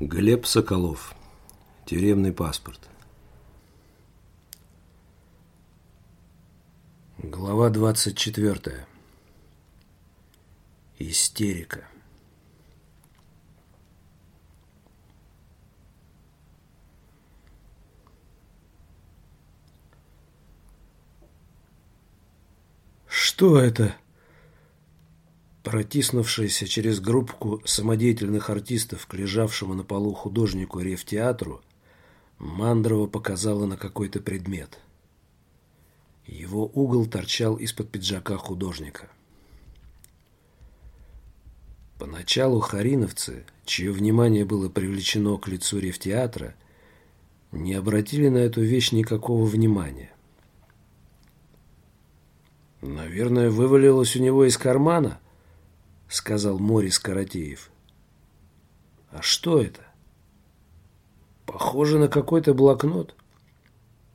Глеб Соколов. Тюремный паспорт. Глава 24. Истерика. Что это? Протиснувшаяся через группку самодеятельных артистов к лежавшему на полу художнику рефтеатру, Мандрова показала на какой-то предмет. Его угол торчал из-под пиджака художника. Поначалу хариновцы, чье внимание было привлечено к лицу рефтеатра, не обратили на эту вещь никакого внимания. «Наверное, вывалилось у него из кармана», — сказал Морис Каратеев. «А что это?» «Похоже на какой-то блокнот».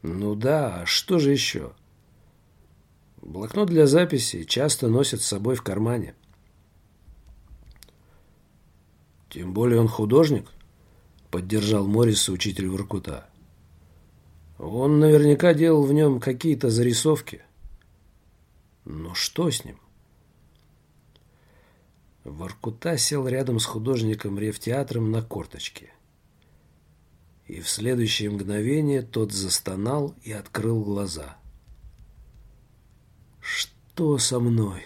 «Ну да, а что же еще?» «Блокнот для записи часто носят с собой в кармане». «Тем более он художник», — поддержал Морриса учитель Воркута. «Он наверняка делал в нем какие-то зарисовки». «Но что с ним?» Воркута сел рядом с художником рефтеатром на корточке. И в следующее мгновение тот застонал и открыл глаза. «Что со мной?»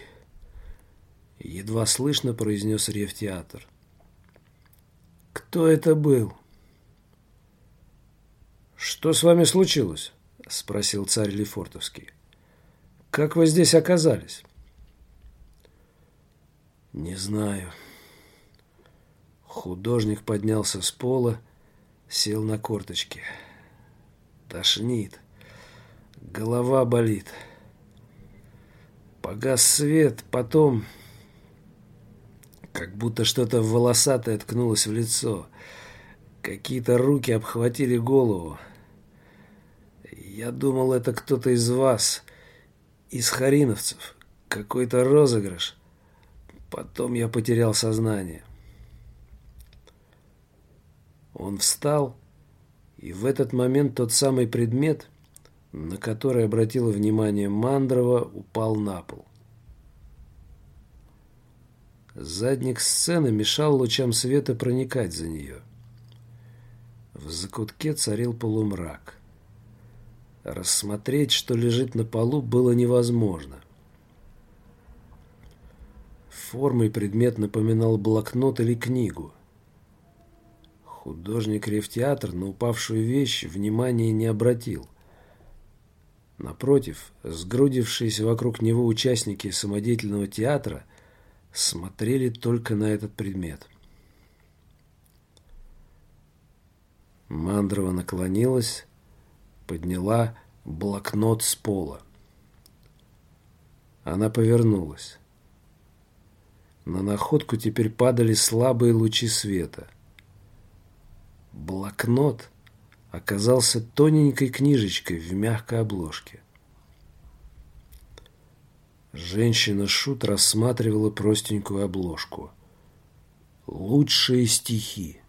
Едва слышно произнес рефтеатр. «Кто это был?» «Что с вами случилось?» Спросил царь Лефортовский. «Как вы здесь оказались?» Не знаю. Художник поднялся с пола, сел на корточки. Тошнит. Голова болит. Погас свет, потом... Как будто что-то волосатое ткнулось в лицо. Какие-то руки обхватили голову. Я думал, это кто-то из вас, из хариновцев. Какой-то розыгрыш. Потом я потерял сознание. Он встал, и в этот момент тот самый предмет, на который обратила внимание Мандрова, упал на пол. Задник сцены мешал лучам света проникать за нее. В закутке царил полумрак. Рассмотреть, что лежит на полу, было невозможно. Формой предмет напоминал блокнот или книгу. Художник рефтеатр на упавшую вещь внимания не обратил. Напротив, сгрудившиеся вокруг него участники самодеятельного театра смотрели только на этот предмет. Мандрова наклонилась, подняла блокнот с пола. Она повернулась. На находку теперь падали слабые лучи света. Блокнот оказался тоненькой книжечкой в мягкой обложке. Женщина-шут рассматривала простенькую обложку. Лучшие стихи.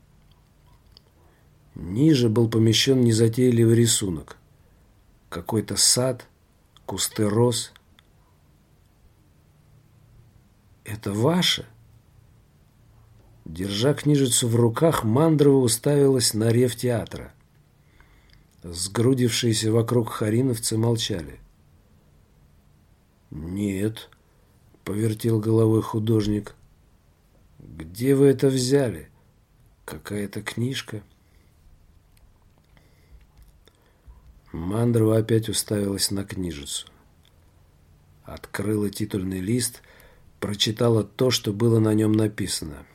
Ниже был помещен незатейливый рисунок. Какой-то сад, кусты роз, «Это ваше?» Держа книжицу в руках, Мандрова уставилась на рев театра. Сгрудившиеся вокруг хариновцы молчали. «Нет», — повертел головой художник. «Где вы это взяли? Какая-то книжка?» Мандрова опять уставилась на книжицу. Открыла титульный лист — прочитала то, что было на нем написано.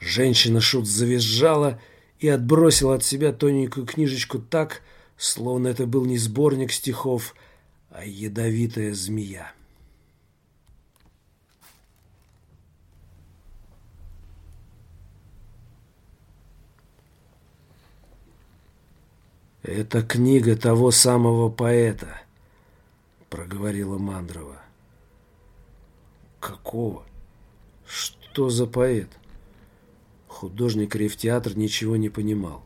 Женщина-шут завизжала и отбросила от себя тоненькую книжечку так, словно это был не сборник стихов, а ядовитая змея. «Это книга того самого поэта», — проговорила Мандрова. «Какого? Что за поэт?» Художник рефтеатр ничего не понимал.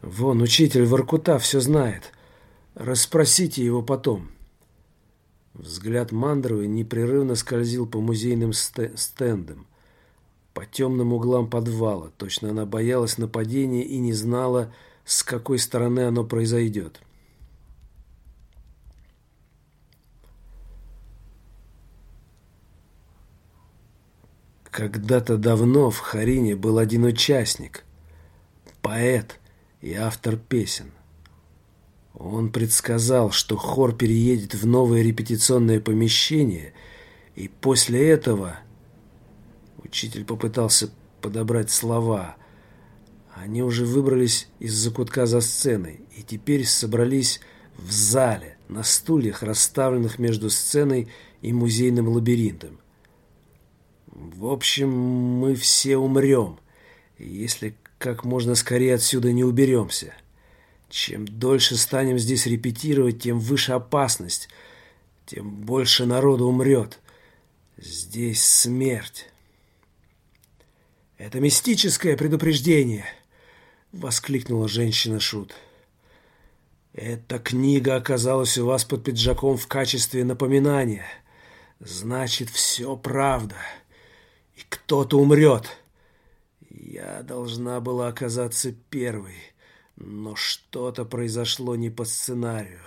«Вон, учитель Воркута все знает. Расспросите его потом». Взгляд Мандровой непрерывно скользил по музейным стендам, по темным углам подвала. Точно она боялась нападения и не знала, с какой стороны оно произойдет. Когда-то давно в Харине был один участник, поэт и автор песен. Он предсказал, что хор переедет в новое репетиционное помещение, и после этого... Учитель попытался подобрать слова. Они уже выбрались из закутка за сценой, и теперь собрались в зале, на стульях, расставленных между сценой и музейным лабиринтом. В общем, мы все умрем, если как можно скорее отсюда не уберемся. Чем дольше станем здесь репетировать, тем выше опасность, тем больше народу умрет. Здесь смерть. «Это мистическое предупреждение!» — воскликнула женщина-шут. «Эта книга оказалась у вас под пиджаком в качестве напоминания. Значит, все правда. И кто-то умрет. Я должна была оказаться первой». Но что-то произошло не по сценарию.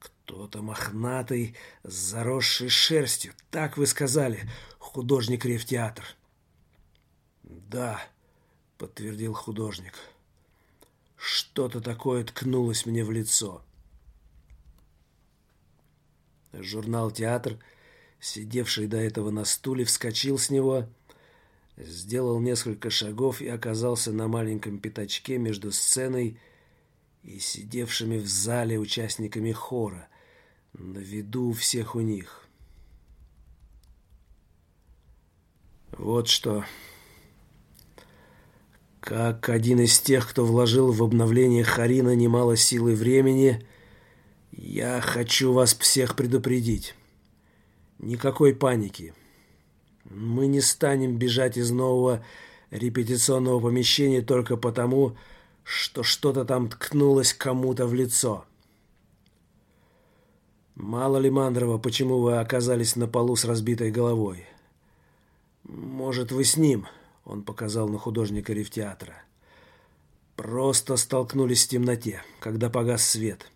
Кто-то мохнатый, заросший шерстью. Так вы сказали, художник Ревтеатр. Да, подтвердил художник. Что-то такое ткнулось мне в лицо. Журнал «Театр», сидевший до этого на стуле, вскочил с него сделал несколько шагов и оказался на маленьком пятачке между сценой и сидевшими в зале участниками хора, на виду всех у них. Вот что. Как один из тех, кто вложил в обновление Харина немало сил и времени, я хочу вас всех предупредить. Никакой паники. Мы не станем бежать из нового репетиционного помещения только потому, что что-то там ткнулось кому-то в лицо. Мало ли, Мандрова, почему вы оказались на полу с разбитой головой? Может, вы с ним, он показал на художника рефтеатра. Просто столкнулись в темноте, когда погас свет,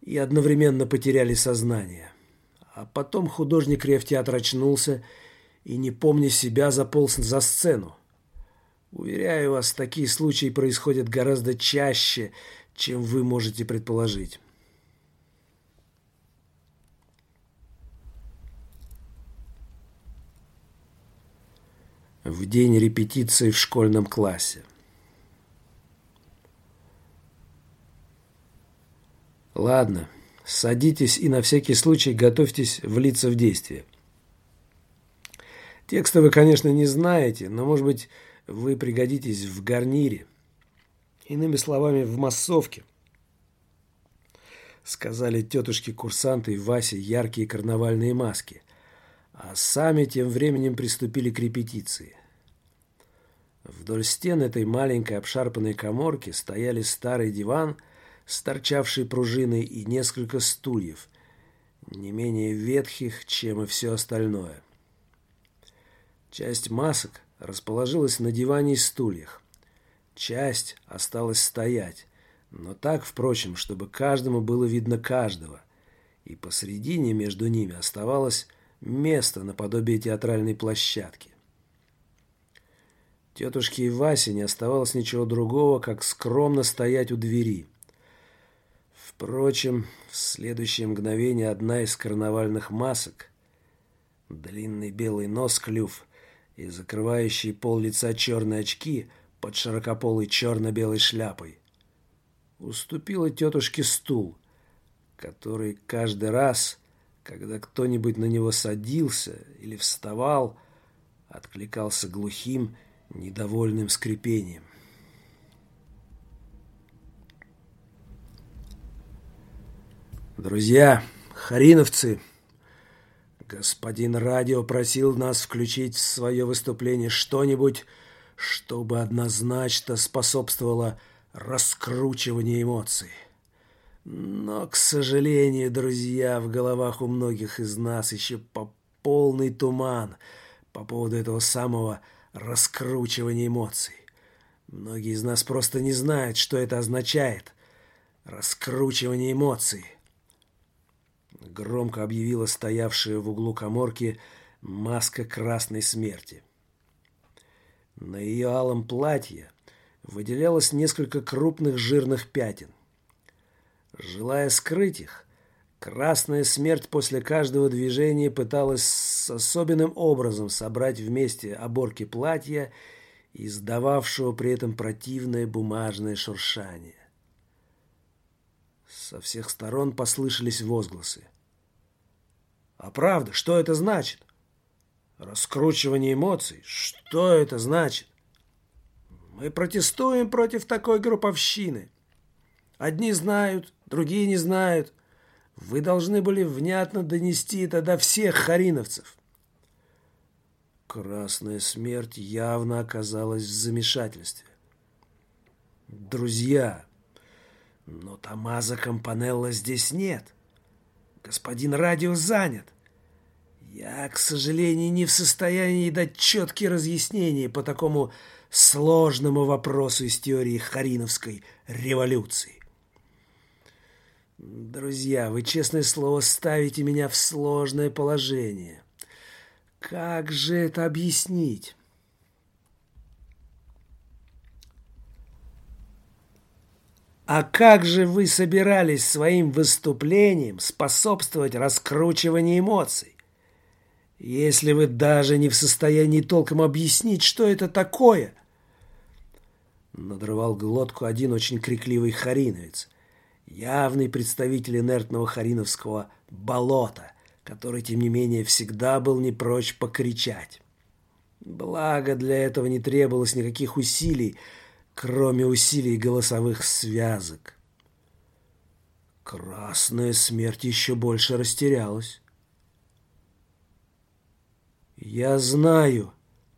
и одновременно потеряли сознание. А потом художник рефтеатра очнулся и и, не помня себя, заполз за сцену. Уверяю вас, такие случаи происходят гораздо чаще, чем вы можете предположить. В день репетиции в школьном классе. Ладно, садитесь и на всякий случай готовьтесь влиться в действие. Текста вы, конечно, не знаете, но, может быть, вы пригодитесь в гарнире. Иными словами, в массовке. Сказали тетушки-курсанты Васе яркие карнавальные маски. А сами тем временем приступили к репетиции. Вдоль стен этой маленькой обшарпанной коморки стояли старый диван с торчавшей пружиной и несколько стульев, не менее ветхих, чем и все остальное. Часть масок расположилась на диване и стульях. Часть осталась стоять, но так, впрочем, чтобы каждому было видно каждого. И посредине между ними оставалось место наподобие театральной площадки. Тетушке и Васе не оставалось ничего другого, как скромно стоять у двери. Впрочем, в следующее мгновение одна из карнавальных масок, длинный белый нос-клюв, и закрывающие пол лица черные очки под широкополой черно-белой шляпой. Уступила тетушке стул, который каждый раз, когда кто-нибудь на него садился или вставал, откликался глухим, недовольным скрипением. Друзья, хариновцы, Господин радио просил нас включить в свое выступление что-нибудь, чтобы однозначно способствовало раскручиванию эмоций. Но, к сожалению, друзья, в головах у многих из нас еще по полный туман по поводу этого самого раскручивания эмоций. Многие из нас просто не знают, что это означает. Раскручивание эмоций. Громко объявила стоявшая в углу коморки маска красной смерти. На ее алом платье выделялось несколько крупных жирных пятен. Желая скрыть их, Красная смерть после каждого движения пыталась с особенным образом собрать вместе оборки платья, издававшего при этом противное бумажное шуршание. Со всех сторон послышались возгласы. «А правда, что это значит? Раскручивание эмоций? Что это значит? Мы протестуем против такой групповщины. Одни знают, другие не знают. Вы должны были внятно донести это до всех хариновцев. Красная смерть явно оказалась в замешательстве. Друзья, но Томазо Кампанелло здесь нет. Господин радио занят. Я, к сожалению, не в состоянии дать четкие разъяснения по такому сложному вопросу из теории Хариновской революции. Друзья, вы, честное слово, ставите меня в сложное положение. Как же это объяснить? А как же вы собирались своим выступлением способствовать раскручиванию эмоций? Если вы даже не в состоянии толком объяснить, что это такое? Надрывал глотку один очень крикливый хариновец – явный представитель инертного хариновского болота, который, тем не менее, всегда был не прочь покричать. Благо, для этого не требовалось никаких усилий, кроме усилий голосовых связок. Красная смерть еще больше растерялась. «Я знаю,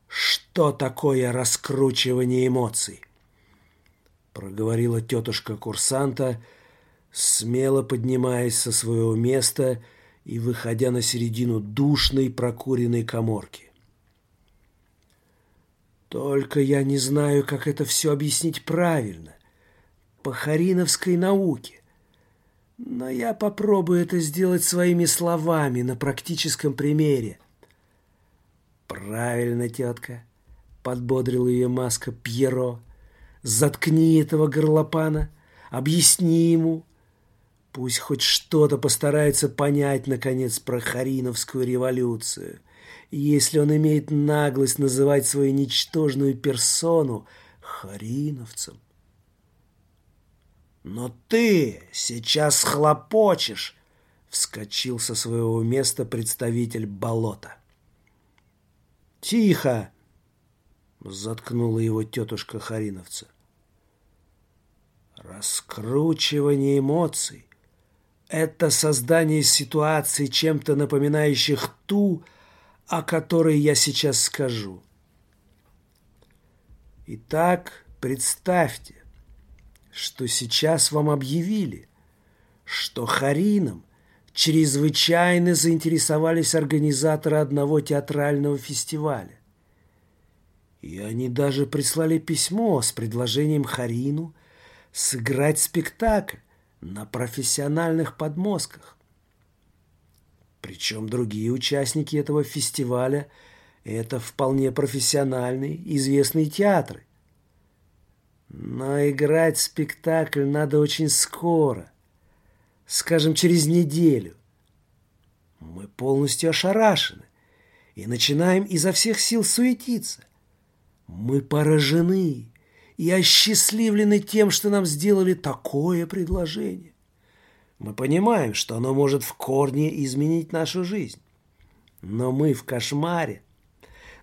что такое раскручивание эмоций», — проговорила тетушка курсанта, — смело поднимаясь со своего места и выходя на середину душной прокуренной коморки. Только я не знаю, как это все объяснить правильно, по хариновской науке. Но я попробую это сделать своими словами на практическом примере. Правильно, тетка, подбодрил ее маска Пьеро. Заткни этого горлопана, объясни ему, Пусть хоть что-то постарается понять, наконец, про Хариновскую революцию. Если он имеет наглость называть свою ничтожную персону Хариновцем. «Но ты сейчас хлопочешь!» — вскочил со своего места представитель болота. «Тихо!» — заткнула его тетушка Хариновца. Раскручивание эмоций это создание ситуации, чем-то напоминающих ту, о которой я сейчас скажу. Итак, представьте, что сейчас вам объявили, что Харином чрезвычайно заинтересовались организаторы одного театрального фестиваля. И они даже прислали письмо с предложением Харину сыграть спектакль, на профессиональных подмозгах. Причем другие участники этого фестиваля – это вполне профессиональные, известные театры. Но играть спектакль надо очень скоро, скажем, через неделю. Мы полностью ошарашены и начинаем изо всех сил суетиться. Мы поражены и осчастливлены тем, что нам сделали такое предложение. Мы понимаем, что оно может в корне изменить нашу жизнь. Но мы в кошмаре.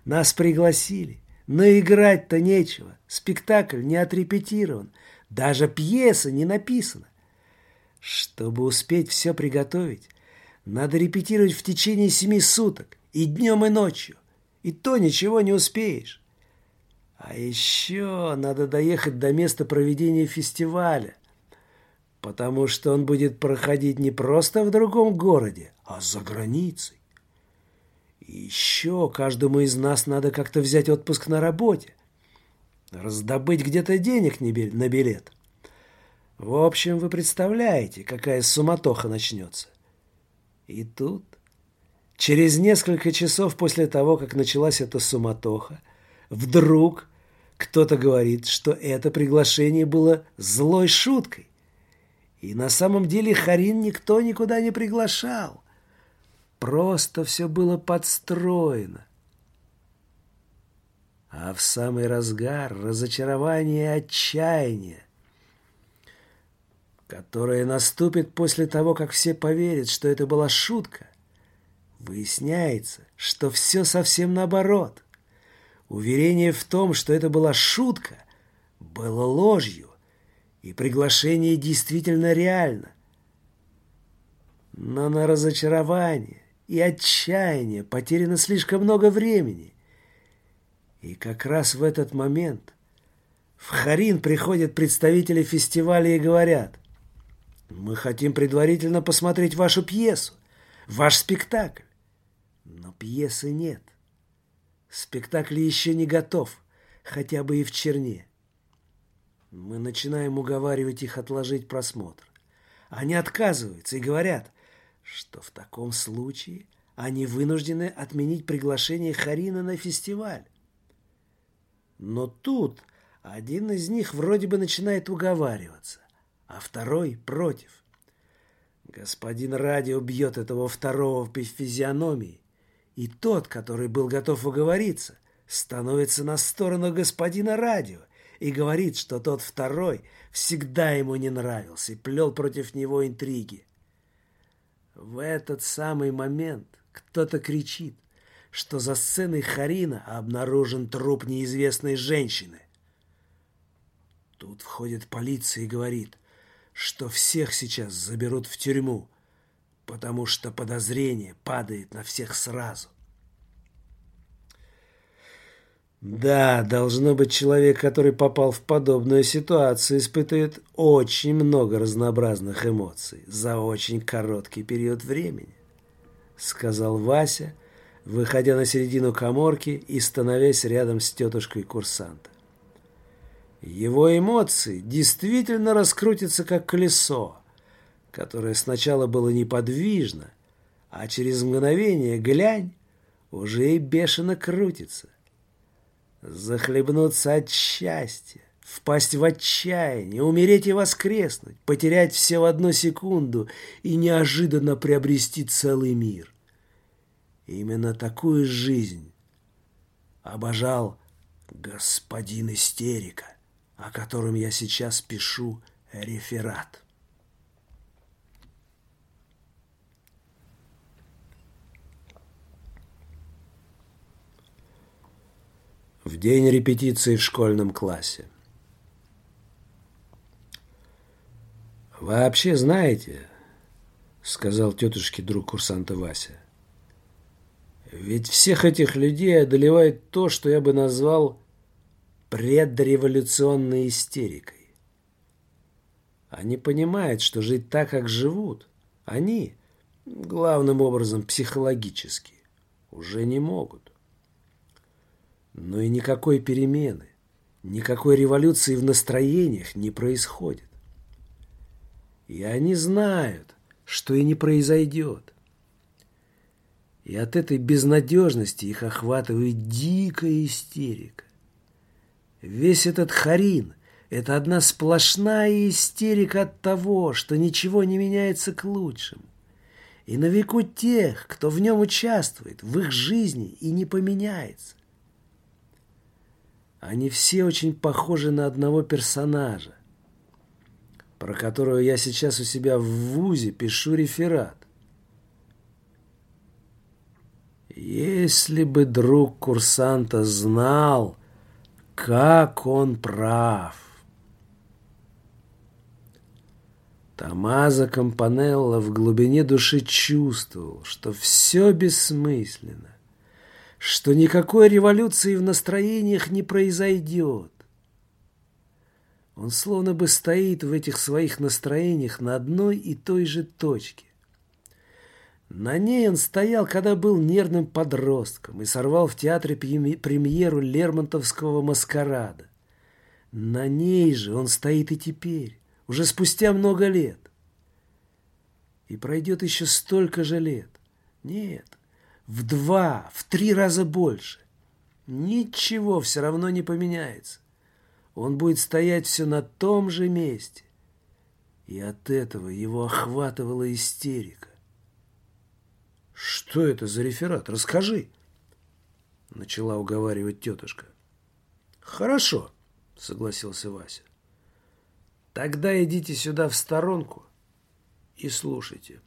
Нас пригласили. Но играть-то нечего. Спектакль не отрепетирован. Даже пьеса не написана. Чтобы успеть все приготовить, надо репетировать в течение семи суток, и днем, и ночью. И то ничего не успеешь. А еще надо доехать до места проведения фестиваля, потому что он будет проходить не просто в другом городе, а за границей. И еще каждому из нас надо как-то взять отпуск на работе, раздобыть где-то денег на билет. В общем, вы представляете, какая суматоха начнется. И тут, через несколько часов после того, как началась эта суматоха, вдруг кто-то говорит, что это приглашение было злой шуткой. И на самом деле Харин никто никуда не приглашал. Просто все было подстроено. А в самый разгар разочарование и отчаяние, которое наступит после того, как все поверят, что это была шутка, выясняется, что все совсем наоборот – Уверение в том, что это была шутка, было ложью, и приглашение действительно реально. Но на разочарование и отчаяние потеряно слишком много времени. И как раз в этот момент в Харин приходят представители фестиваля и говорят, «Мы хотим предварительно посмотреть вашу пьесу, ваш спектакль». Но пьесы нет. Спектакль еще не готов, хотя бы и в черне. Мы начинаем уговаривать их отложить просмотр. Они отказываются и говорят, что в таком случае они вынуждены отменить приглашение Харина на фестиваль. Но тут один из них вроде бы начинает уговариваться, а второй против. Господин радио бьет этого второго по физиономии и тот, который был готов уговориться, становится на сторону господина радио и говорит, что тот второй всегда ему не нравился и плел против него интриги. В этот самый момент кто-то кричит, что за сценой Харина обнаружен труп неизвестной женщины. Тут входит полиция и говорит, что всех сейчас заберут в тюрьму, потому что подозрение падает на всех сразу. Да, должно быть, человек, который попал в подобную ситуацию, испытывает очень много разнообразных эмоций за очень короткий период времени, сказал Вася, выходя на середину коморки и становясь рядом с тетушкой курсанта. Его эмоции действительно раскрутятся как колесо, которое сначала было неподвижно, а через мгновение, глянь, уже и бешено крутится. Захлебнуться от счастья, впасть в отчаяние, умереть и воскреснуть, потерять все в одну секунду и неожиданно приобрести целый мир. Именно такую жизнь обожал господин истерика, о котором я сейчас пишу реферат. В день репетиции в школьном классе. «Вообще знаете, — сказал тетушке друг курсанта Вася, — ведь всех этих людей одолевает то, что я бы назвал предреволюционной истерикой. Они понимают, что жить так, как живут, они, главным образом психологически, уже не могут. Но и никакой перемены, никакой революции в настроениях не происходит. И они знают, что и не произойдет. И от этой безнадежности их охватывает дикая истерика. Весь этот харин – это одна сплошная истерика от того, что ничего не меняется к лучшему. И на веку тех, кто в нем участвует, в их жизни и не поменяется. Они все очень похожи на одного персонажа, про которого я сейчас у себя в ВУЗе пишу реферат. Если бы друг курсанта знал, как он прав. Томазо Кампанелло в глубине души чувствовал, что все бессмысленно, что никакой революции в настроениях не произойдет. Он словно бы стоит в этих своих настроениях на одной и той же точке. На ней он стоял, когда был нервным подростком и сорвал в театре премьеру Лермонтовского «Маскарада». На ней же он стоит и теперь, уже спустя много лет. И пройдет еще столько же лет. Нет, в два, в три раза больше. Ничего все равно не поменяется. Он будет стоять все на том же месте. И от этого его охватывала истерика. «Что это за реферат? Расскажи!» Начала уговаривать тетушка. «Хорошо», — согласился Вася. «Тогда идите сюда в сторонку и слушайте».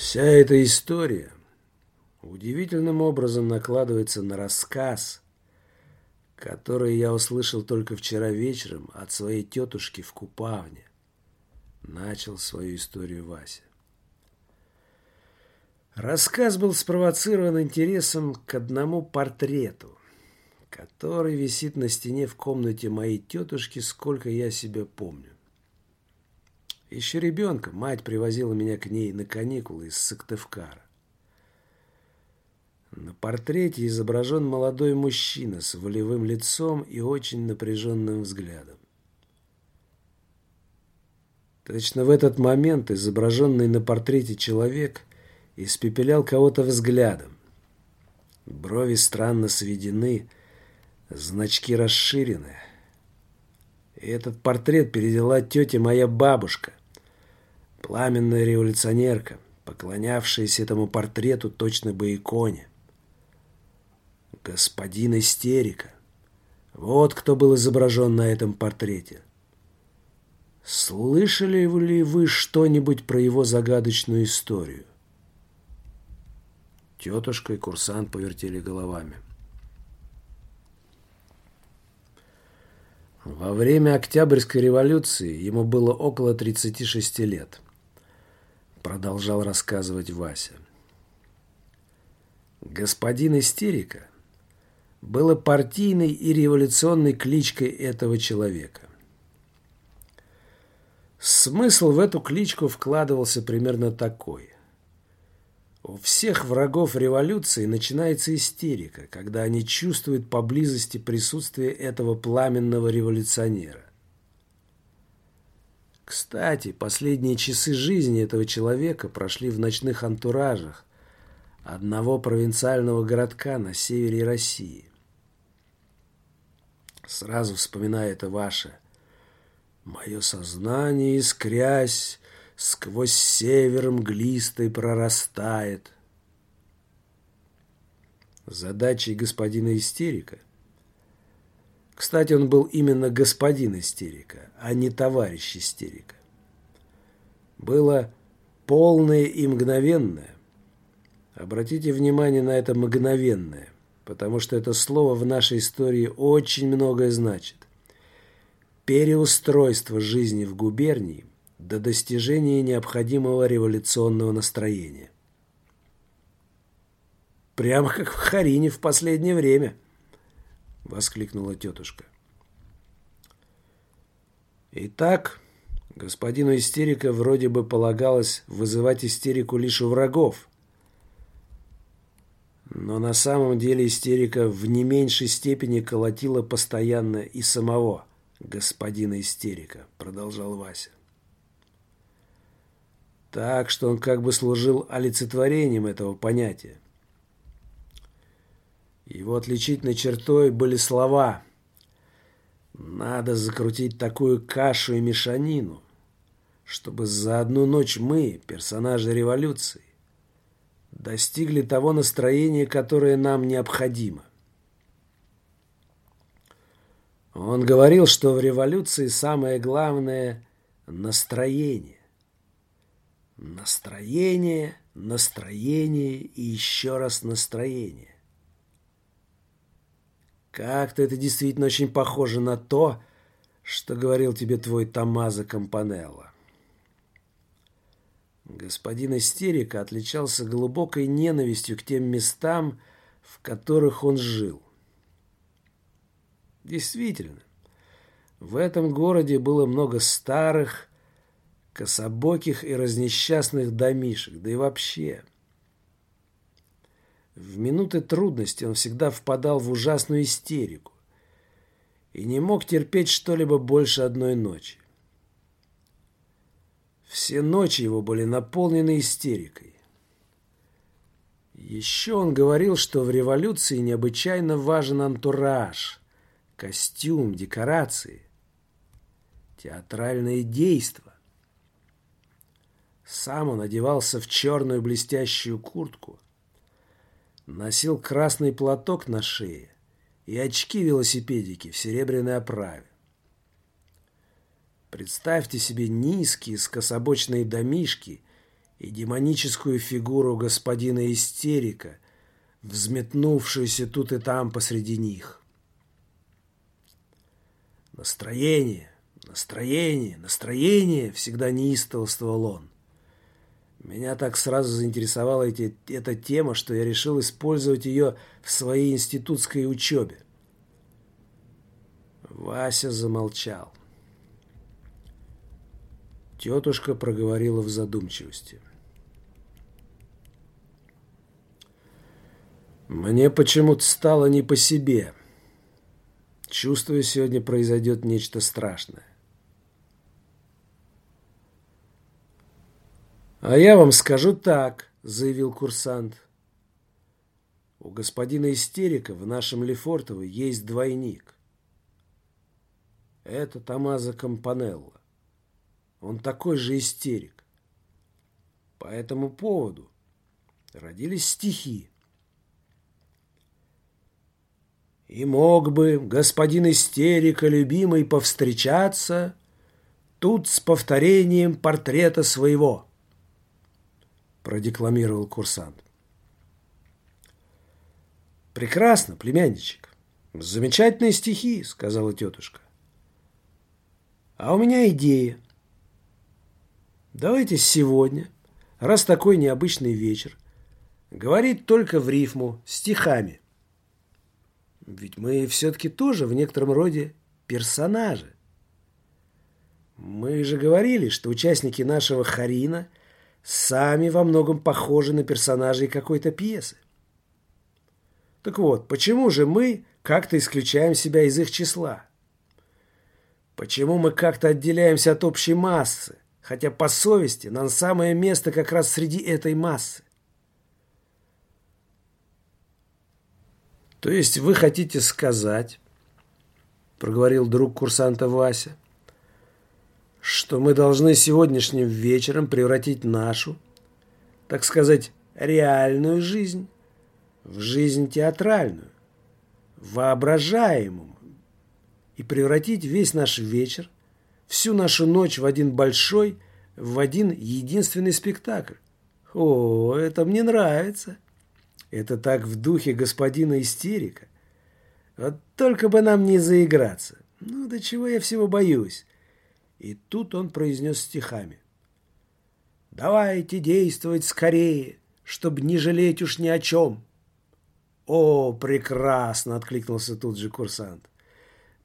Вся эта история удивительным образом накладывается на рассказ, который я услышал только вчера вечером от своей тетушки в Купавне начал свою историю Вася. Рассказ был спровоцирован интересом к одному портрету, который висит на стене в комнате моей тетушки, сколько я себя помню. Еще ребенка мать привозила меня к ней на каникулы из Сыктывкара. На портрете изображен молодой мужчина с волевым лицом и очень напряженным взглядом. Точно в этот момент изображенный на портрете человек испепелял кого-то взглядом. Брови странно сведены, значки расширены. И этот портрет передала тетя моя бабушка, пламенная революционерка, поклонявшаяся этому портрету точно бы иконе. Господин истерика. Вот кто был изображен на этом портрете. Слышали ли вы что-нибудь про его загадочную историю? Тетушка и курсант повертели головами. Во время Октябрьской революции ему было около 36 лет. Продолжал рассказывать Вася. Господин Истерика было партийной и революционной кличкой этого человека. Смысл в эту кличку вкладывался примерно такой. У всех врагов революции начинается истерика, когда они чувствуют поблизости присутствие этого пламенного революционера. Кстати, последние часы жизни этого человека прошли в ночных антуражах одного провинциального городка на севере России. Сразу вспоминаю это ваше – Мое сознание, искрясь, сквозь север мглистой прорастает. Задачей господина истерика. Кстати, он был именно господин истерика, а не товарищ истерика. Было полное и мгновенное. Обратите внимание на это мгновенное, потому что это слово в нашей истории очень многое значит переустройства жизни в губернии до достижения необходимого революционного настроения. «Прямо как в Харине в последнее время!» — воскликнула тетушка. Итак, господину истерика вроде бы полагалось вызывать истерику лишь у врагов. Но на самом деле истерика в не меньшей степени колотила постоянно и самого господина истерика», — продолжал Вася. Так что он как бы служил олицетворением этого понятия. Его отличительной чертой были слова «Надо закрутить такую кашу и мешанину, чтобы за одну ночь мы, персонажи революции, достигли того настроения, которое нам необходимо». Он говорил, что в революции самое главное – настроение. Настроение, настроение и еще раз настроение. Как-то это действительно очень похоже на то, что говорил тебе твой Томазо Кампанелло. Господин Истерика отличался глубокой ненавистью к тем местам, в которых он жил. Действительно, в этом городе было много старых, кособоких и разнесчастных домишек, да и вообще. В минуты трудности он всегда впадал в ужасную истерику и не мог терпеть что-либо больше одной ночи. Все ночи его были наполнены истерикой. Еще он говорил, что в революции необычайно важен антураж, костюм, декорации, театральное действо. Сам он одевался в черную блестящую куртку, носил красный платок на шее и очки-велосипедики в серебряной оправе. Представьте себе низкие скособочные домишки и демоническую фигуру господина истерика, взметнувшуюся тут и там посреди них. Настроение, настроение, настроение, всегда неистовствовал он. Меня так сразу заинтересовала эти, эта тема, что я решил использовать ее в своей институтской учебе. Вася замолчал. Тетушка проговорила в задумчивости. Мне почему-то стало не по себе. Чувствую, сегодня произойдет нечто страшное. «А я вам скажу так», — заявил курсант. «У господина истерика в нашем Лефортово есть двойник. Это Томазо Кампанелло. Он такой же истерик. По этому поводу родились стихи. И мог бы господин истерика любимый повстречаться тут с повторением портрета своего» продекламировал курсант. «Прекрасно, племянничек. Замечательные стихи», — сказала тетушка. «А у меня идея. Давайте сегодня, раз такой необычный вечер, говорить только в рифму, стихами. Ведь мы все-таки тоже в некотором роде персонажи. Мы же говорили, что участники нашего Харина — сами во многом похожи на персонажей какой-то пьесы. Так вот, почему же мы как-то исключаем себя из их числа? Почему мы как-то отделяемся от общей массы, хотя по совести нам самое место как раз среди этой массы? То есть вы хотите сказать, проговорил друг курсанта Вася, что мы должны сегодняшним вечером превратить нашу, так сказать, реальную жизнь в жизнь театральную, воображаемую, и превратить весь наш вечер, всю нашу ночь в один большой, в один единственный спектакль. О, это мне нравится. Это так в духе господина истерика. Вот только бы нам не заиграться. Ну, до чего я всего боюсь. И тут он произнес стихами. «Давайте действовать скорее, чтобы не жалеть уж ни о чем». «О, прекрасно!» — откликнулся тут же курсант.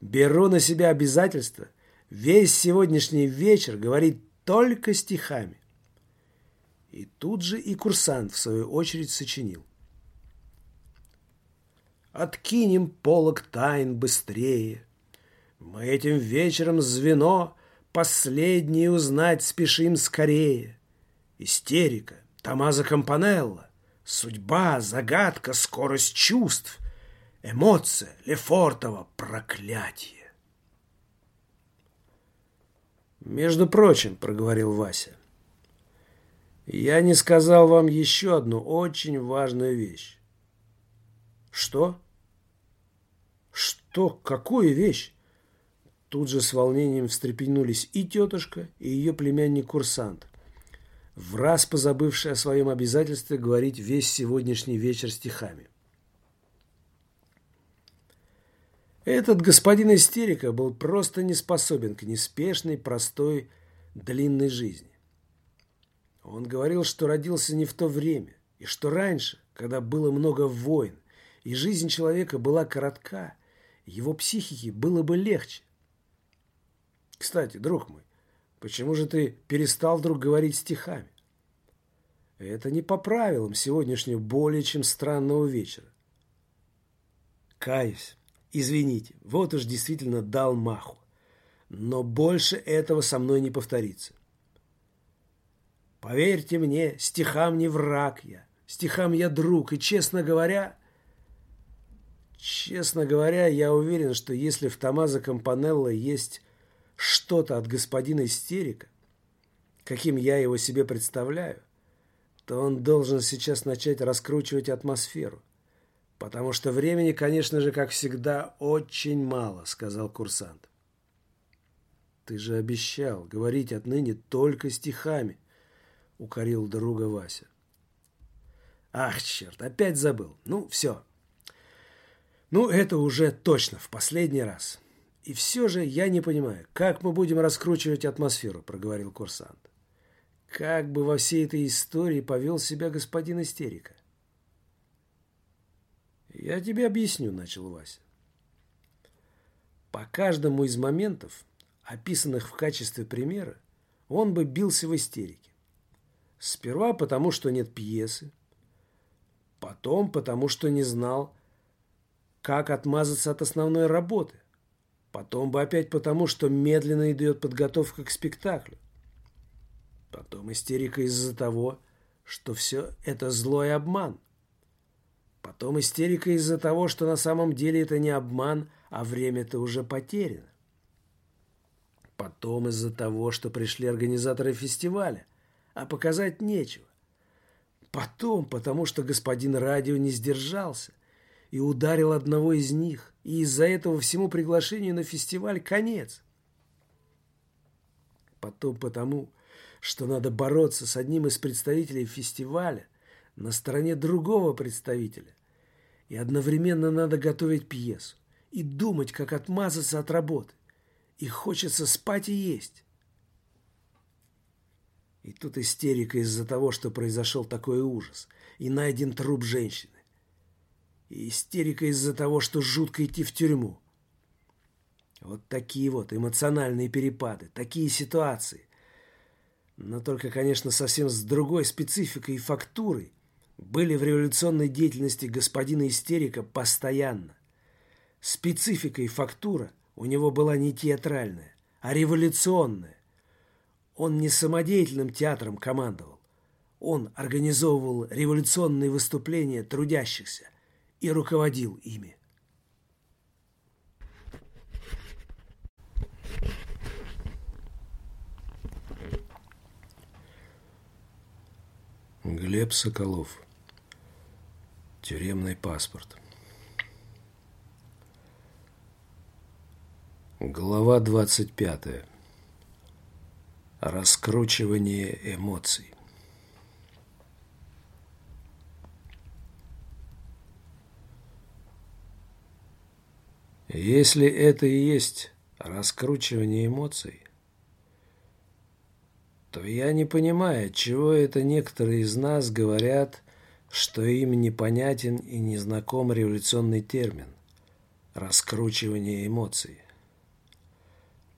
«Беру на себя обязательство весь сегодняшний вечер говорить только стихами». И тут же и курсант, в свою очередь, сочинил. Откинем полок тайн быстрее. Мы этим вечером звено Последнее узнать спешим скорее. Истерика, Томазо Кампанелло, Судьба, загадка, скорость чувств, Эмоция, Лефортово, проклятие. «Между прочим», — проговорил Вася, — «я не сказал вам еще одну очень важную вещь». «Что?» «Что? Какую вещь?» Тут же с волнением встрепенулись и тетушка, и ее племянник-курсант, в раз позабывший о своем обязательстве говорить весь сегодняшний вечер стихами. Этот господин истерика был просто не способен к неспешной, простой, длинной жизни. Он говорил, что родился не в то время, и что раньше, когда было много войн, и жизнь человека была коротка, его психике было бы легче. Кстати, друг мой, почему же ты перестал вдруг говорить стихами? Это не по правилам сегодняшнего более чем странного вечера. Каюсь. Извините, вот уж действительно дал маху. Но больше этого со мной не повторится. Поверьте мне, стихам не враг я, стихам я друг, и, честно говоря, честно говоря, я уверен, что если в Томазо Кампанелло есть что-то от господина истерика, каким я его себе представляю, то он должен сейчас начать раскручивать атмосферу. «Потому что времени, конечно же, как всегда, очень мало», — сказал курсант. «Ты же обещал говорить отныне только стихами», — укорил друга Вася. «Ах, черт, опять забыл. Ну, все. Ну, это уже точно в последний раз. И все же я не понимаю, как мы будем раскручивать атмосферу», — проговорил курсант. «Как бы во всей этой истории повел себя господин истерика?» «Я тебе объясню», — начал Вася. По каждому из моментов, описанных в качестве примера, он бы бился в истерике. Сперва потому, что нет пьесы, потом потому, что не знал, как отмазаться от основной работы, потом бы опять потому, что медленно идет подготовка к спектаклю, потом истерика из-за того, что все это злой обман, Потом истерика из-за того, что на самом деле это не обман, а время-то уже потеряно. Потом из-за того, что пришли организаторы фестиваля, а показать нечего. Потом, потому что господин радио не сдержался и ударил одного из них, и из-за этого всему приглашению на фестиваль конец. Потом потому, что надо бороться с одним из представителей фестиваля, на стороне другого представителя. И одновременно надо готовить пьесу. И думать, как отмазаться от работы. И хочется спать и есть. И тут истерика из-за того, что произошел такой ужас. И найден труп женщины. И истерика из-за того, что жутко идти в тюрьму. Вот такие вот эмоциональные перепады, такие ситуации. Но только, конечно, совсем с другой спецификой и фактурой были в революционной деятельности господина истерика постоянно. Специфика и фактура у него была не театральная, а революционная. Он не самодеятельным театром командовал. Он организовывал революционные выступления трудящихся и руководил ими. Глеб Соколов Тюремный паспорт. Глава 25. Раскручивание эмоций. Если это и есть раскручивание эмоций, то я не понимаю, чего это некоторые из нас говорят что им непонятен и незнаком революционный термин – раскручивание эмоций.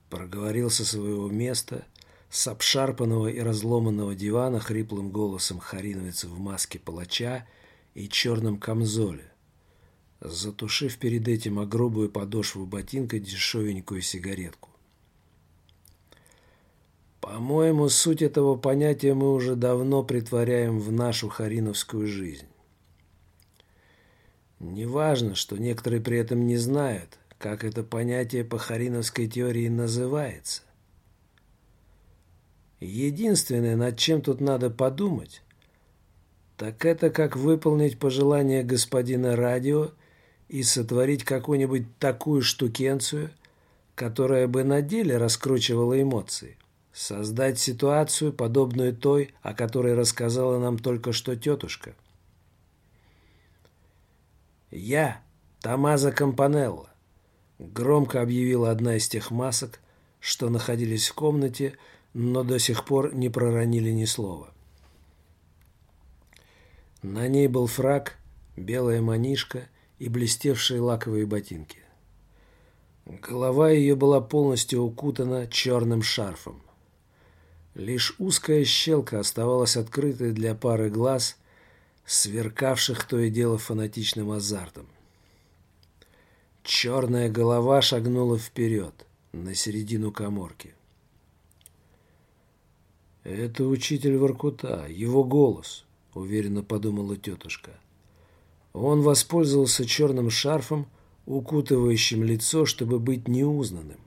Проговорил со своего места с обшарпанного и разломанного дивана хриплым голосом хариновец в маске палача и черном камзоле, затушив перед этим огрубую подошву ботинка дешевенькую сигаретку. По-моему, суть этого понятия мы уже давно притворяем в нашу хариновскую жизнь. Неважно, что некоторые при этом не знают, как это понятие по хариновской теории называется. Единственное, над чем тут надо подумать, так это как выполнить пожелание господина радио и сотворить какую-нибудь такую штукенцию, которая бы на деле раскручивала эмоции. Создать ситуацию, подобную той, о которой рассказала нам только что тетушка. Я, Томазо Кампанелло, Громко объявила одна из тех масок, что находились в комнате, но до сих пор не проронили ни слова. На ней был фраг, белая манишка и блестевшие лаковые ботинки. Голова ее была полностью укутана черным шарфом. Лишь узкая щелка оставалась открытой для пары глаз, сверкавших то и дело фанатичным азартом. Черная голова шагнула вперед, на середину коморки. «Это учитель Воркута, его голос», — уверенно подумала тетушка. Он воспользовался черным шарфом, укутывающим лицо, чтобы быть неузнанным.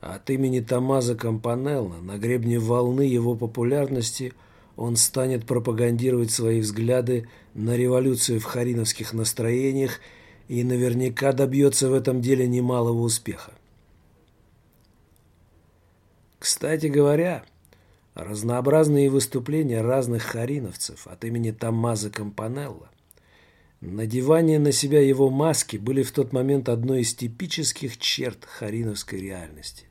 От имени Томазо Кампанелла на гребне волны его популярности он станет пропагандировать свои взгляды на революцию в хариновских настроениях и наверняка добьется в этом деле немалого успеха. Кстати говоря, разнообразные выступления разных хариновцев от имени Томмазо Кампанелла Надевание на себя его маски были в тот момент одной из типических черт хариновской реальности.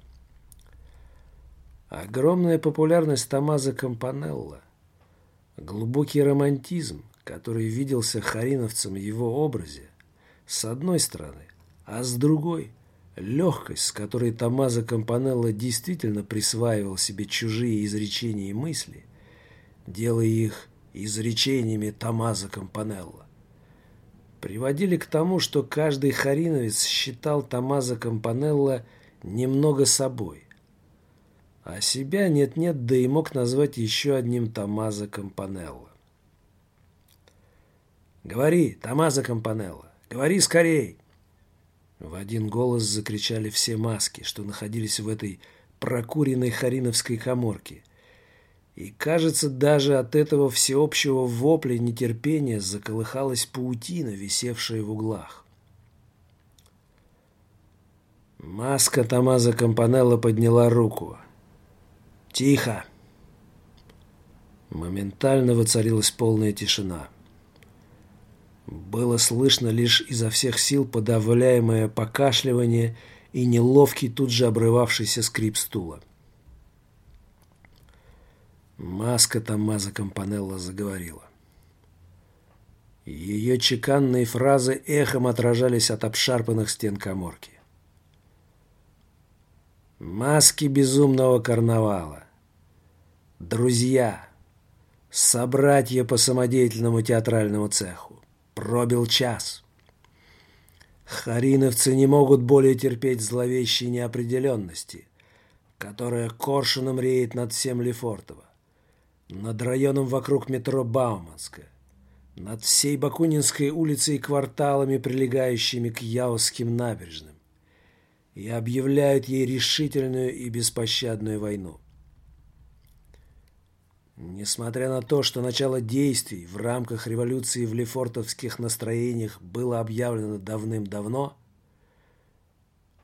Огромная популярность Томазо Кампанелла, глубокий романтизм, который виделся хариновцем в его образе, с одной стороны, а с другой – легкость, с которой Томазо Кампанелла действительно присваивал себе чужие изречения и мысли, делая их изречениями Томазо Кампанелла, приводили к тому, что каждый хариновец считал Томазо Кампанелло немного собой. А себя нет-нет, да и мог назвать еще одним Томазо Кампанелло. «Говори, Томазо Кампанелло, говори скорей!» В один голос закричали все маски, что находились в этой прокуренной хариновской коморке, и, кажется, даже от этого всеобщего вопля нетерпения заколыхалась паутина, висевшая в углах. Маска Томазо Кампанелло подняла руку. «Тихо!» Моментально воцарилась полная тишина. Было слышно лишь изо всех сил подавляемое покашливание и неловкий тут же обрывавшийся скрип стула. Маска Томмазо Кампанелло заговорила. Ее чеканные фразы эхом отражались от обшарпанных стен коморки. Маски безумного карнавала. Друзья. Собратья по самодеятельному театральному цеху. Пробил час. Хариновцы не могут более терпеть зловещей неопределенности, которая коршуном реет над всем Лефортово над районом вокруг метро Бауманска, над всей Бакунинской улицей и кварталами, прилегающими к Яузским набережным, и объявляют ей решительную и беспощадную войну. Несмотря на то, что начало действий в рамках революции в лефортовских настроениях было объявлено давным-давно,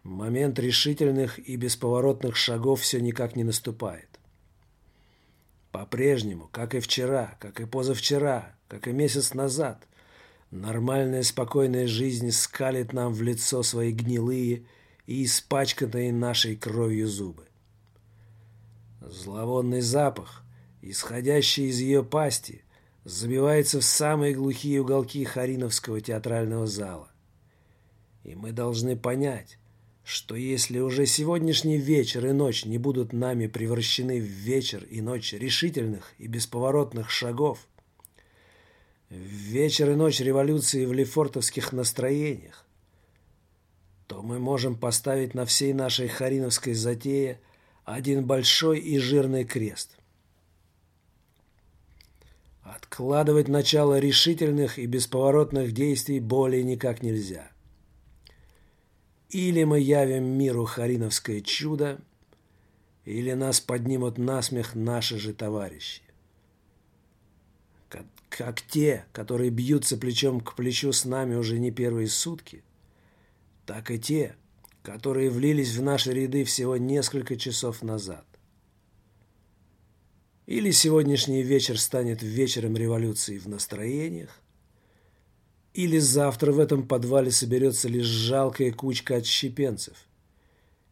момент решительных и бесповоротных шагов все никак не наступает. По-прежнему, как и вчера, как и позавчера, как и месяц назад, нормальная спокойная жизнь скалит нам в лицо свои гнилые и испачканные нашей кровью зубы. Зловонный запах, исходящий из ее пасти, забивается в самые глухие уголки Хариновского театрального зала. И мы должны понять, что если уже сегодняшний вечер и ночь не будут нами превращены в вечер и ночь решительных и бесповоротных шагов, в вечер и ночь революции в лефортовских настроениях, то мы можем поставить на всей нашей хариновской затее один большой и жирный крест. Откладывать начало решительных и бесповоротных действий более никак нельзя. Или мы явим миру хариновское чудо, или нас поднимут насмех наши же товарищи. Как, как те, которые бьются плечом к плечу с нами уже не первые сутки, так и те, которые влились в наши ряды всего несколько часов назад. Или сегодняшний вечер станет вечером революции в настроениях, Или завтра в этом подвале соберется лишь жалкая кучка отщепенцев,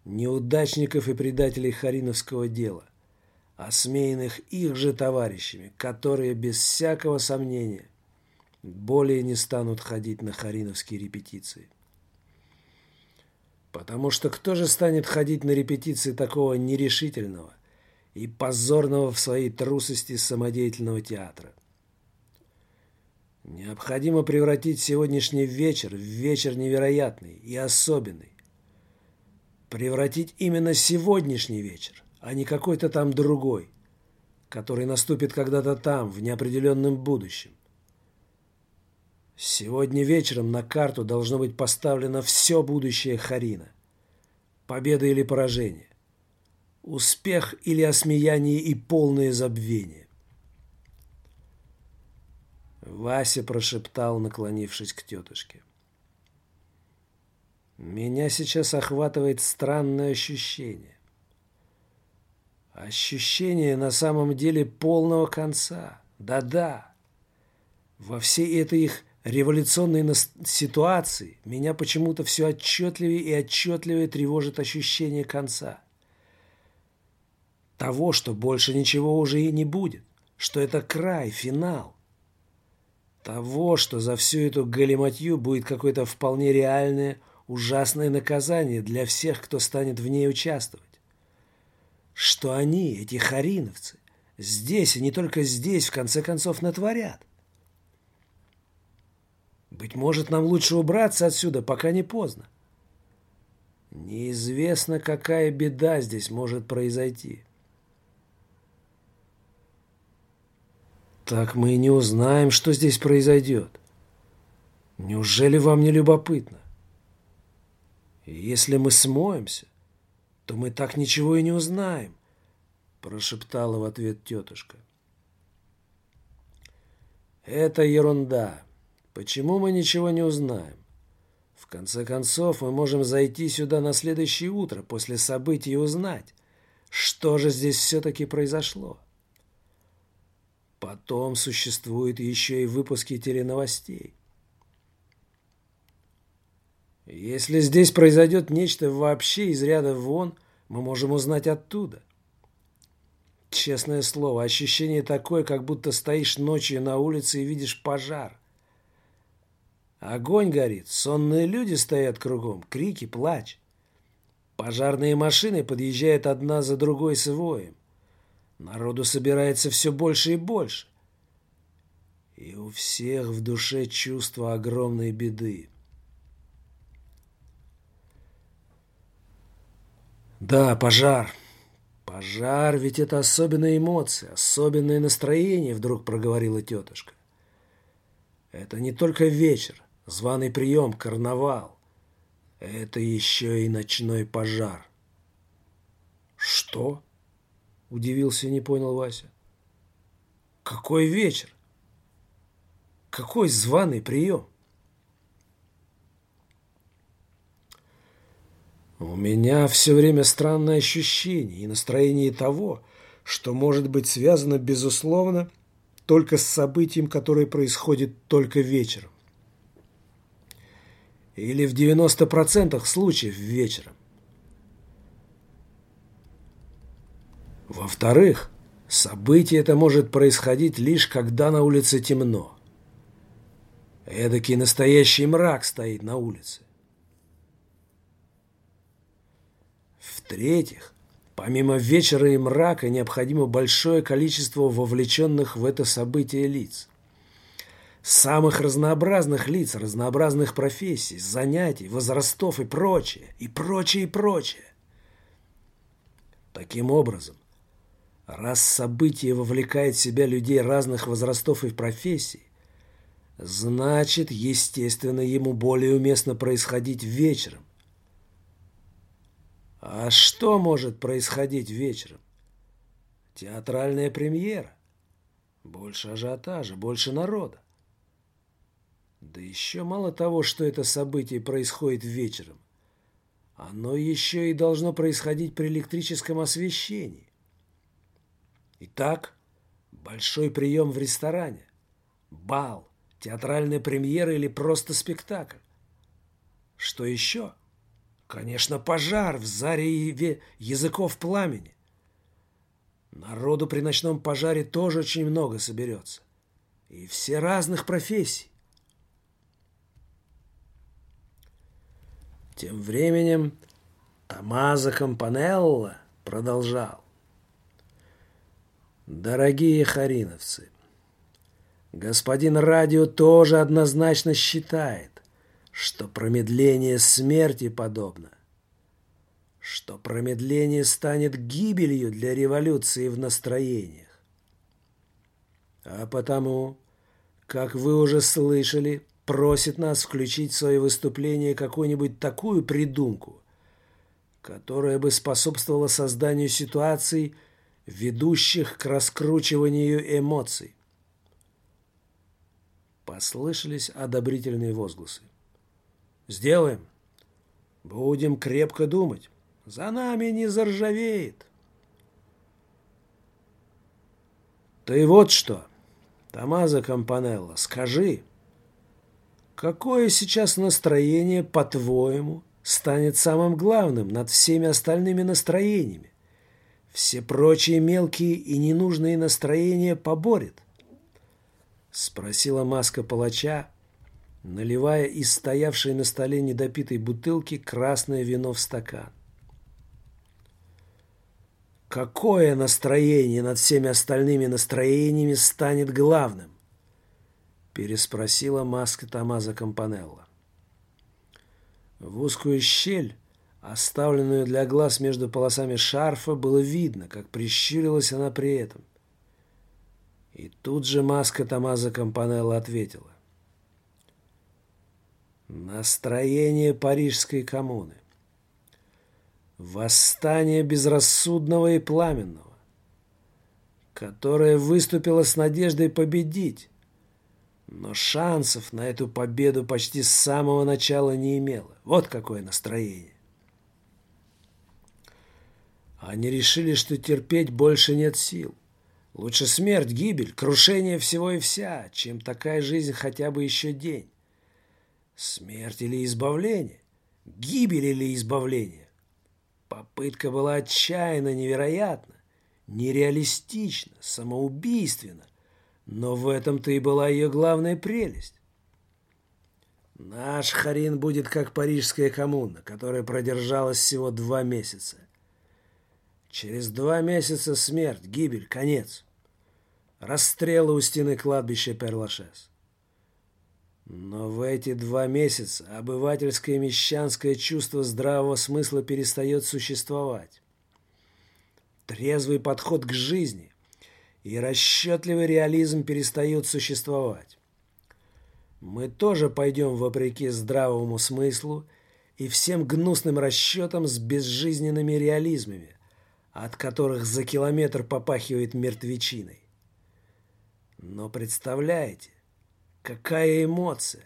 неудачников и предателей Хариновского дела, осмеянных их же товарищами, которые без всякого сомнения более не станут ходить на хариновские репетиции. Потому что кто же станет ходить на репетиции такого нерешительного и позорного в своей трусости самодеятельного театра? Необходимо превратить сегодняшний вечер в вечер невероятный и особенный. Превратить именно сегодняшний вечер, а не какой-то там другой, который наступит когда-то там, в неопределенном будущем. Сегодня вечером на карту должно быть поставлено все будущее Харина. Победа или поражение. Успех или осмеяние и полное забвение. Вася прошептал, наклонившись к тетушке. Меня сейчас охватывает странное ощущение. Ощущение на самом деле полного конца. Да-да. Во всей этой их революционной ситуации меня почему-то все отчетливее и отчетливее тревожит ощущение конца. Того, что больше ничего уже и не будет, что это край, финал. Того, что за всю эту галиматью будет какое-то вполне реальное, ужасное наказание для всех, кто станет в ней участвовать. Что они, эти хариновцы, здесь и не только здесь, в конце концов, натворят. Быть может, нам лучше убраться отсюда, пока не поздно. Неизвестно, какая беда здесь может произойти. Так мы и не узнаем, что здесь произойдет. Неужели вам не любопытно? если мы смоемся, то мы так ничего и не узнаем, прошептала в ответ тетушка. Это ерунда. Почему мы ничего не узнаем? В конце концов, мы можем зайти сюда на следующее утро после событий и узнать, что же здесь все-таки произошло. Потом существуют еще и выпуски теленовостей. Если здесь произойдет нечто вообще из ряда вон, мы можем узнать оттуда. Честное слово, ощущение такое, как будто стоишь ночью на улице и видишь пожар. Огонь горит, сонные люди стоят кругом, крики, плач. Пожарные машины подъезжают одна за другой с воем. Народу собирается все больше и больше. И у всех в душе чувство огромной беды. Да, пожар. Пожар, ведь это особенная эмоция, особенное настроение, вдруг проговорила тетушка. Это не только вечер, Званый прием, карнавал. Это еще и ночной пожар. Что? Удивился не понял Вася. Какой вечер? Какой званый прием? У меня все время странное ощущение и настроение того, что может быть связано, безусловно, только с событием, которое происходит только вечером. Или в 90% случаев вечером. Во-вторых, событие это может происходить лишь когда на улице темно. Эдакий настоящий мрак стоит на улице. В-третьих, помимо вечера и мрака необходимо большое количество вовлеченных в это событие лиц самых разнообразных лиц, разнообразных профессий, занятий, возрастов и прочее, и прочее, и прочее. Таким образом, раз событие вовлекает в себя людей разных возрастов и профессий, значит, естественно, ему более уместно происходить вечером. А что может происходить вечером? Театральная премьера. Больше ажиотажа, больше народа. Да еще мало того, что это событие происходит вечером. Оно еще и должно происходить при электрическом освещении. Итак, большой прием в ресторане. Бал, театральная премьера или просто спектакль. Что еще? Конечно, пожар в заре языков пламени. Народу при ночном пожаре тоже очень много соберется. И все разных профессий. Тем временем Томазо Кампанелло продолжал. Дорогие хариновцы, господин радио тоже однозначно считает, что промедление смерти подобно, что промедление станет гибелью для революции в настроениях. А потому, как вы уже слышали, просит нас включить в свое выступление какую-нибудь такую придумку, которая бы способствовала созданию ситуаций, ведущих к раскручиванию эмоций. Послышались одобрительные возгласы. «Сделаем. Будем крепко думать. За нами не заржавеет». «Ты вот что, Томазо Кампанелло, скажи, какое сейчас настроение, по-твоему, станет самым главным над всеми остальными настроениями? Все прочие мелкие и ненужные настроения поборет?» Спросила маска палача, наливая из стоявшей на столе недопитой бутылки красное вино в стакан. Какое настроение над всеми остальными настроениями станет главным? Переспросила маска Томазо Кампанелло. В узкую щель, оставленную для глаз между полосами шарфа, было видно, как прищурилась она при этом. И тут же маска Томазо Кампанелло ответила. Настроение Парижской коммуны. Восстание безрассудного и пламенного, которое выступило с надеждой победить, но шансов на эту победу почти с самого начала не имело. Вот какое настроение. Они решили, что терпеть больше нет сил. Лучше смерть, гибель, крушение всего и вся, чем такая жизнь хотя бы еще день. Смерть или избавление? Гибель или избавление? Попытка была отчаянно невероятна, нереалистична, самоубийственна, но в этом-то и была ее главная прелесть. Наш Харин будет как парижская коммуна, которая продержалась всего два месяца. Через два месяца смерть, гибель, конец. Расстрелы у стены кладбища Перлашес. Но в эти два месяца обывательское мещанское чувство здравого смысла перестает существовать. Трезвый подход к жизни и расчетливый реализм перестают существовать. Мы тоже пойдем вопреки здравому смыслу и всем гнусным расчетам с безжизненными реализмами, от которых за километр попахивает мертвечиной. Но представляете, какая эмоция,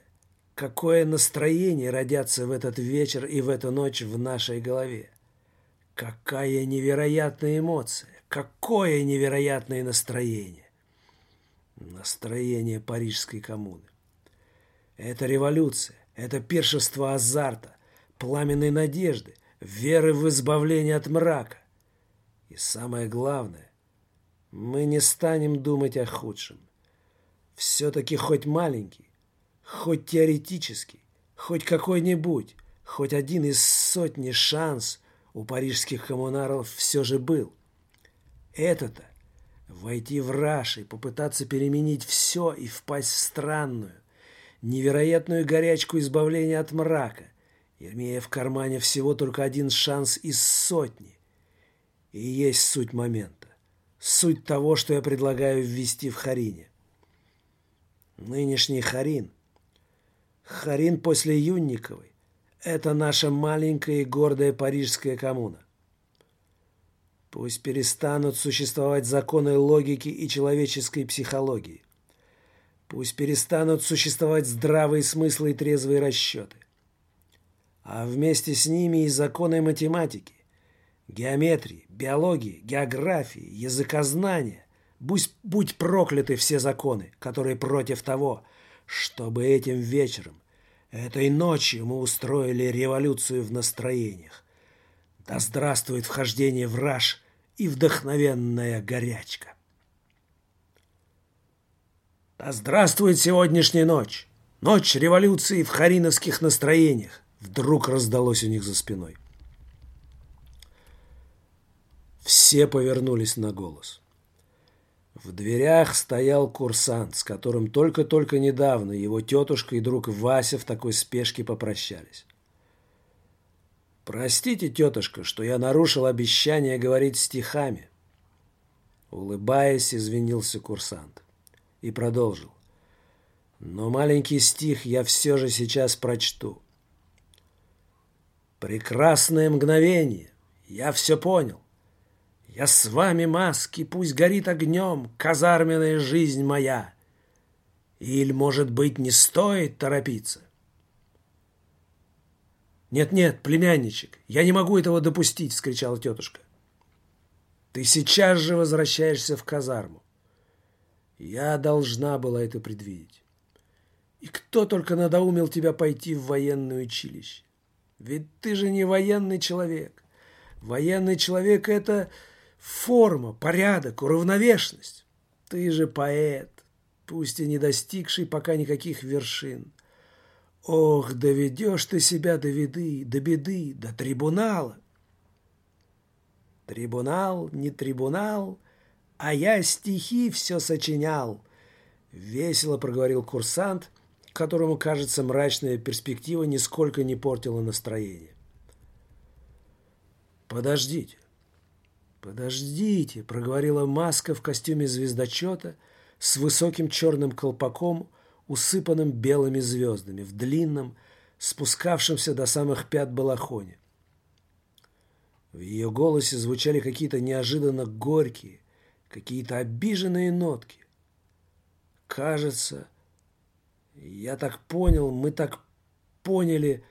какое настроение родятся в этот вечер и в эту ночь в нашей голове. Какая невероятная эмоция, какое невероятное настроение. Настроение Парижской коммуны. Это революция, это пиршество азарта, пламенной надежды, веры в избавление от мрака. И самое главное, мы не станем думать о худшем. Все-таки хоть маленький, хоть теоретический, хоть какой-нибудь, хоть один из сотни шанс у парижских коммунаров все же был. Это-то войти в раш и попытаться переменить все и впасть в странную, невероятную горячку избавления от мрака, имея в кармане всего только один шанс из сотни и есть суть момента. Суть того, что я предлагаю ввести в Харине. Нынешний Харин. Харин после Юнниковой. Это наша маленькая и гордая парижская коммуна. Пусть перестанут существовать законы логики и человеческой психологии. Пусть перестанут существовать здравые смыслы и трезвые расчеты. А вместе с ними и законы математики, геометрии, биологии, географии, языкознания. Будь, будь прокляты все законы, которые против того, чтобы этим вечером, этой ночью мы устроили революцию в настроениях. Да здравствует вхождение в раж и вдохновенная горячка. Да здравствует сегодняшняя ночь! Ночь революции в хариновских настроениях! Вдруг раздалось у них за спиной. Все повернулись на голос. В дверях стоял курсант, с которым только-только недавно его тетушка и друг Вася в такой спешке попрощались. «Простите, тетушка, что я нарушил обещание говорить стихами». Улыбаясь, извинился курсант и продолжил. «Но маленький стих я все же сейчас прочту. Прекрасное мгновение, я все понял. Я с вами, маски, пусть горит огнем казарменная жизнь моя. Или, может быть, не стоит торопиться? «Нет-нет, племянничек, я не могу этого допустить!» — вскричала тетушка. «Ты сейчас же возвращаешься в казарму. Я должна была это предвидеть. И кто только надоумил тебя пойти в военное училище? Ведь ты же не военный человек. Военный человек — это форма, порядок, уравновешенность. Ты же поэт, пусть и не достигший пока никаких вершин. Ох, доведешь ты себя до беды, до беды, до трибунала. Трибунал, не трибунал, а я стихи все сочинял. Весело проговорил курсант, которому, кажется, мрачная перспектива нисколько не портила настроение. «Подождите, подождите», — проговорила маска в костюме звездочета с высоким черным колпаком, усыпанным белыми звездами, в длинном, спускавшемся до самых пят балахоне. В ее голосе звучали какие-то неожиданно горькие, какие-то обиженные нотки. Кажется, я так понял, мы так поняли,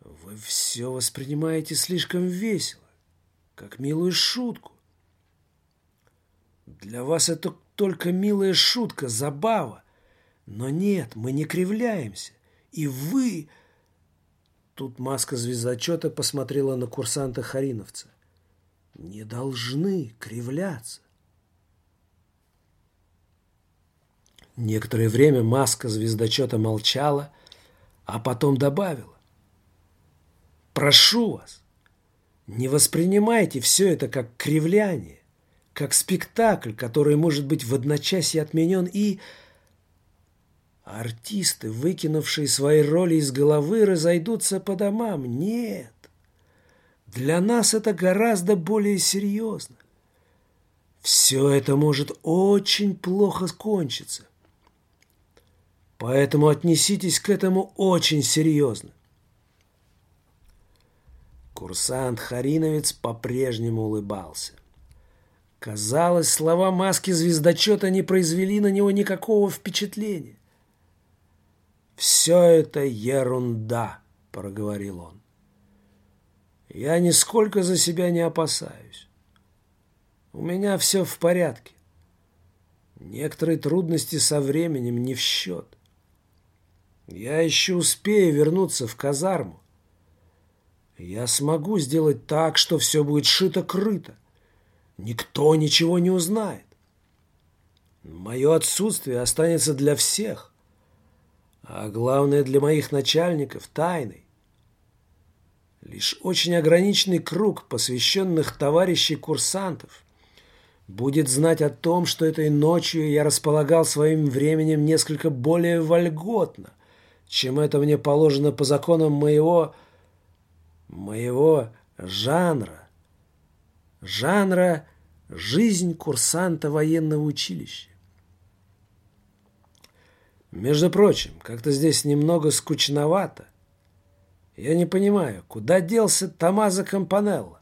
вы все воспринимаете слишком весело, как милую шутку. Для вас это только милая шутка, забава. Но нет, мы не кривляемся. И вы... Тут маска звездочета посмотрела на курсанта Хариновца. Не должны кривляться. Некоторое время маска звездочета молчала, а потом добавила. «Прошу вас, не воспринимайте все это как кривляние, как спектакль, который может быть в одночасье отменен и артисты, выкинувшие свои роли из головы, разойдутся по домам. Нет. Для нас это гораздо более серьезно. Все это может очень плохо кончиться. Поэтому отнеситесь к этому очень серьезно. Курсант Хариновец по-прежнему улыбался. Казалось, слова маски звездочета не произвели на него никакого впечатления. «Все это ерунда», — проговорил он. «Я нисколько за себя не опасаюсь. У меня все в порядке. Некоторые трудности со временем не в счет. Я еще успею вернуться в казарму. Я смогу сделать так, что все будет шито-крыто. Никто ничего не узнает. Мое отсутствие останется для всех а главное для моих начальников – тайной. Лишь очень ограниченный круг посвященных товарищей курсантов будет знать о том, что этой ночью я располагал своим временем несколько более вольготно, чем это мне положено по законам моего... моего жанра. Жанра «Жизнь курсанта военного училища». Между прочим, как-то здесь немного скучновато. Я не понимаю, куда делся Томазо Кампанелло?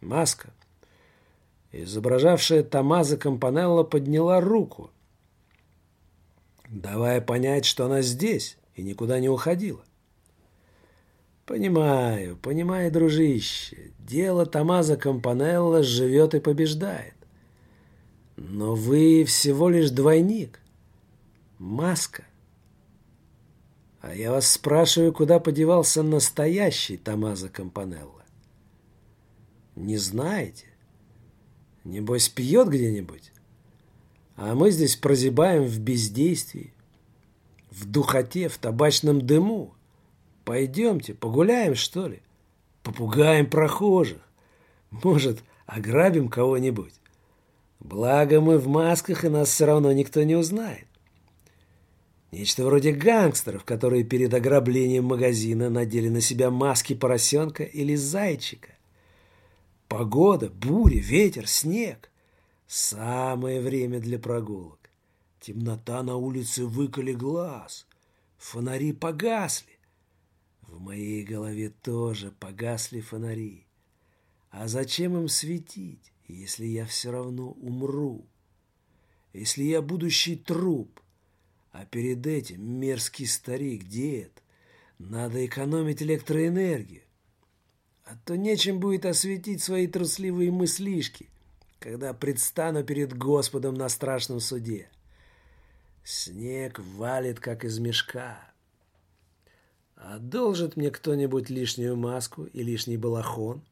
Маска, изображавшая Томазо Кампанелло, подняла руку, давая понять, что она здесь и никуда не уходила. Понимаю, понимаю, дружище, дело Томазо Кампанелло живет и побеждает. Но вы всего лишь двойник. Маска. А я вас спрашиваю, куда подевался настоящий Томазо Кампанелло? Не знаете? Небось, пьет где-нибудь? А мы здесь прозябаем в бездействии, в духоте, в табачном дыму. Пойдемте, погуляем, что ли? Попугаем прохожих. Может, ограбим кого-нибудь? Благо мы в масках, и нас все равно никто не узнает. Нечто вроде гангстеров, которые перед ограблением магазина надели на себя маски поросенка или зайчика. Погода, буря, ветер, снег. Самое время для прогулок. Темнота на улице выколи глаз. Фонари погасли. В моей голове тоже погасли фонари. А зачем им светить, если я все равно умру? Если я будущий труп, а перед этим мерзкий старик, дед, надо экономить электроэнергию. А то нечем будет осветить свои трусливые мыслишки, когда предстану перед Господом на страшном суде. Снег валит, как из мешка. Одолжит мне кто-нибудь лишнюю маску и лишний балахон?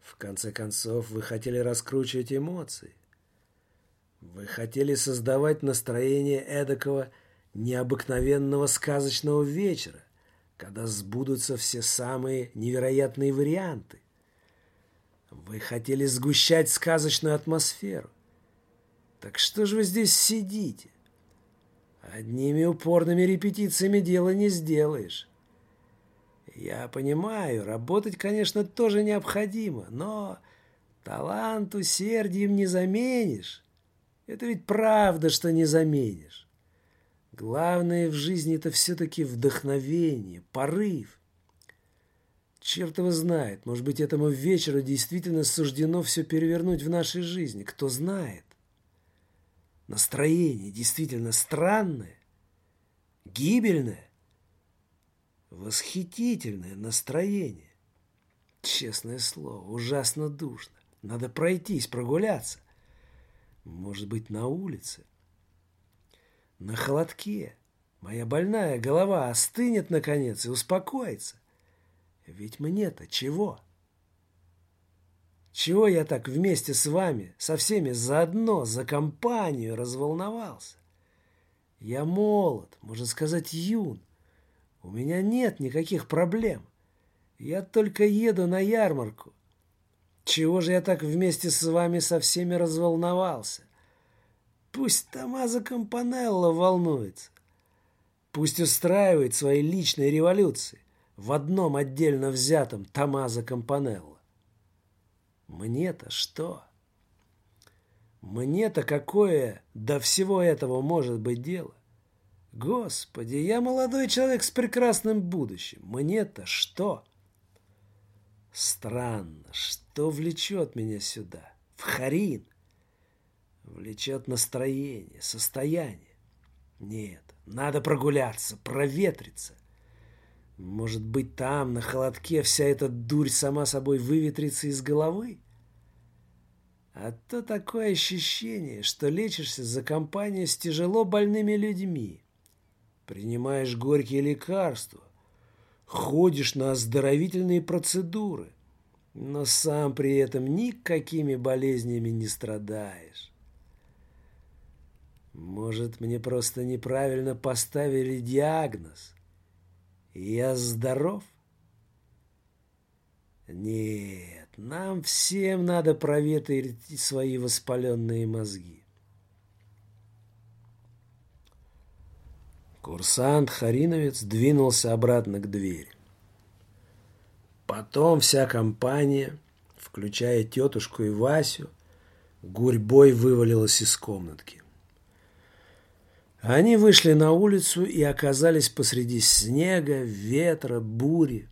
В конце концов, вы хотели раскручивать эмоции. Вы хотели создавать настроение эдакого необыкновенного сказочного вечера, когда сбудутся все самые невероятные варианты. Вы хотели сгущать сказочную атмосферу. Так что же вы здесь сидите? Одними упорными репетициями дело не сделаешь. Я понимаю, работать, конечно, тоже необходимо, но талант усердием не заменишь. Это ведь правда, что не заменишь. Главное в жизни это все-таки вдохновение, порыв. Черт его знает, может быть, этому вечеру действительно суждено все перевернуть в нашей жизни. Кто знает. Настроение действительно странное, гибельное, восхитительное настроение. Честное слово, ужасно душно. Надо пройтись, прогуляться. Может быть, на улице? На холодке. Моя больная голова остынет, наконец, и успокоится. Ведь мне-то чего? Чего я так вместе с вами, со всеми заодно, за компанию разволновался? Я молод, можно сказать, юн. У меня нет никаких проблем. Я только еду на ярмарку, чего же я так вместе с вами со всеми разволновался? Пусть Томазо Кампанелло волнуется. Пусть устраивает свои личные революции в одном отдельно взятом Томазо Кампанелло. Мне-то что? Мне-то какое до всего этого может быть дело? Господи, я молодой человек с прекрасным будущим. Мне-то что? Странно, что влечет меня сюда, в Харин? Влечет настроение, состояние. Нет, надо прогуляться, проветриться. Может быть, там, на холодке, вся эта дурь сама собой выветрится из головы? А то такое ощущение, что лечишься за компанию с тяжело больными людьми. Принимаешь горькие лекарства, ходишь на оздоровительные процедуры, но сам при этом никакими болезнями не страдаешь. Может, мне просто неправильно поставили диагноз, я здоров? Нет, нам всем надо проветрить свои воспаленные мозги. Курсант Хариновец двинулся обратно к двери. Потом вся компания, включая тетушку и Васю, гурьбой вывалилась из комнатки. Они вышли на улицу и оказались посреди снега, ветра, бури.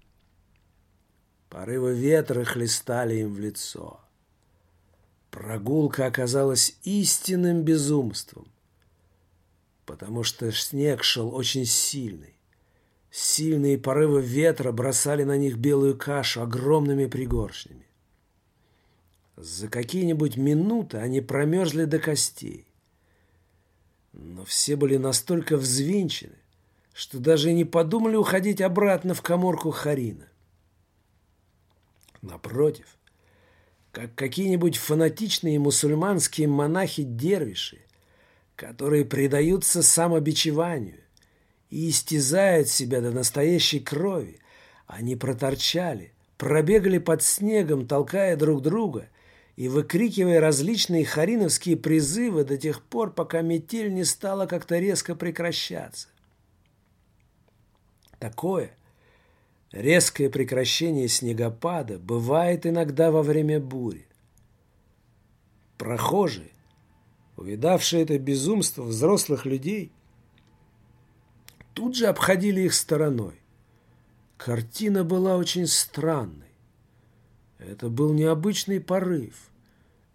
Порывы ветра хлестали им в лицо. Прогулка оказалась истинным безумством потому что снег шел очень сильный. Сильные порывы ветра бросали на них белую кашу огромными пригоршнями. За какие-нибудь минуты они промерзли до костей. Но все были настолько взвинчены, что даже не подумали уходить обратно в коморку Харина. Напротив, как какие-нибудь фанатичные мусульманские монахи-дервиши, которые предаются самобичеванию и истязают себя до настоящей крови, они проторчали, пробегали под снегом, толкая друг друга и выкрикивая различные хариновские призывы до тех пор, пока метель не стала как-то резко прекращаться. Такое резкое прекращение снегопада бывает иногда во время бури. Прохожие, увидавшие это безумство взрослых людей, тут же обходили их стороной. Картина была очень странной. Это был необычный порыв,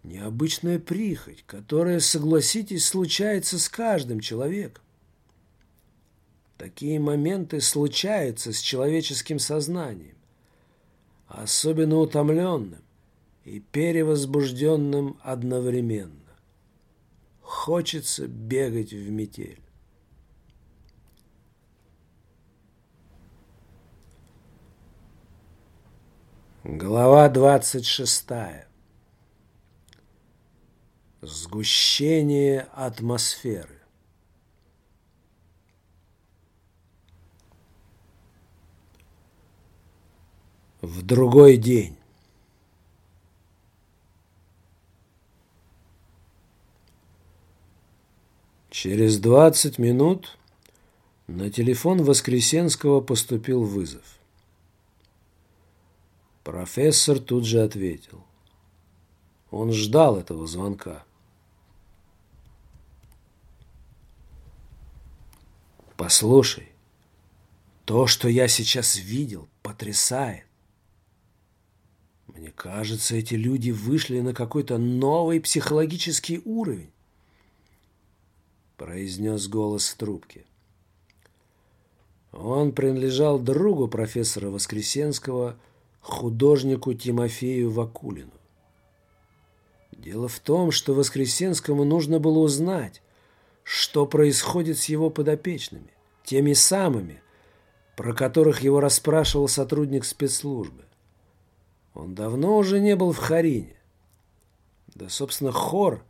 необычная прихоть, которая, согласитесь, случается с каждым человеком. Такие моменты случаются с человеческим сознанием, особенно утомленным и перевозбужденным одновременно. Хочется бегать в метель. Глава двадцать шестая. Сгущение атмосферы. В другой день. Через двадцать минут на телефон Воскресенского поступил вызов. Профессор тут же ответил. Он ждал этого звонка. Послушай, то, что я сейчас видел, потрясает. Мне кажется, эти люди вышли на какой-то новый психологический уровень, произнес голос в трубке. Он принадлежал другу профессора Воскресенского, художнику Тимофею Вакулину. Дело в том, что Воскресенскому нужно было узнать, что происходит с его подопечными, теми самыми, про которых его расспрашивал сотрудник спецслужбы. Он давно уже не был в Харине. Да, собственно, хор,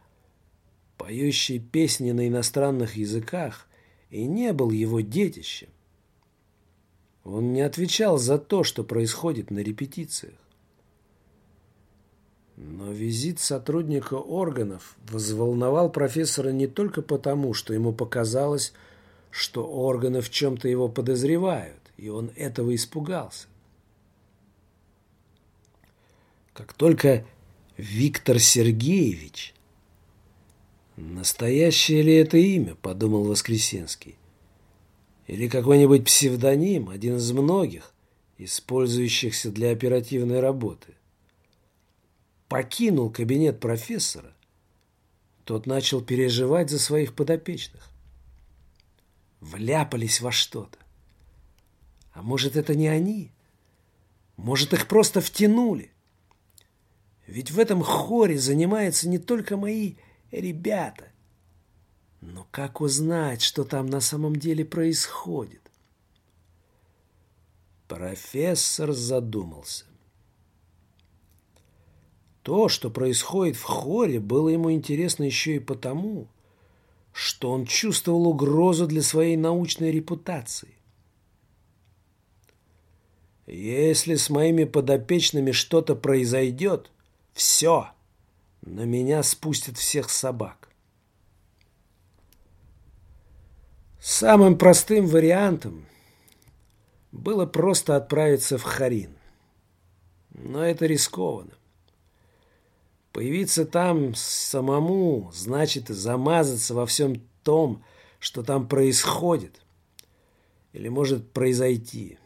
поющий песни на иностранных языках, и не был его детищем. Он не отвечал за то, что происходит на репетициях. Но визит сотрудника органов взволновал профессора не только потому, что ему показалось, что органы в чем-то его подозревают, и он этого испугался. Как только Виктор Сергеевич... Настоящее ли это имя, подумал Воскресенский. Или какой-нибудь псевдоним, один из многих, использующихся для оперативной работы. Покинул кабинет профессора, тот начал переживать за своих подопечных. Вляпались во что-то. А может, это не они? Может, их просто втянули? Ведь в этом хоре занимаются не только мои ребята. Но как узнать, что там на самом деле происходит? Профессор задумался. То, что происходит в хоре, было ему интересно еще и потому, что он чувствовал угрозу для своей научной репутации. Если с моими подопечными что-то произойдет, все, на меня спустят всех собак. Самым простым вариантом было просто отправиться в Харин. Но это рискованно. Появиться там самому значит замазаться во всем том, что там происходит или может произойти.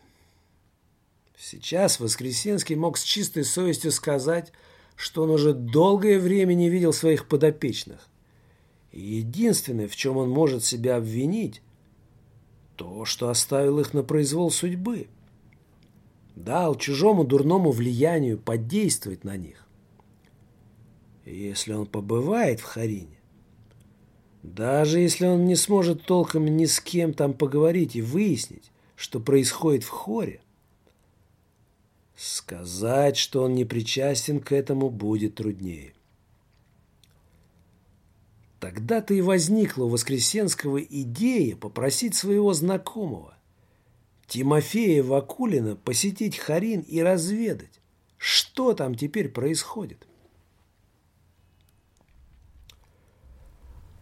Сейчас Воскресенский мог с чистой совестью сказать, что он уже долгое время не видел своих подопечных. Единственное, в чем он может себя обвинить, то, что оставил их на произвол судьбы. Дал чужому дурному влиянию подействовать на них. Если он побывает в Харине, Даже если он не сможет толком ни с кем там поговорить и выяснить, что происходит в хоре, сказать, что он не причастен к этому, будет труднее. Тогда-то и возникла у Воскресенского идея попросить своего знакомого, Тимофея Вакулина, посетить Харин и разведать, что там теперь происходит.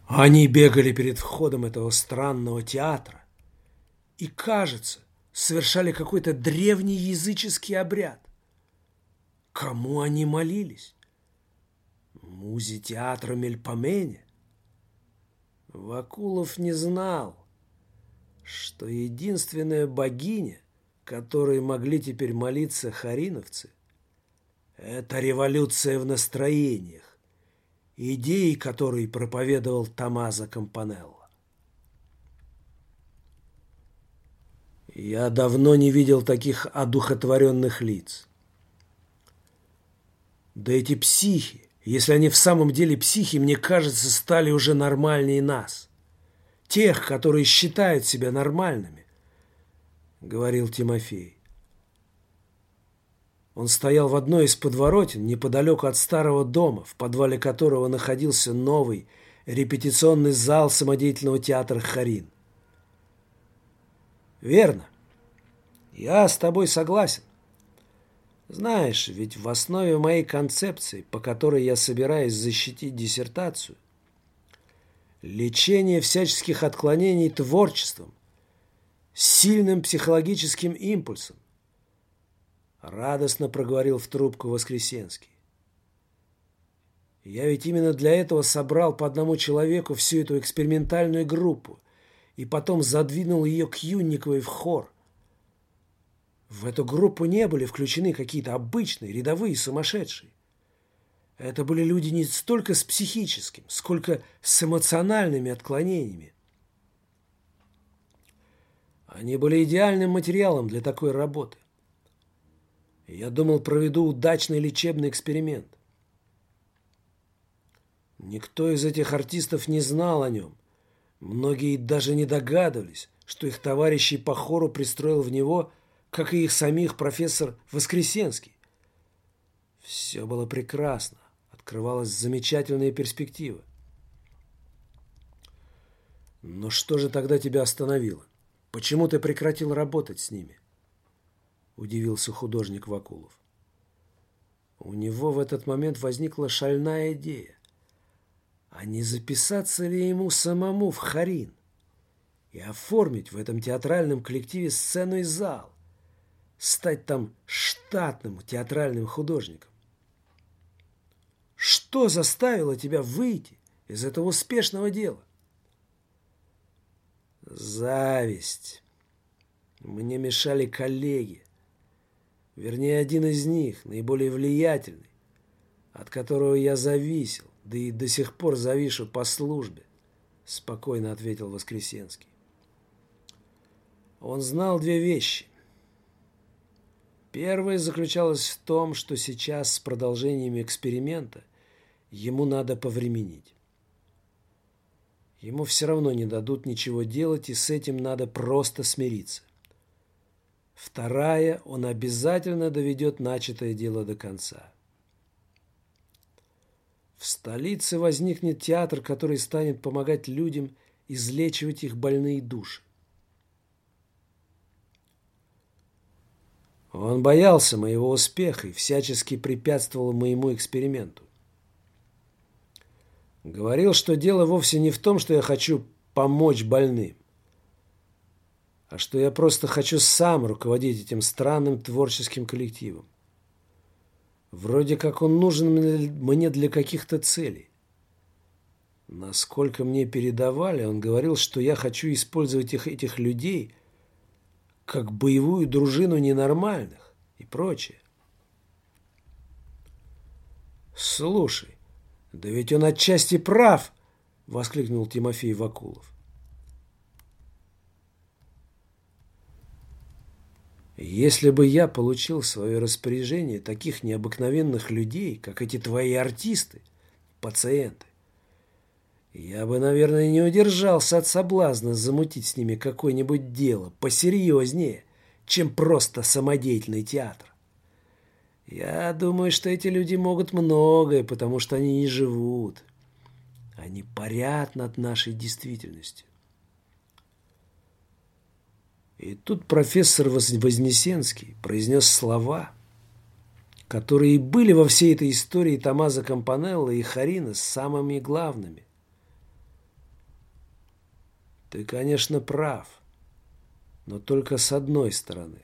Они бегали перед входом этого странного театра и, кажется, совершали какой-то древний языческий обряд. Кому они молились? Музе театра Мельпомене? Вакулов не знал, что единственная богиня, которой могли теперь молиться хариновцы, это революция в настроениях, идеи которой проповедовал Томазо Кампанелло. Я давно не видел таких одухотворенных лиц. Да эти психи, если они в самом деле психи, мне кажется, стали уже нормальнее нас. Тех, которые считают себя нормальными, говорил Тимофей. Он стоял в одной из подворотен, неподалеку от старого дома, в подвале которого находился новый репетиционный зал самодеятельного театра «Харин». «Верно. Я с тобой согласен. Знаешь, ведь в основе моей концепции, по которой я собираюсь защитить диссертацию, лечение всяческих отклонений творчеством, сильным психологическим импульсом, Радостно проговорил в трубку Воскресенский. Я ведь именно для этого собрал по одному человеку всю эту экспериментальную группу и потом задвинул ее к Юнниковой в хор. В эту группу не были включены какие-то обычные, рядовые сумасшедшие. Это были люди не столько с психическим, сколько с эмоциональными отклонениями. Они были идеальным материалом для такой работы. Я думал, проведу удачный лечебный эксперимент. Никто из этих артистов не знал о нем. Многие даже не догадывались, что их товарищей по хору пристроил в него, как и их самих профессор Воскресенский. Все было прекрасно. Открывалась замечательная перспектива. Но что же тогда тебя остановило? Почему ты прекратил работать с ними? удивился художник Вакулов. У него в этот момент возникла шальная идея. А не записаться ли ему самому в Харин и оформить в этом театральном коллективе сцену и зал, стать там штатным театральным художником? Что заставило тебя выйти из этого успешного дела? Зависть. Мне мешали коллеги. Вернее, один из них, наиболее влиятельный, от которого я зависел, да и до сих пор завишу по службе, спокойно ответил Воскресенский. Он знал две вещи. Первая заключалась в том, что сейчас с продолжением эксперимента ему надо повременить. Ему все равно не дадут ничего делать, и с этим надо просто смириться. Вторая, он обязательно доведет начатое дело до конца. В столице возникнет театр, который станет помогать людям излечивать их больные души. Он боялся моего успеха и всячески препятствовал моему эксперименту. Говорил, что дело вовсе не в том, что я хочу помочь больным а что я просто хочу сам руководить этим странным творческим коллективом. Вроде как он нужен мне для каких-то целей. Насколько мне передавали, он говорил, что я хочу использовать их, этих людей как боевую дружину ненормальных и прочее. «Слушай, да ведь он отчасти прав!» — воскликнул Тимофей Вакулов. Если бы я получил в свое распоряжение таких необыкновенных людей, как эти твои артисты, пациенты, Я бы, наверное, не удержался от соблазна замутить с ними какое-нибудь дело посерьезнее, чем просто самодеятельный театр. Я думаю, что эти люди могут многое, потому что они не живут. Они парят над нашей действительностью. И тут профессор Вознесенский произнес слова, которые были во всей этой истории Томазо Кампанелло и Харина самыми главными. Ты, конечно, прав, но только с одной стороны,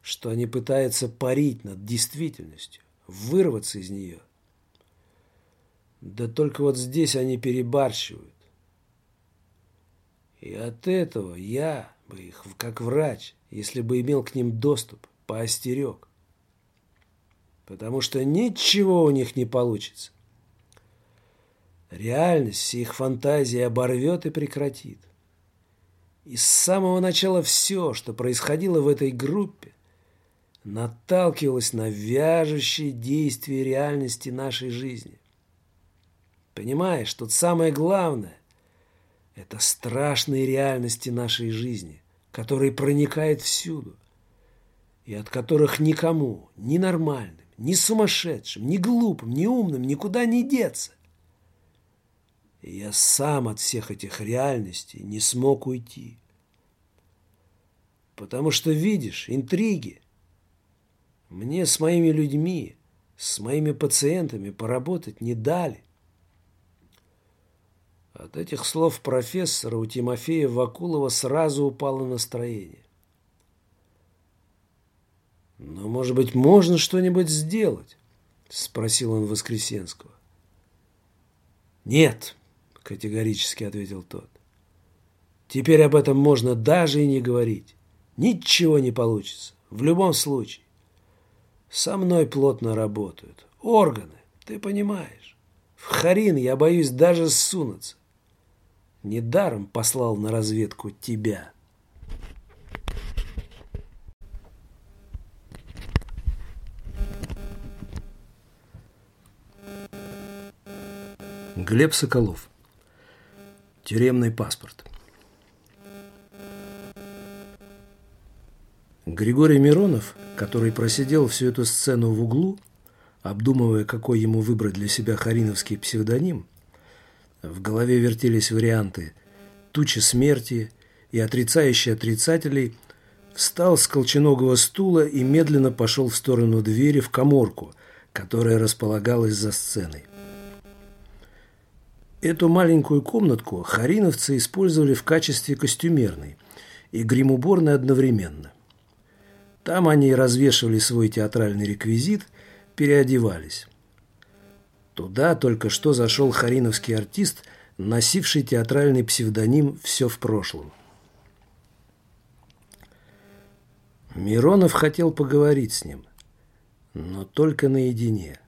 что они пытаются парить над действительностью, вырваться из нее. Да только вот здесь они перебарщивают. И от этого я бы их, как врач, если бы имел к ним доступ, поостерег. Потому что ничего у них не получится. Реальность их фантазии оборвет и прекратит. И с самого начала все, что происходило в этой группе, наталкивалось на вяжущие действия реальности нашей жизни. Понимаешь, тут самое главное – это страшные реальности нашей жизни, которые проникают всюду, и от которых никому, ни нормальным, ни сумасшедшим, ни глупым, ни умным никуда не деться. И я сам от всех этих реальностей не смог уйти. Потому что, видишь, интриги. Мне с моими людьми, с моими пациентами поработать не дали. От этих слов профессора у Тимофея Вакулова сразу упало настроение. «Но, может быть, можно что-нибудь сделать?» – спросил он Воскресенского. «Нет», – категорически ответил тот. «Теперь об этом можно даже и не говорить. Ничего не получится. В любом случае. Со мной плотно работают. Органы, ты понимаешь. В Харин я боюсь даже сунуться. Недаром послал на разведку тебя». Глеб Соколов. Тюремный паспорт. Григорий Миронов, который просидел всю эту сцену в углу, обдумывая, какой ему выбрать для себя хариновский псевдоним, в голове вертелись варианты «Туча смерти» и «Отрицающий отрицателей», встал с колченогого стула и медленно пошел в сторону двери в коморку, которая располагалась за сценой. Эту маленькую комнатку хариновцы использовали в качестве костюмерной и гримуборной одновременно. Там они развешивали свой театральный реквизит, переодевались. Туда только что зашел хариновский артист, носивший театральный псевдоним «Все в прошлом». Миронов хотел поговорить с ним, но только наедине –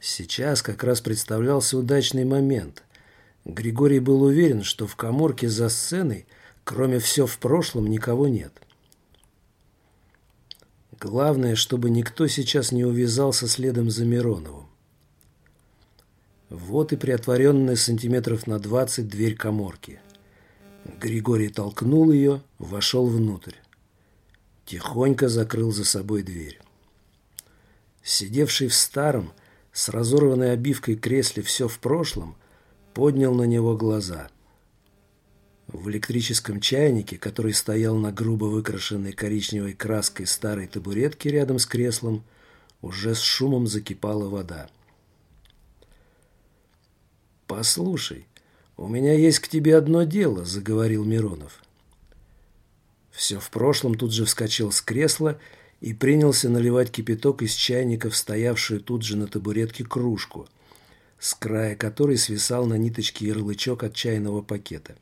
Сейчас как раз представлялся удачный момент. Григорий был уверен, что в коморке за сценой, кроме все в прошлом, никого нет. Главное, чтобы никто сейчас не увязался следом за Мироновым. Вот и приотворенная сантиметров на двадцать дверь коморки. Григорий толкнул ее, вошел внутрь. Тихонько закрыл за собой дверь. Сидевший в старом, с разорванной обивкой кресле «Все в прошлом» поднял на него глаза. В электрическом чайнике, который стоял на грубо выкрашенной коричневой краской старой табуретке рядом с креслом, уже с шумом закипала вода. «Послушай, у меня есть к тебе одно дело», — заговорил Миронов. Все в прошлом тут же вскочил с кресла и принялся наливать кипяток из чайника в стоявшую тут же на табуретке кружку, с края которой свисал на ниточке ярлычок от чайного пакета.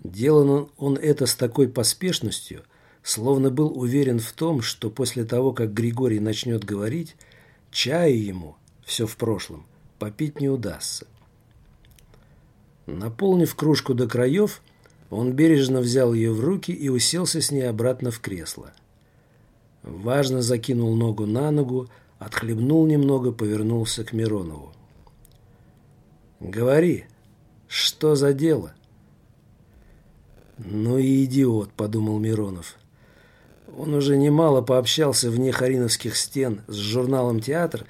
Делал он это с такой поспешностью, словно был уверен в том, что после того, как Григорий начнет говорить, чаю ему, все в прошлом, попить не удастся. Наполнив кружку до краев, он бережно взял ее в руки и уселся с ней обратно в кресло. Важно закинул ногу на ногу, отхлебнул немного, повернулся к Миронову. Говори, что за дело? Ну и идиот, подумал Миронов. Он уже немало пообщался вне хариновских стен с журналом «Театр»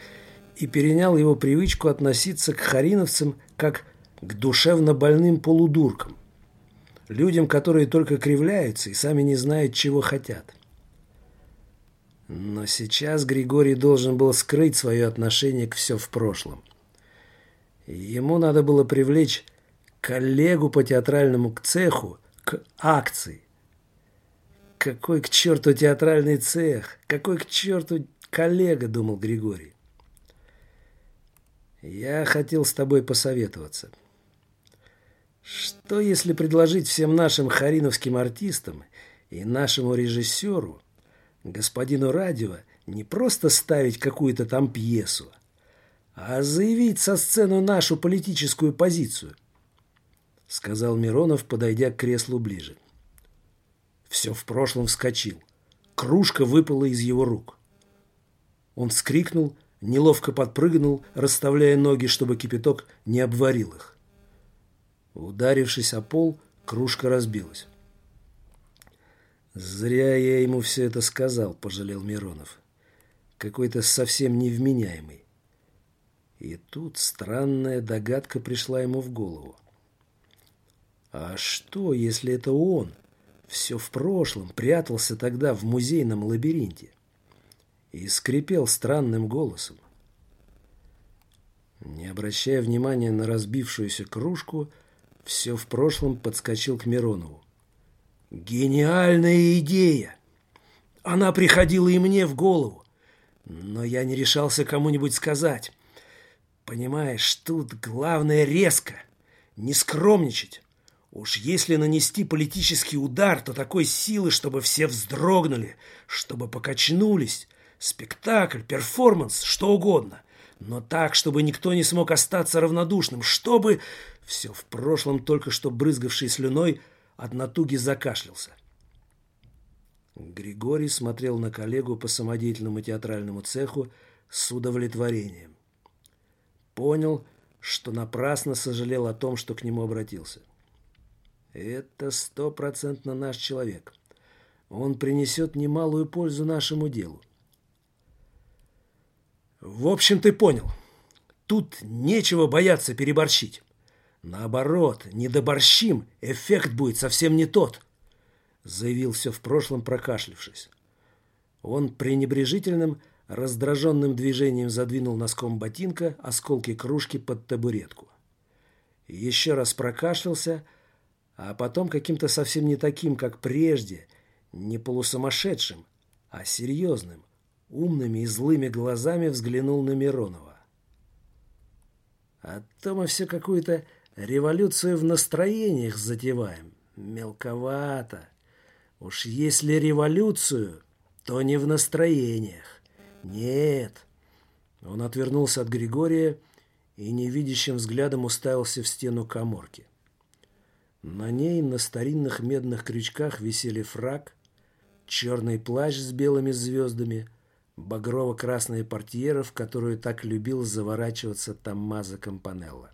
и перенял его привычку относиться к хариновцам как к душевно больным полудуркам. Людям, которые только кривляются и сами не знают, чего хотят. Но сейчас Григорий должен был скрыть свое отношение к все в прошлом. Ему надо было привлечь коллегу по театральному цеху к акции. Какой к черту театральный цех? Какой к черту коллега, думал Григорий. Я хотел с тобой посоветоваться. Что если предложить всем нашим хариновским артистам и нашему режиссеру, господину Радио, не просто ставить какую-то там пьесу, а заявить со сцены нашу политическую позицию, сказал Миронов, подойдя к креслу ближе. Все в прошлом вскочил. Кружка выпала из его рук. Он вскрикнул, неловко подпрыгнул, расставляя ноги, чтобы кипяток не обварил их. Ударившись о пол, кружка разбилась. «Зря я ему все это сказал», – пожалел Миронов. «Какой-то совсем невменяемый». И тут странная догадка пришла ему в голову. А что, если это он? Все в прошлом прятался тогда в музейном лабиринте и скрипел странным голосом. Не обращая внимания на разбившуюся кружку, все в прошлом подскочил к Миронову. Гениальная идея! Она приходила и мне в голову, но я не решался кому-нибудь сказать. Понимаешь, тут главное резко, не скромничать. Уж если нанести политический удар, то такой силы, чтобы все вздрогнули, чтобы покачнулись. Спектакль, перформанс, что угодно. Но так, чтобы никто не смог остаться равнодушным, чтобы... Все в прошлом, только что брызгавший слюной, от натуги закашлялся. Григорий смотрел на коллегу по самодеятельному театральному цеху с удовлетворением. Понял, что напрасно сожалел о том, что к нему обратился. Это стопроцентно наш человек. Он принесет немалую пользу нашему делу. В общем, ты понял. Тут нечего бояться переборщить. Наоборот, не доборщим, эффект будет совсем не тот, заявил все в прошлом, прокашлившись. Он пренебрежительным, раздраженным движением задвинул носком ботинка осколки кружки под табуретку. Еще раз прокашлялся, а потом каким-то совсем не таким, как прежде, не полусумасшедшим, а серьезным, умными и злыми глазами взглянул на Миронова. А то мы все какую-то революцию в настроениях затеваем. Мелковато. Уж если революцию, то не в настроениях. Нет. Он отвернулся от Григория и невидящим взглядом уставился в стену коморки. На ней на старинных медных крючках висели фраг, черный плащ с белыми звездами – багрово-красные портьеры, в которую так любил заворачиваться Томмазо Кампанелло.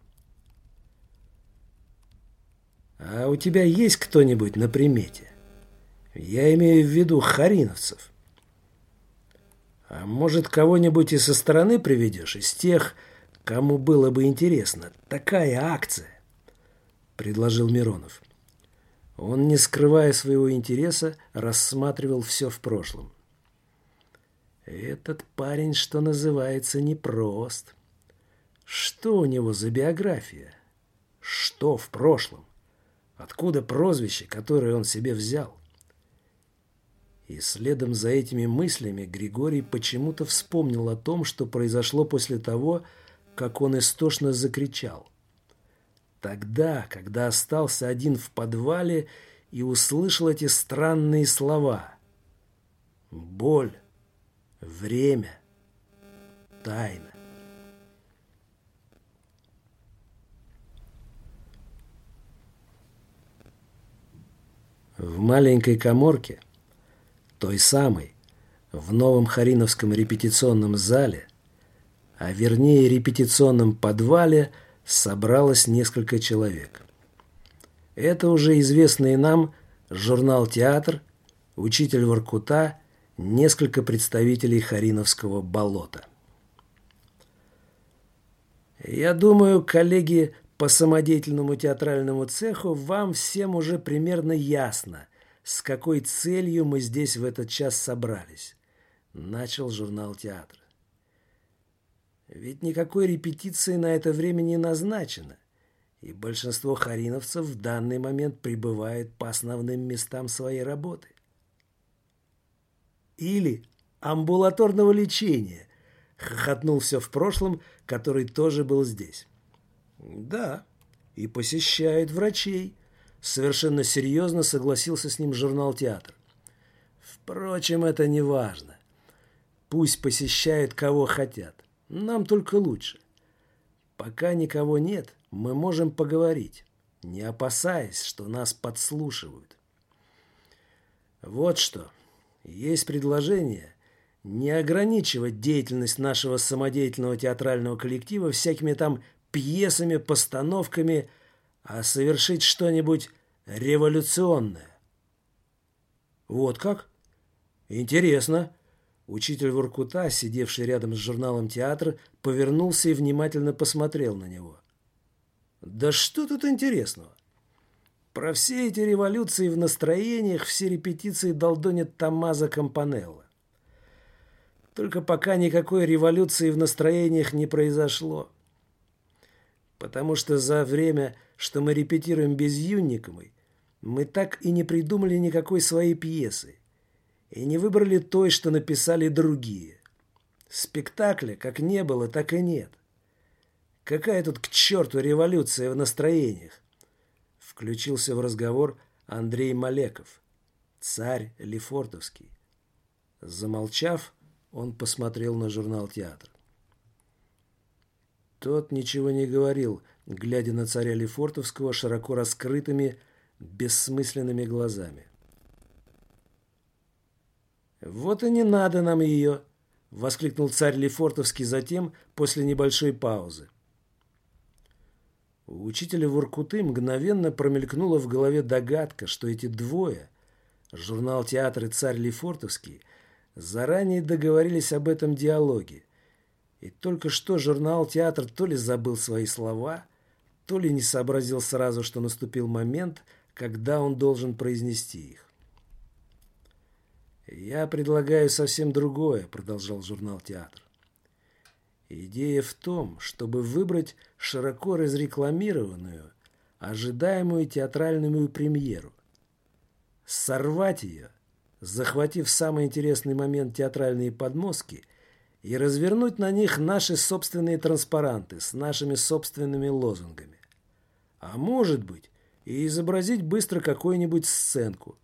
«А у тебя есть кто-нибудь на примете? Я имею в виду хариновцев. А может, кого-нибудь и со стороны приведешь, из тех, кому было бы интересно? Такая акция!» — предложил Миронов. Он, не скрывая своего интереса, рассматривал все в прошлом. Этот парень, что называется, непрост. Что у него за биография? Что в прошлом? Откуда прозвище, которое он себе взял? И следом за этими мыслями Григорий почему-то вспомнил о том, что произошло после того, как он истошно закричал. Тогда, когда остался один в подвале и услышал эти странные слова. Боль, Время. Тайна. В маленькой коморке, той самой, в новом Хариновском репетиционном зале, а вернее репетиционном подвале, собралось несколько человек. Это уже известный нам журнал «Театр», учитель Воркута, несколько представителей Хариновского болота. Я думаю, коллеги по самодеятельному театральному цеху, вам всем уже примерно ясно, с какой целью мы здесь в этот час собрались. Начал журнал театра. Ведь никакой репетиции на это время не назначено, и большинство хариновцев в данный момент пребывает по основным местам своей работы. Или амбулаторного лечения, хохотнул все в прошлом, который тоже был здесь. Да, и посещает врачей. Совершенно серьезно согласился с ним журнал «Театр». Впрочем, это не важно. Пусть посещают кого хотят. Нам только лучше. Пока никого нет, мы можем поговорить, не опасаясь, что нас подслушивают. Вот что. Есть предложение не ограничивать деятельность нашего самодеятельного театрального коллектива всякими там пьесами, постановками, а совершить что-нибудь революционное. Вот как? Интересно. Учитель Воркута, сидевший рядом с журналом «Театр», повернулся и внимательно посмотрел на него. Да что тут интересного? Про все эти революции в настроениях все репетиции долдонит Томмазо Кампанелло. Только пока никакой революции в настроениях не произошло потому что за время, что мы репетируем без Юнниковой, мы так и не придумали никакой своей пьесы и не выбрали той, что написали другие. Спектакля как не было, так и нет. Какая тут к черту революция в настроениях? Включился в разговор Андрей Малеков, царь Лефортовский. Замолчав, он посмотрел на журнал «Театр». Тот ничего не говорил, глядя на царя Лефортовского широко раскрытыми, бессмысленными глазами. «Вот и не надо нам ее!» — воскликнул царь Лефортовский затем, после небольшой паузы. У учителя Воркуты мгновенно промелькнула в голове догадка, что эти двое, журнал «Театр» и царь Лефортовский, заранее договорились об этом диалоге, и только что журнал «Театр» то ли забыл свои слова, то ли не сообразил сразу, что наступил момент, когда он должен произнести их. «Я предлагаю совсем другое», — продолжал журнал «Театр». Идея в том, чтобы выбрать широко разрекламированную, ожидаемую театральную премьеру, сорвать ее, захватив самый интересный момент театральные подмостки и развернуть на них наши собственные транспаранты с нашими собственными лозунгами. А может быть, и изобразить быстро какую-нибудь сценку.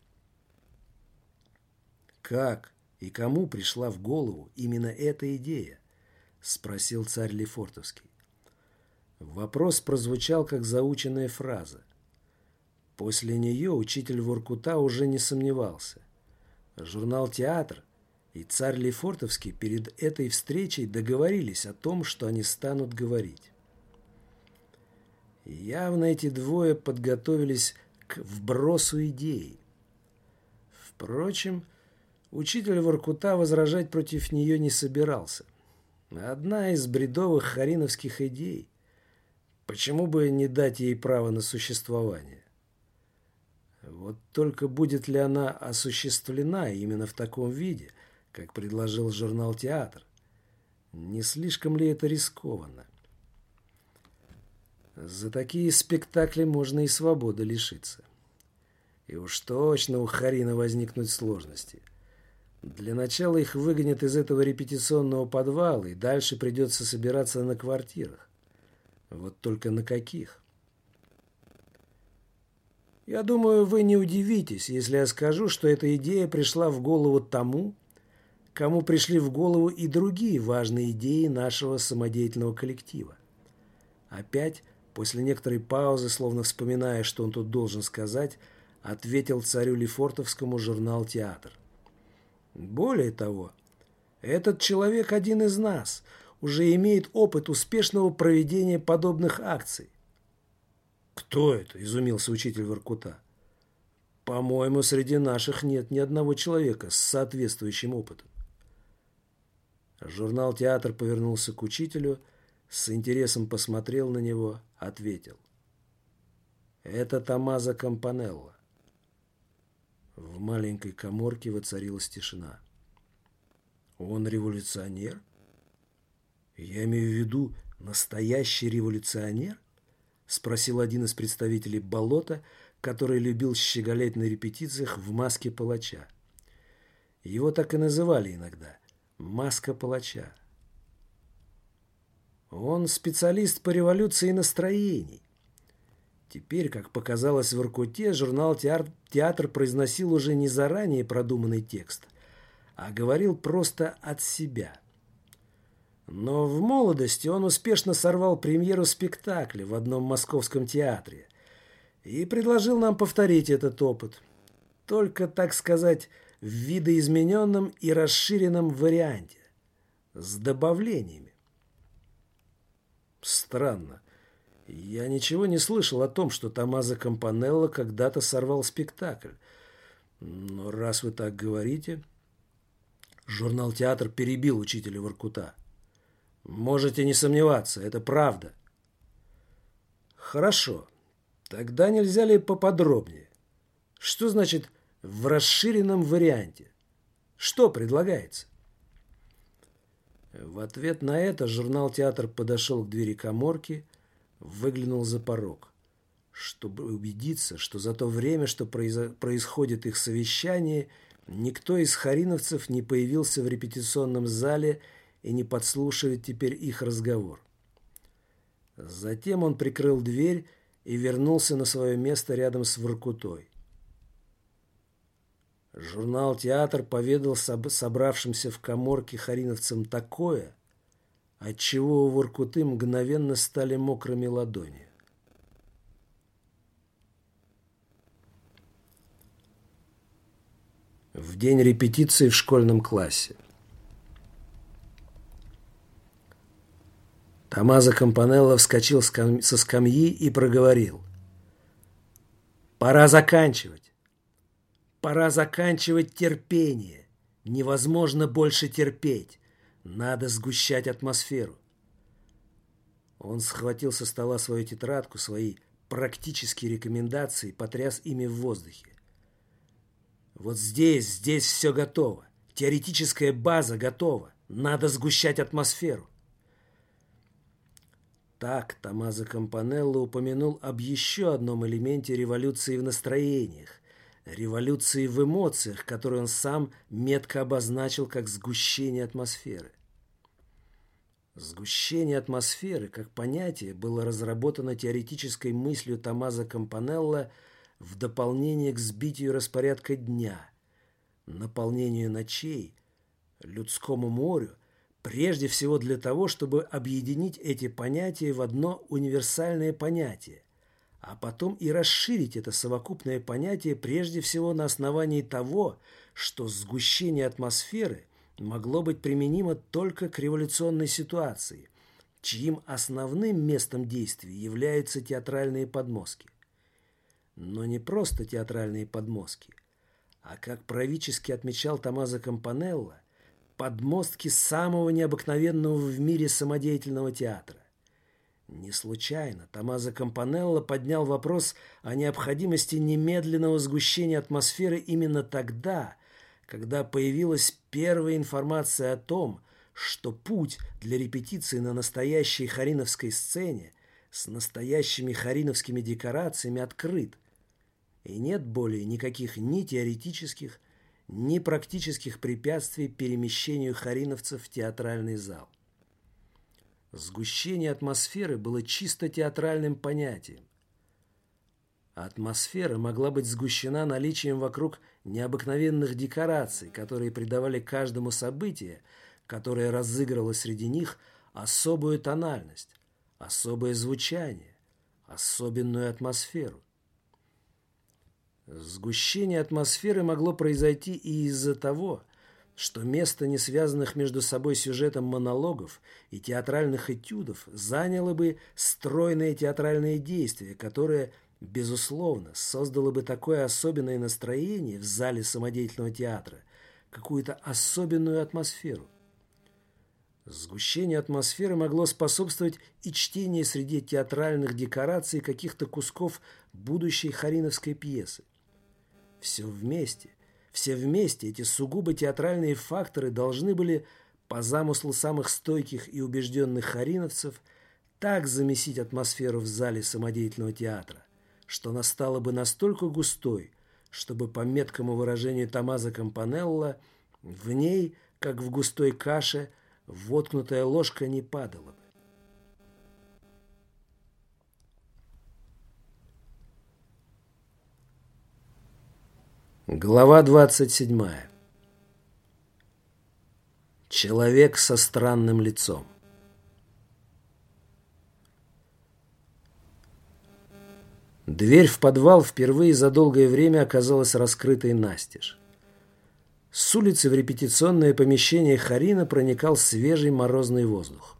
Как и кому пришла в голову именно эта идея? Спросил царь Лефортовский. Вопрос прозвучал как заученная фраза. После нее учитель Воркута уже не сомневался. Журнал «Театр» и царь Лефортовский перед этой встречей договорились о том, что они станут говорить. Явно эти двое подготовились к вбросу идеи. Впрочем, учитель Воркута возражать против нее не собирался. Одна из бредовых хариновских идей. Почему бы не дать ей право на существование? Вот только будет ли она осуществлена именно в таком виде – как предложил журнал «Театр». Не слишком ли это рискованно? За такие спектакли можно и свободы лишиться. И уж точно у Харина возникнут сложности. Для начала их выгонят из этого репетиционного подвала, и дальше придется собираться на квартирах. Вот только на каких? Я думаю, вы не удивитесь, если я скажу, что эта идея пришла в голову тому, кому пришли в голову и другие важные идеи нашего самодеятельного коллектива. Опять, после некоторой паузы, словно вспоминая, что он тут должен сказать, ответил царю Лефортовскому журнал «Театр». Более того, этот человек один из нас. уже имеет опыт успешного проведения подобных акций. «Кто это?» – изумился учитель Воркута. «По-моему, среди наших нет ни одного человека с соответствующим опытом». Журнал «Театр» повернулся к учителю, с интересом посмотрел на него, ответил. «Это Томазо Кампанелло». В маленькой коморке воцарилась тишина. «Он революционер?» «Я имею в виду настоящий революционер?» Спросил один из представителей болота, который любил щеголять на репетициях в маске палача. Его так и называли иногда – маска палача. Он специалист по революции настроений. Теперь, как показалось в Иркуте, журнал «Театр» произносил уже не заранее продуманный текст, а говорил просто от себя – но в молодости он успешно сорвал премьеру спектакля в одном московском театре и предложил нам повторить этот опыт. Только, так сказать, в видоизмененном и расширенном варианте, с добавлениями. Странно. Я ничего не слышал о том, что Томазо Кампанелло когда-то сорвал спектакль. Но раз вы так говорите... Журнал «Театр» перебил учителя Воркута. Можете не сомневаться, это правда. Хорошо. Тогда нельзя ли поподробнее? Что значит в расширенном варианте? Что предлагается? В ответ на это журнал «Театр» подошел к двери коморки, выглянул за порог, чтобы убедиться, что за то время, что происходит их совещание, никто из хариновцев не появился в репетиционном зале и не подслушивать теперь их разговор. Затем он прикрыл дверь и вернулся на свое место рядом с Воркутой. Журнал «Театр» поведал собравшимся в коморке хариновцам такое, отчего у Воркуты мгновенно стали мокрыми ладони. В день репетиции в школьном классе – Томазо Кампанелло вскочил со скамьи и проговорил. «Пора заканчивать. Пора заканчивать терпение. Невозможно больше терпеть. Надо сгущать атмосферу». Он схватил со стола свою тетрадку, свои практические рекомендации, потряс ими в воздухе. «Вот здесь, здесь все готово. Теоретическая база готова. Надо сгущать атмосферу. Так Томазо Кампанелло упомянул об еще одном элементе революции в настроениях, революции в эмоциях, которую он сам метко обозначил как сгущение атмосферы. Сгущение атмосферы как понятие было разработано теоретической мыслью Томазо Кампанелло в дополнение к сбитию распорядка дня, наполнению ночей, людскому морю Прежде всего для того, чтобы объединить эти понятия в одно универсальное понятие, а потом и расширить это совокупное понятие прежде всего на основании того, что сгущение атмосферы могло быть применимо только к революционной ситуации, чьим основным местом действия являются театральные подмостки. Но не просто театральные подмостки, а, как правительски отмечал Томазо Кампанелло, подмостки самого необыкновенного в мире самодеятельного театра. Не случайно Томазо Кампанелло поднял вопрос о необходимости немедленного сгущения атмосферы именно тогда, когда появилась первая информация о том, что путь для репетиции на настоящей хариновской сцене с настоящими хариновскими декорациями открыт, и нет более никаких ни теоретических, ни практических препятствий перемещению хариновцев в театральный зал. Сгущение атмосферы было чисто театральным понятием. Атмосфера могла быть сгущена наличием вокруг необыкновенных декораций, которые придавали каждому событию, которое разыгрывалось среди них, особую тональность, особое звучание, особенную атмосферу. Сгущение атмосферы могло произойти и из-за того, что место не связанных между собой сюжетом монологов и театральных этюдов заняло бы стройные театральные действия, которое, безусловно, создало бы такое особенное настроение в зале самодеятельного театра, какую-то особенную атмосферу. Сгущение атмосферы могло способствовать и чтению среди театральных декораций каких-то кусков будущей хариновской пьесы. Все вместе, все вместе эти сугубо театральные факторы должны были, по замыслу самых стойких и убежденных хариновцев, так замесить атмосферу в зале самодеятельного театра, что она стала бы настолько густой, чтобы, по меткому выражению Томазо Кампанелла, в ней, как в густой каше, воткнутая ложка не падала Глава 27. Человек со странным лицом. Дверь в подвал впервые за долгое время оказалась раскрытой настежь. С улицы в репетиционное помещение Харина проникал свежий морозный воздух.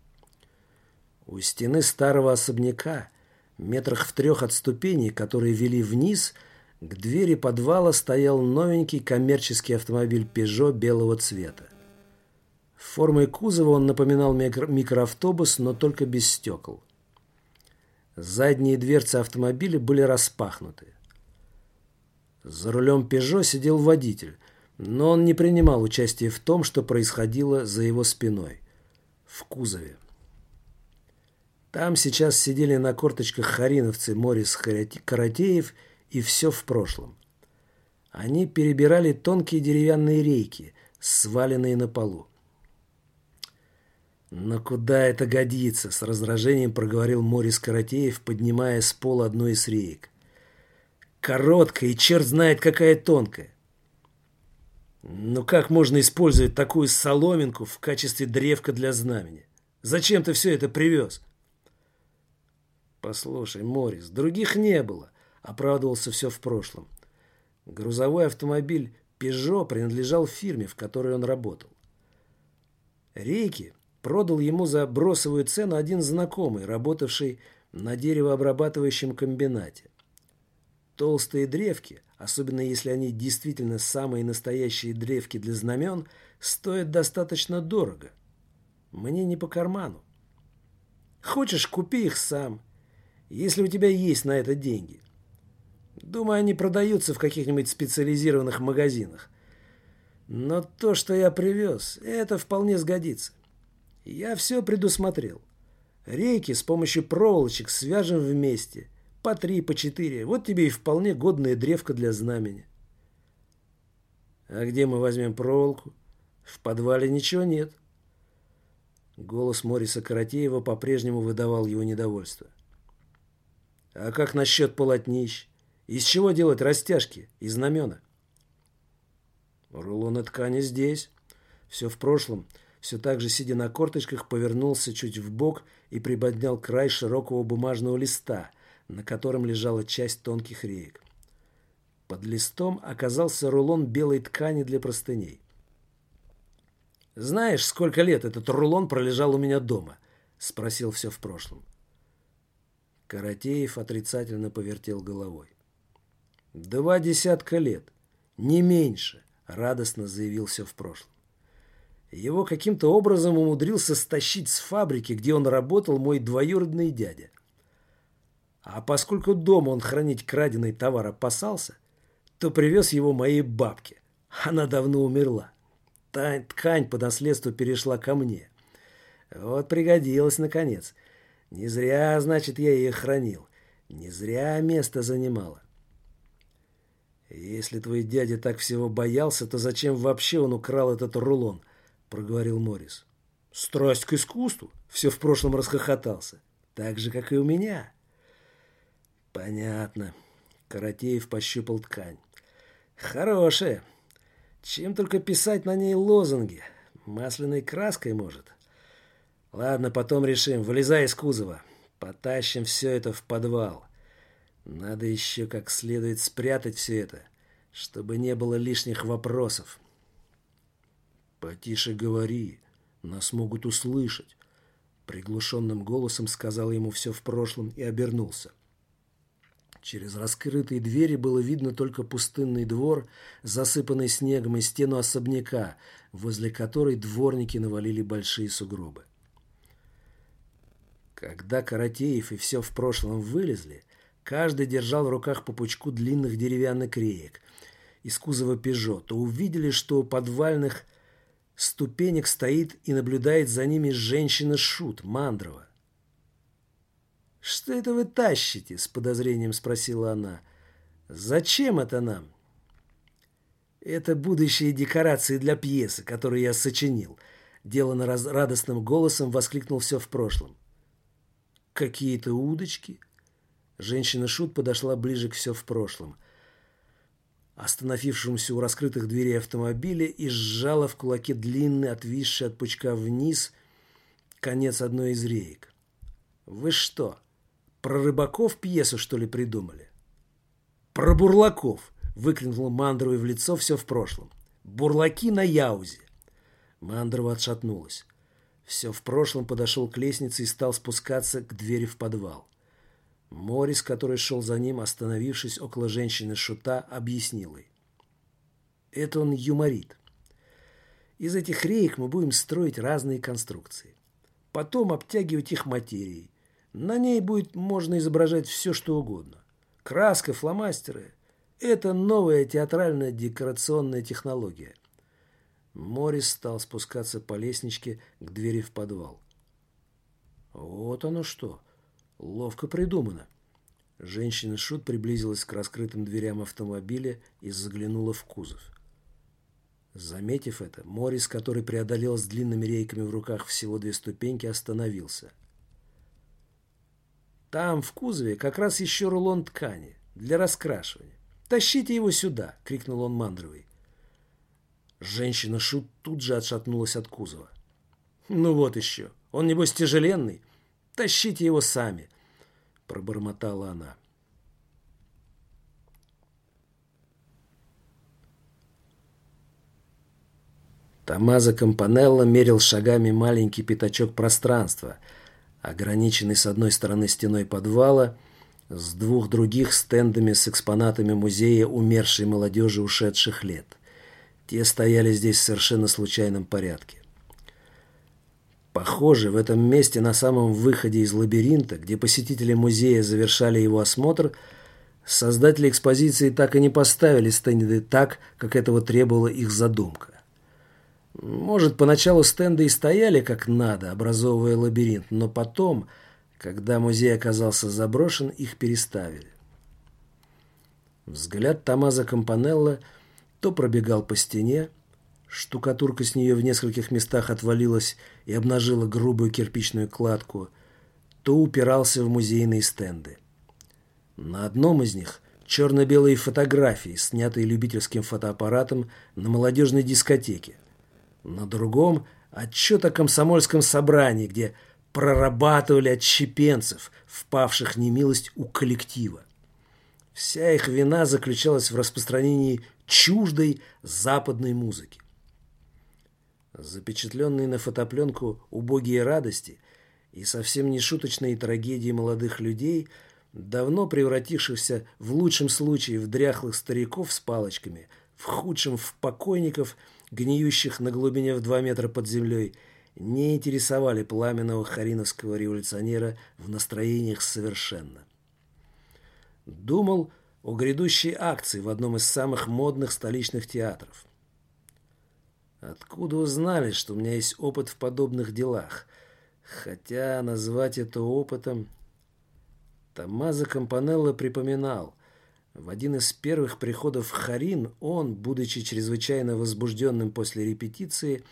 У стены старого особняка, метрах в трех от ступеней, которые вели вниз – к двери подвала стоял новенький коммерческий автомобиль «Пежо» белого цвета. Формой кузова он напоминал микро микроавтобус, но только без стекол. Задние дверцы автомобиля были распахнуты. За рулем «Пежо» сидел водитель, но он не принимал участия в том, что происходило за его спиной, в кузове. Там сейчас сидели на корточках хариновцы Морис Каратеев и и все в прошлом. Они перебирали тонкие деревянные рейки, сваленные на полу. «Но куда это годится?» — с раздражением проговорил Морис Каратеев, поднимая с пола одну из реек. «Короткая и черт знает какая тонкая. Но как можно использовать такую соломинку в качестве древка для знамени? Зачем ты все это привез?» «Послушай, Морис, других не было оправдывался все в прошлом. Грузовой автомобиль «Пежо» принадлежал фирме, в которой он работал. Рейки продал ему за бросовую цену один знакомый, работавший на деревообрабатывающем комбинате. Толстые древки, особенно если они действительно самые настоящие древки для знамен, стоят достаточно дорого. Мне не по карману. Хочешь, купи их сам, если у тебя есть на это деньги. Думаю, они продаются в каких-нибудь специализированных магазинах. Но то, что я привез, это вполне сгодится. Я все предусмотрел. Рейки с помощью проволочек свяжем вместе. По три, по четыре. Вот тебе и вполне годная древка для знамени. А где мы возьмем проволоку? В подвале ничего нет. Голос Мориса Каратеева по-прежнему выдавал его недовольство. А как насчет полотнищ? Из чего делать растяжки и знамена? Рулоны ткани здесь. Все в прошлом. Все так же, сидя на корточках, повернулся чуть в бок и приподнял край широкого бумажного листа, на котором лежала часть тонких реек. Под листом оказался рулон белой ткани для простыней. «Знаешь, сколько лет этот рулон пролежал у меня дома?» — спросил все в прошлом. Каратеев отрицательно повертел головой. Два десятка лет, не меньше, радостно заявился в прошлом. Его каким-то образом умудрился стащить с фабрики, где он работал, мой двоюродный дядя. А поскольку дома он хранить краденый товар опасался, то привез его моей бабке. Она давно умерла. Та ткань по наследству перешла ко мне. Вот пригодилась, наконец. Не зря, значит, я ее хранил. Не зря место занимала. «Если твой дядя так всего боялся, то зачем вообще он украл этот рулон?» — проговорил Морис. «Страсть к искусству!» — все в прошлом расхохотался. «Так же, как и у меня». «Понятно». Каратеев пощупал ткань. «Хорошая. Чем только писать на ней лозунги? Масляной краской, может?» «Ладно, потом решим. Вылезай из кузова. Потащим все это в подвал». Надо еще как следует спрятать все это, чтобы не было лишних вопросов. «Потише говори, нас могут услышать», — приглушенным голосом сказал ему все в прошлом и обернулся. Через раскрытые двери было видно только пустынный двор, засыпанный снегом и стену особняка, возле которой дворники навалили большие сугробы. Когда Каратеев и все в прошлом вылезли, каждый держал в руках по пучку длинных деревянных реек из кузова «Пежо», то увидели, что у подвальных ступенек стоит и наблюдает за ними женщина-шут Мандрова. «Что это вы тащите?» – с подозрением спросила она. «Зачем это нам?» «Это будущие декорации для пьесы, которую я сочинил», – делано радостным голосом воскликнул все в прошлом. «Какие-то удочки?» Женщина-шут подошла ближе к все в прошлом, остановившемуся у раскрытых дверей автомобиля и сжала в кулаке длинный, отвисший от пучка вниз конец одной из реек. «Вы что?» Про рыбаков пьесу, что ли, придумали? Про бурлаков, выкрикнул Мандровой в лицо все в прошлом. Бурлаки на Яузе. Мандрова отшатнулась. Все в прошлом подошел к лестнице и стал спускаться к двери в подвал. Морис, который шел за ним, остановившись около женщины-шута, объяснил ей. Это он юморит. Из этих реек мы будем строить разные конструкции. Потом обтягивать их материей. На ней будет можно изображать все, что угодно. Краска, фломастеры – это новая театральная декорационная технология. Морис стал спускаться по лестничке к двери в подвал. Вот оно что. Ловко придумано. Женщина-шут приблизилась к раскрытым дверям автомобиля и заглянула в кузов. Заметив это, Морис, который преодолел с длинными рейками в руках всего две ступеньки, остановился. Там, в кузове, как раз еще рулон ткани для раскрашивания. «Тащите его сюда!» — крикнул он Мандровой. Женщина-шут тут же отшатнулась от кузова. «Ну вот еще! Он, небось, тяжеленный! Тащите его сами!» — пробормотала она. Томазо Кампанелло мерил шагами маленький пятачок пространства — ограниченный с одной стороны стеной подвала, с двух других стендами с экспонатами музея умершей молодежи ушедших лет. Те стояли здесь в совершенно случайном порядке. Похоже, в этом месте на самом выходе из лабиринта, где посетители музея завершали его осмотр, создатели экспозиции так и не поставили стенды так, как этого требовала их задумка. Может, поначалу стенды и стояли как надо, образовывая лабиринт, но потом, когда музей оказался заброшен, их переставили. Взгляд Томазо Кампанелло то пробегал по стене, штукатурка с нее в нескольких местах отвалилась и обнажила грубую кирпичную кладку, то упирался в музейные стенды. На одном из них черно-белые фотографии, снятые любительским фотоаппаратом на молодежной дискотеке – на другом – отчет о комсомольском собрании, где прорабатывали отщепенцев, впавших в немилость у коллектива. Вся их вина заключалась в распространении чуждой западной музыки. Запечатленные на фотопленку убогие радости и совсем не шуточные трагедии молодых людей, давно превратившихся в лучшем случае в дряхлых стариков с палочками, в худшем в покойников – гниющих на глубине в два метра под землей, не интересовали пламенного хариновского революционера в настроениях совершенно. Думал о грядущей акции в одном из самых модных столичных театров. Откуда узнали, что у меня есть опыт в подобных делах? Хотя назвать это опытом... Томмазо Кампанелло припоминал, в один из первых приходов в Харин он, будучи чрезвычайно возбужденным после репетиции,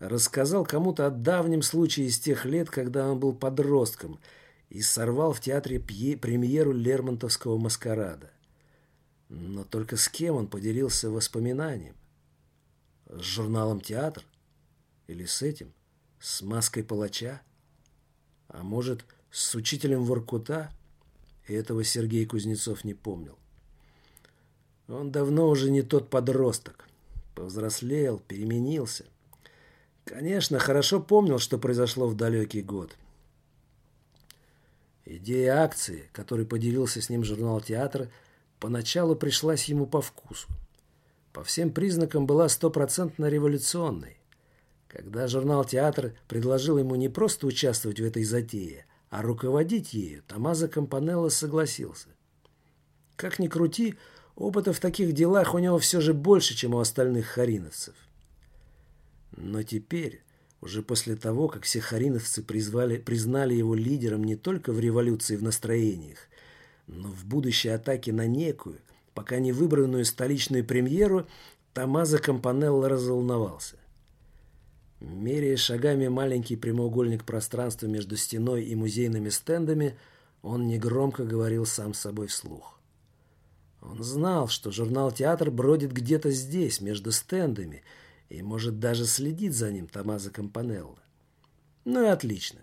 рассказал кому-то о давнем случае из тех лет, когда он был подростком, и сорвал в театре премьеру Лермонтовского «Маскарада». Но только с кем он поделился воспоминанием? С журналом «Театр»? Или с этим? С маской палача? А может, с учителем Воркута? И этого Сергей Кузнецов не помнил. Он давно уже не тот подросток. Повзрослел, переменился. Конечно, хорошо помнил, что произошло в далекий год. Идея акции, которой поделился с ним журнал «Театр», поначалу пришлась ему по вкусу. По всем признакам была стопроцентно революционной. Когда журнал «Театр» предложил ему не просто участвовать в этой затее, а руководить ею, Томазо Кампанелло согласился. Как ни крути, опыта в таких делах у него все же больше, чем у остальных хариновцев. Но теперь, уже после того, как все хариновцы призвали, признали его лидером не только в революции в настроениях, но в будущей атаке на некую, пока не выбранную столичную премьеру, Томазо Кампанелло разволновался. Меряя шагами маленький прямоугольник пространства между стеной и музейными стендами, он негромко говорил сам собой вслух. Он знал, что журнал «Театр» бродит где-то здесь, между стендами, и может даже следить за ним Томазо Кампанелло. Ну и отлично.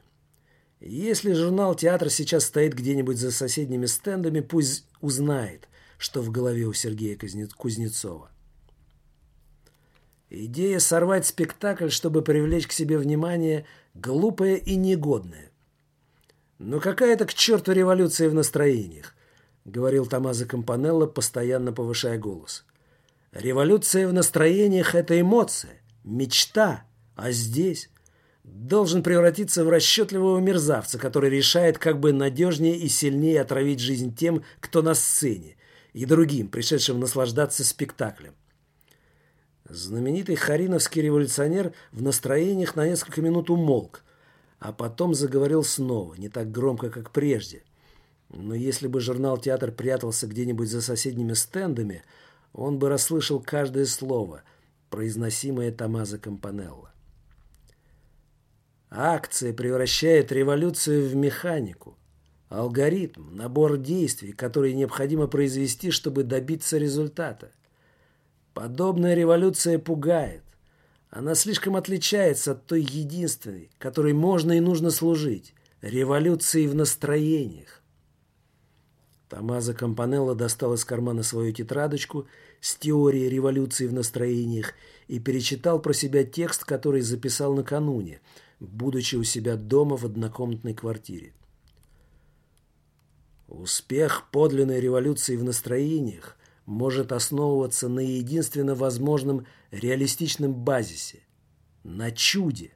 Если журнал «Театр» сейчас стоит где-нибудь за соседними стендами, пусть узнает, что в голове у Сергея Кузнецова. Идея сорвать спектакль, чтобы привлечь к себе внимание, глупая и негодная. «Ну какая-то к черту революция в настроениях», — говорил Томазо Кампанелло, постоянно повышая голос. «Революция в настроениях — это эмоция, мечта, а здесь...» должен превратиться в расчетливого мерзавца, который решает, как бы надежнее и сильнее отравить жизнь тем, кто на сцене, и другим, пришедшим наслаждаться спектаклем. Знаменитый хариновский революционер в настроениях на несколько минут умолк, а потом заговорил снова, не так громко, как прежде. Но если бы журнал «Театр» прятался где-нибудь за соседними стендами, он бы расслышал каждое слово, произносимое Томазо Кампанелло. Акция превращает революцию в механику. Алгоритм, набор действий, которые необходимо произвести, чтобы добиться результата. Подобная революция пугает. Она слишком отличается от той единственной, которой можно и нужно служить – революции в настроениях. Томазо Кампанелло достал из кармана свою тетрадочку с теорией революции в настроениях и перечитал про себя текст, который записал накануне, будучи у себя дома в однокомнатной квартире. Успех подлинной революции в настроениях может основываться на единственно возможном реалистичном базисе – на чуде.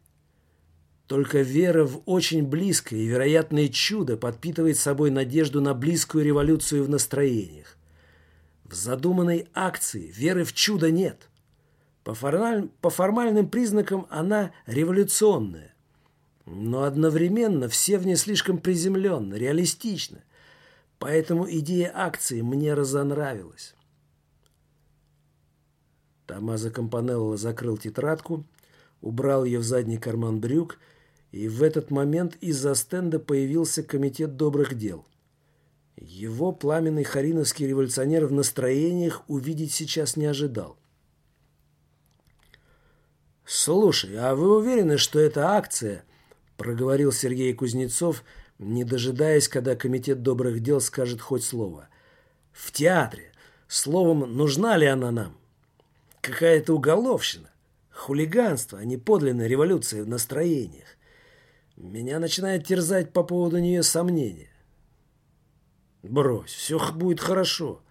Только вера в очень близкое и вероятное чудо подпитывает собой надежду на близкую революцию в настроениях. В задуманной акции веры в чудо нет. По, формаль... по формальным признакам она революционная. Но одновременно все в ней слишком приземленно, реалистично. Поэтому идея акции мне разонравилась. Томазо Кампанелло закрыл тетрадку, убрал ее в задний карман брюк, и в этот момент из-за стенда появился комитет добрых дел. Его пламенный хариновский революционер в настроениях увидеть сейчас не ожидал. «Слушай, а вы уверены, что это акция?» – проговорил Сергей Кузнецов, не дожидаясь, когда комитет добрых дел скажет хоть слово. «В театре. Словом, нужна ли она нам?» Какая-то уголовщина, хулиганство, а не подлинная революция в настроениях. Меня начинает терзать по поводу нее сомнения. Брось, все будет хорошо.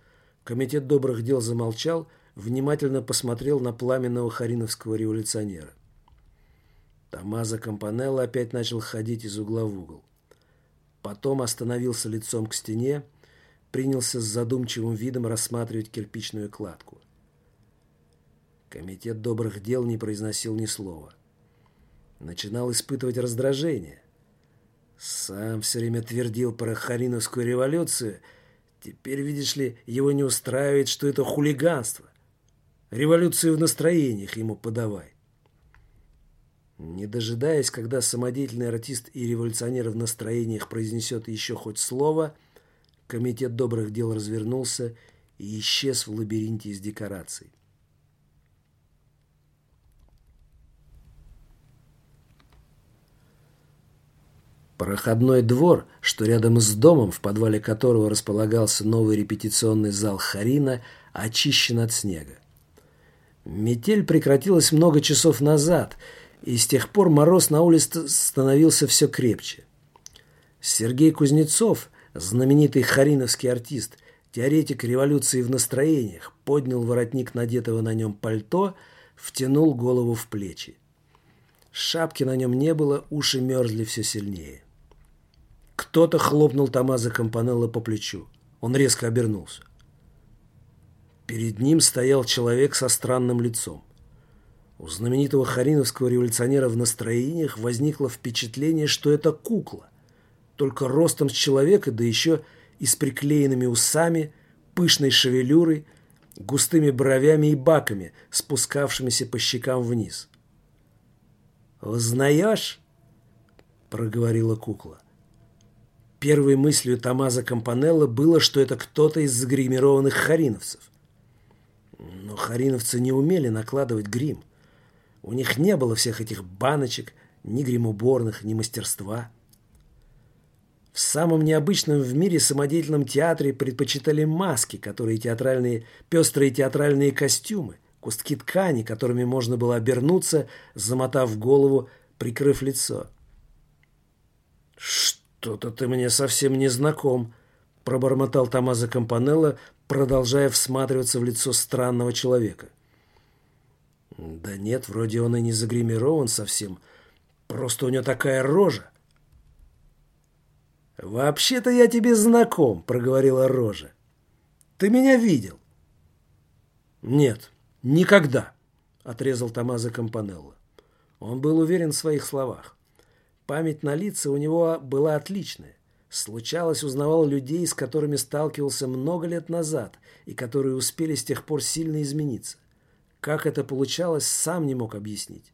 Комитет добрых дел замолчал, внимательно посмотрел на пламенного хариновского революционера. Томазо Кампанелло опять начал ходить из угла в угол. Потом остановился лицом к стене, принялся с задумчивым видом рассматривать кирпичную кладку. Комитет добрых дел не произносил ни слова. Начинал испытывать раздражение. Сам все время твердил про Хариновскую революцию. Теперь, видишь ли, его не устраивает, что это хулиганство. Революцию в настроениях ему подавай. Не дожидаясь, когда самодеятельный артист и революционер в настроениях произнесет еще хоть слово, комитет добрых дел развернулся и исчез в лабиринте из декораций. Проходной двор, что рядом с домом, в подвале которого располагался новый репетиционный зал Харина, очищен от снега. Метель прекратилась много часов назад, и с тех пор мороз на улице становился все крепче. Сергей Кузнецов, знаменитый хариновский артист, теоретик революции в настроениях, поднял воротник надетого на нем пальто, втянул голову в плечи. Шапки на нем не было, уши мерзли все сильнее. Кто-то хлопнул Томазо Кампанелло по плечу. Он резко обернулся. Перед ним стоял человек со странным лицом. У знаменитого хариновского революционера в настроениях возникло впечатление, что это кукла, только ростом с человека, да еще и с приклеенными усами, пышной шевелюрой, густыми бровями и баками, спускавшимися по щекам вниз. «Узнаешь?» – проговорила кукла. Первой мыслью Томазо Кампанелло было, что это кто-то из загримированных хариновцев. Но хариновцы не умели накладывать грим. У них не было всех этих баночек, ни гримуборных, ни мастерства. В самом необычном в мире самодеятельном театре предпочитали маски, которые театральные, пестрые театральные костюмы, кустки ткани, которыми можно было обернуться, замотав голову, прикрыв лицо. «Что-то ты мне совсем не знаком», – пробормотал Томазо Кампанелло, продолжая всматриваться в лицо странного человека – да нет, вроде он и не загримирован совсем. Просто у него такая рожа. «Вообще-то я тебе знаком», — проговорила рожа. «Ты меня видел?» «Нет, никогда», — отрезал Томазо Кампанелло. Он был уверен в своих словах. Память на лица у него была отличная. Случалось, узнавал людей, с которыми сталкивался много лет назад и которые успели с тех пор сильно измениться. Как это получалось, сам не мог объяснить.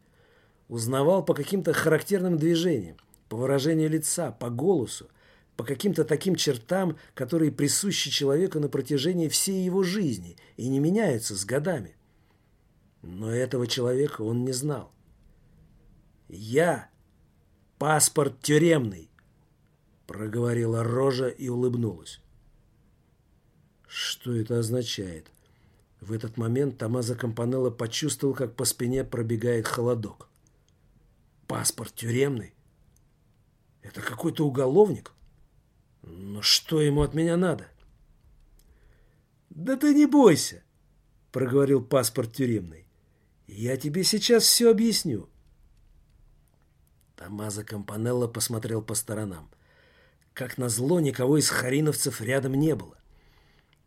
Узнавал по каким-то характерным движениям, по выражению лица, по голосу, по каким-то таким чертам, которые присущи человеку на протяжении всей его жизни и не меняются с годами. Но этого человека он не знал. «Я – паспорт тюремный», – проговорила Рожа и улыбнулась. Что это означает? В этот момент Томазо Кампанелло почувствовал, как по спине пробегает холодок. Паспорт тюремный? Это какой-то уголовник? Но что ему от меня надо? Да ты не бойся, проговорил паспорт тюремный. Я тебе сейчас все объясню. Томазо Кампанелло посмотрел по сторонам. Как назло, никого из хариновцев рядом не было.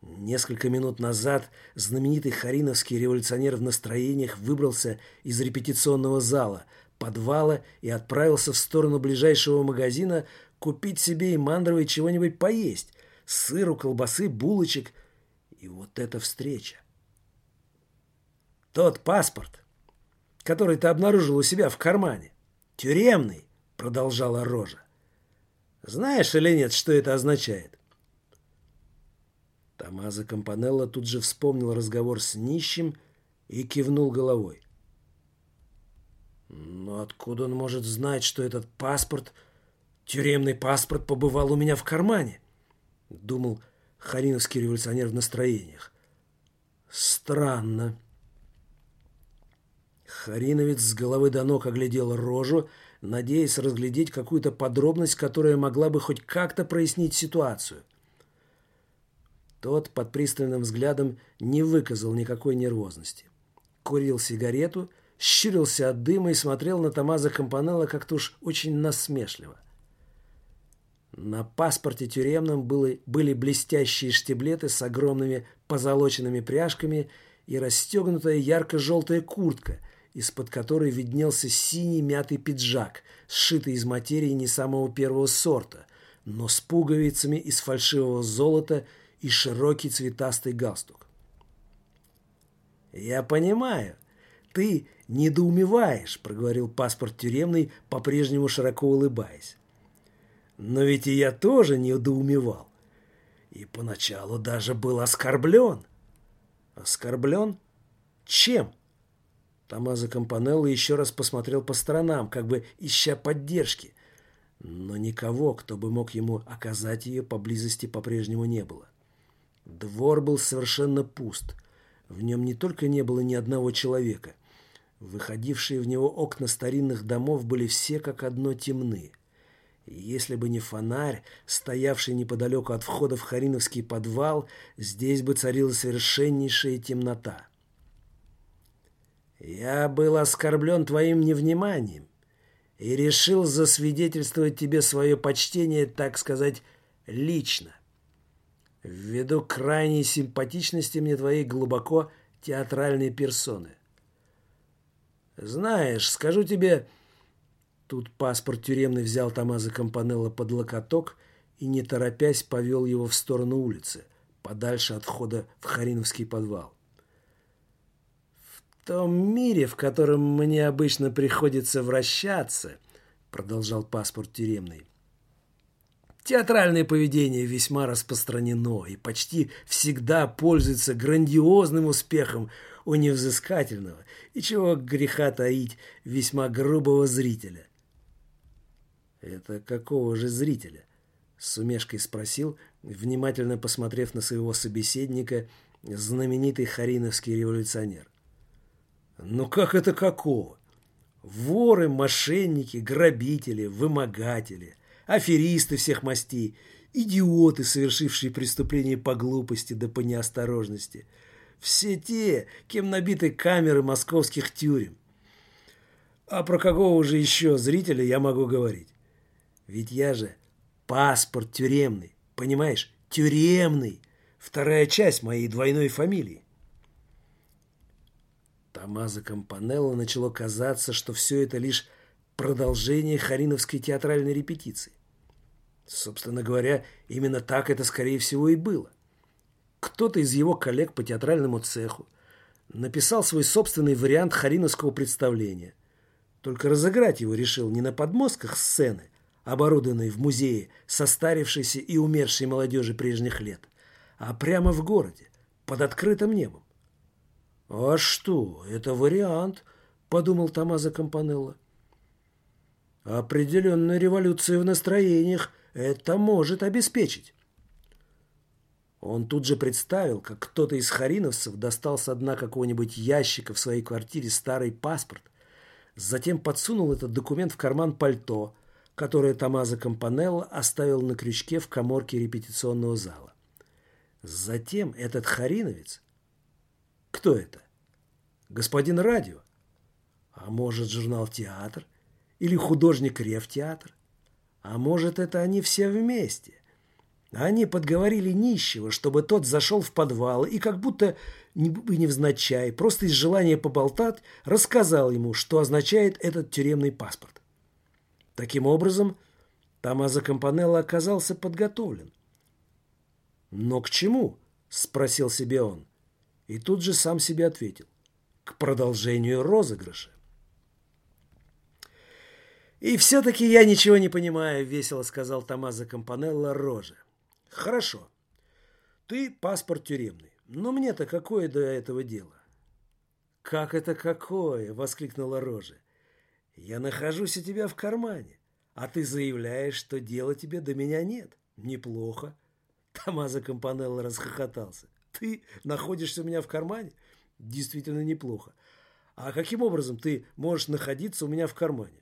Несколько минут назад знаменитый хариновский революционер в настроениях выбрался из репетиционного зала, подвала и отправился в сторону ближайшего магазина купить себе и мандровой чего-нибудь поесть. Сыру, колбасы, булочек. И вот эта встреча. Тот паспорт, который ты обнаружил у себя в кармане, тюремный, продолжала Рожа. Знаешь или нет, что это означает? Томазо Кампанелло тут же вспомнил разговор с нищим и кивнул головой. Но откуда он может знать, что этот паспорт, тюремный паспорт, побывал у меня в кармане? Думал хариновский революционер в настроениях. Странно. Хариновец с головы до ног оглядел рожу, надеясь разглядеть какую-то подробность, которая могла бы хоть как-то прояснить ситуацию. Тот под пристальным взглядом не выказал никакой нервозности. Курил сигарету, щурился от дыма и смотрел на Томазо Кампанелло как-то уж очень насмешливо. На паспорте тюремном были, были блестящие штиблеты с огромными позолоченными пряжками и расстегнутая ярко-желтая куртка, из-под которой виднелся синий мятый пиджак, сшитый из материи не самого первого сорта, но с пуговицами из фальшивого золота и широкий цветастый галстук. «Я понимаю, ты недоумеваешь», — проговорил паспорт тюремный, по-прежнему широко улыбаясь. «Но ведь и я тоже недоумевал. И поначалу даже был оскорблен». «Оскорблен? Чем?» Томазо Кампанелло еще раз посмотрел по сторонам, как бы ища поддержки. Но никого, кто бы мог ему оказать ее, поблизости по-прежнему не было. Двор был совершенно пуст. В нем не только не было ни одного человека. Выходившие в него окна старинных домов были все как одно темны. Если бы не фонарь, стоявший неподалеку от входа в Хариновский подвал, здесь бы царила совершеннейшая темнота. «Я был оскорблен твоим невниманием и решил засвидетельствовать тебе свое почтение, так сказать, лично. Ввиду крайней симпатичности мне твоей глубоко театральной персоны. Знаешь, скажу тебе, Тут паспорт тюремный взял Томазо Кампанелло под локоток и, не торопясь, повел его в сторону улицы, подальше от входа в Хариновский подвал. «В том мире, в котором мне обычно приходится вращаться», продолжал паспорт тюремный, Театральное поведение весьма распространено и почти всегда пользуется грандиозным успехом у невзыскательного и, чего греха таить, весьма грубого зрителя. «Это какого же зрителя?» — с умешкой спросил, внимательно посмотрев на своего собеседника, знаменитый хариновский революционер. «Ну как это какого? Воры, мошенники, грабители, вымогатели, аферисты всех мастей, идиоты, совершившие преступления по глупости да по неосторожности. Все те, кем набиты камеры московских тюрем. А про какого же еще зрителя я могу говорить? Ведь я же паспорт тюремный, понимаешь? Тюремный. Вторая часть моей двойной фамилии. Томазо Кампанелло начало казаться, что все это лишь продолжение хариновской театральной репетиции. Собственно говоря, именно так это, скорее всего, и было. Кто-то из его коллег по театральному цеху написал свой собственный вариант хариновского представления. Только разыграть его решил не на подмостках сцены, оборудованный в музее состарившейся и умершей молодежи прежних лет, а прямо в городе, под открытым небом. «А что, это вариант», — подумал Томазо Кампанелло. «Определенную революцию в настроениях это может обеспечить». Он тут же представил, как кто-то из хариновцев достал с дна какого-нибудь ящика в своей квартире старый паспорт, затем подсунул этот документ в карман пальто, которое Томазо Кампанелло оставил на крючке в коморке репетиционного зала. Затем этот хариновец... Кто это? Господин радио? А может, журнал «Театр»? Или художник Ревтеатр? А может, это они все вместе? Они подговорили нищего, чтобы тот зашел в подвал и как будто невзначай, просто из желания поболтать, рассказал ему, что означает этот тюремный паспорт. Таким образом, Томазо Кампанелло оказался подготовлен. «Но к чему?» – спросил себе он. И тут же сам себе ответил. «К продолжению розыгрыша». «И все-таки я ничего не понимаю», – весело сказал Томазо Кампанелло Роже. «Хорошо. Ты паспорт тюремный. Но мне-то какое до этого дело?» «Как это какое?» – воскликнула Роже. Я нахожусь у тебя в кармане, а ты заявляешь, что дела тебе до меня нет. Неплохо. Томазо Кампанелло расхохотался. Ты находишься у меня в кармане? Действительно неплохо. А каким образом ты можешь находиться у меня в кармане?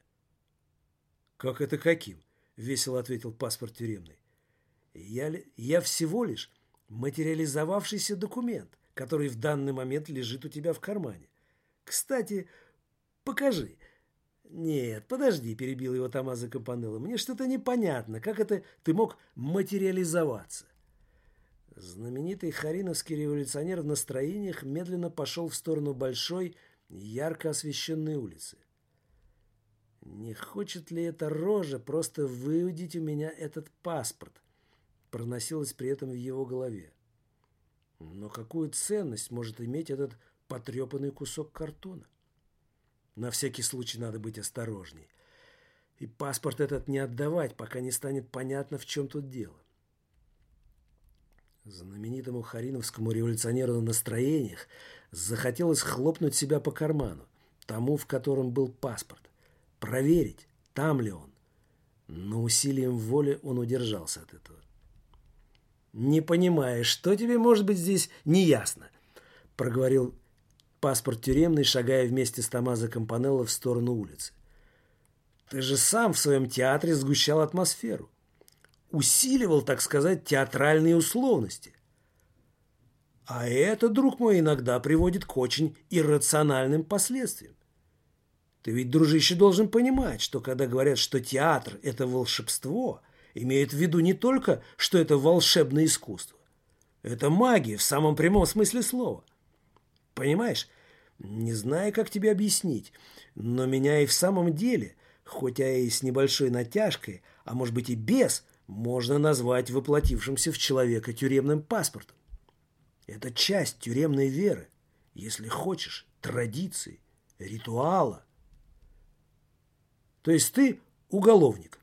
Как это каким? Весело ответил паспорт тюремный. Я, я всего лишь материализовавшийся документ, который в данный момент лежит у тебя в кармане. Кстати, покажи, «Нет, подожди», – перебил его Томазо Кампанелло. «Мне что-то непонятно. Как это ты мог материализоваться?» Знаменитый хариновский революционер в настроениях медленно пошел в сторону большой, ярко освещенной улицы. «Не хочет ли эта рожа просто выудить у меня этот паспорт?» проносилось при этом в его голове. Но какую ценность может иметь этот потрепанный кусок картона? На всякий случай надо быть осторожней. И паспорт этот не отдавать, пока не станет понятно, в чем тут дело. Знаменитому хариновскому революционеру на настроениях захотелось хлопнуть себя по карману, тому, в котором был паспорт, проверить, там ли он. Но усилием воли он удержался от этого. «Не понимаешь, что тебе может быть здесь неясно?» – проговорил паспорт тюремный, шагая вместе с Томазо Кампанелло в сторону улицы. «Ты же сам в своем театре сгущал атмосферу. Усиливал, так сказать, театральные условности. А это, друг мой, иногда приводит к очень иррациональным последствиям. Ты ведь, дружище, должен понимать, что когда говорят, что театр – это волшебство, имеют в виду не только, что это волшебное искусство. Это магия в самом прямом смысле слова. Понимаешь? Не знаю, как тебе объяснить, но меня и в самом деле, хотя и с небольшой натяжкой, а может быть и без, можно назвать воплотившимся в человека тюремным паспортом. Это часть тюремной веры, если хочешь, традиции, ритуала, то есть ты уголовник.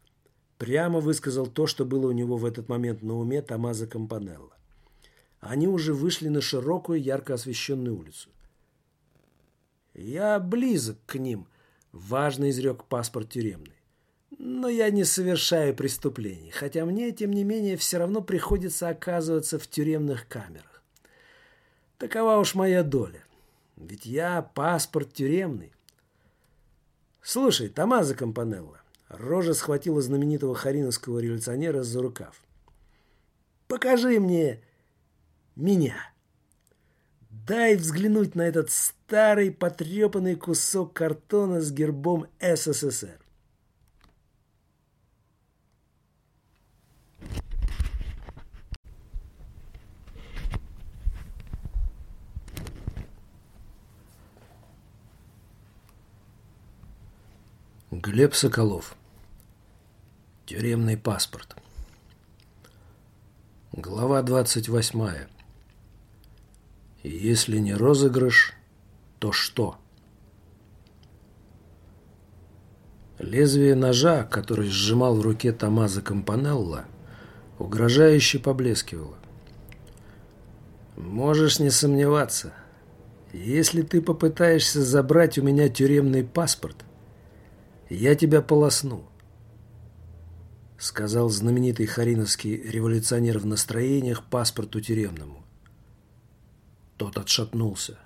Прямо высказал то, что было у него в этот момент на уме Томазо Кампанелло. Они уже вышли на широкую, ярко освещенную улицу. «Я близок к ним», — важно изрек паспорт тюремный. «Но я не совершаю преступлений, хотя мне, тем не менее, все равно приходится оказываться в тюремных камерах. Такова уж моя доля. Ведь я паспорт тюремный, «Слушай, Томазо Кампанелло!» Рожа схватила знаменитого хариновского революционера за рукав. «Покажи мне меня!» Дай взглянуть на этот старый потрепанный кусок картона с гербом СССР. Глеб Соколов. Тюремный паспорт. Глава 28. Если не розыгрыш, то что? Лезвие ножа, который сжимал в руке Томазо Кампанелло, угрожающе поблескивало. Можешь не сомневаться, если ты попытаешься забрать у меня тюремный паспорт – «Я тебя полосну», — сказал знаменитый хариновский революционер в настроениях паспорту тюремному. Тот отшатнулся.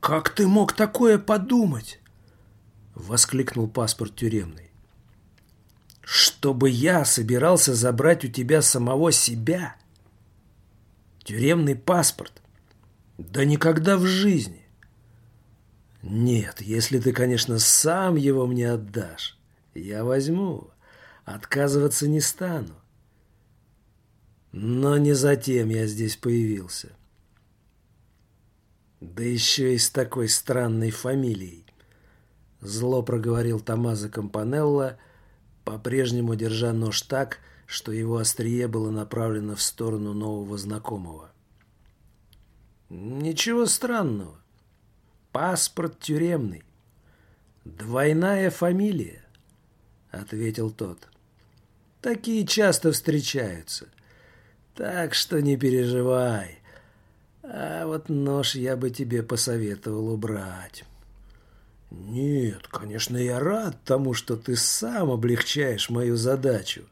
«Как ты мог такое подумать?» — воскликнул паспорт тюремный. «Чтобы я собирался забрать у тебя самого себя? Тюремный паспорт? Да никогда в жизни!» Нет, если ты, конечно, сам его мне отдашь, я возьму. Отказываться не стану. Но не затем я здесь появился. Да еще и с такой странной фамилией. Зло проговорил Томазо Кампанелло, по-прежнему держа нож так, что его острие было направлено в сторону нового знакомого. Ничего странного. Паспорт тюремный. Двойная фамилия, ответил тот. Такие часто встречаются. Так что не переживай. А вот нож я бы тебе посоветовал убрать. Нет, конечно, я рад тому, что ты сам облегчаешь мою задачу.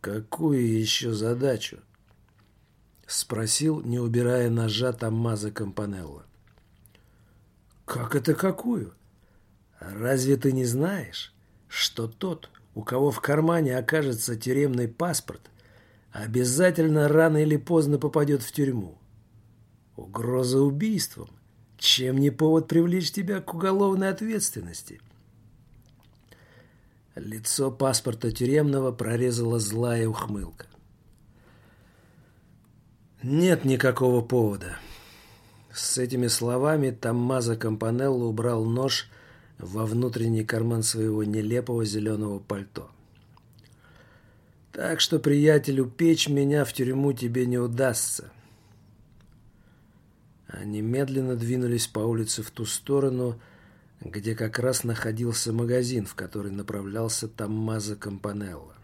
Какую еще задачу? Спросил, не убирая ножа Томмазо Кампанелло. «Как это какую? Разве ты не знаешь, что тот, у кого в кармане окажется тюремный паспорт, обязательно рано или поздно попадет в тюрьму? Угроза убийством. Чем не повод привлечь тебя к уголовной ответственности?» Лицо паспорта тюремного прорезала злая ухмылка. «Нет никакого повода. С этими словами Томмазо Кампанелло убрал нож во внутренний карман своего нелепого зеленого пальто. «Так что, приятелю, печь меня в тюрьму тебе не удастся». Они медленно двинулись по улице в ту сторону, где как раз находился магазин, в который направлялся Томмазо Кампанелло.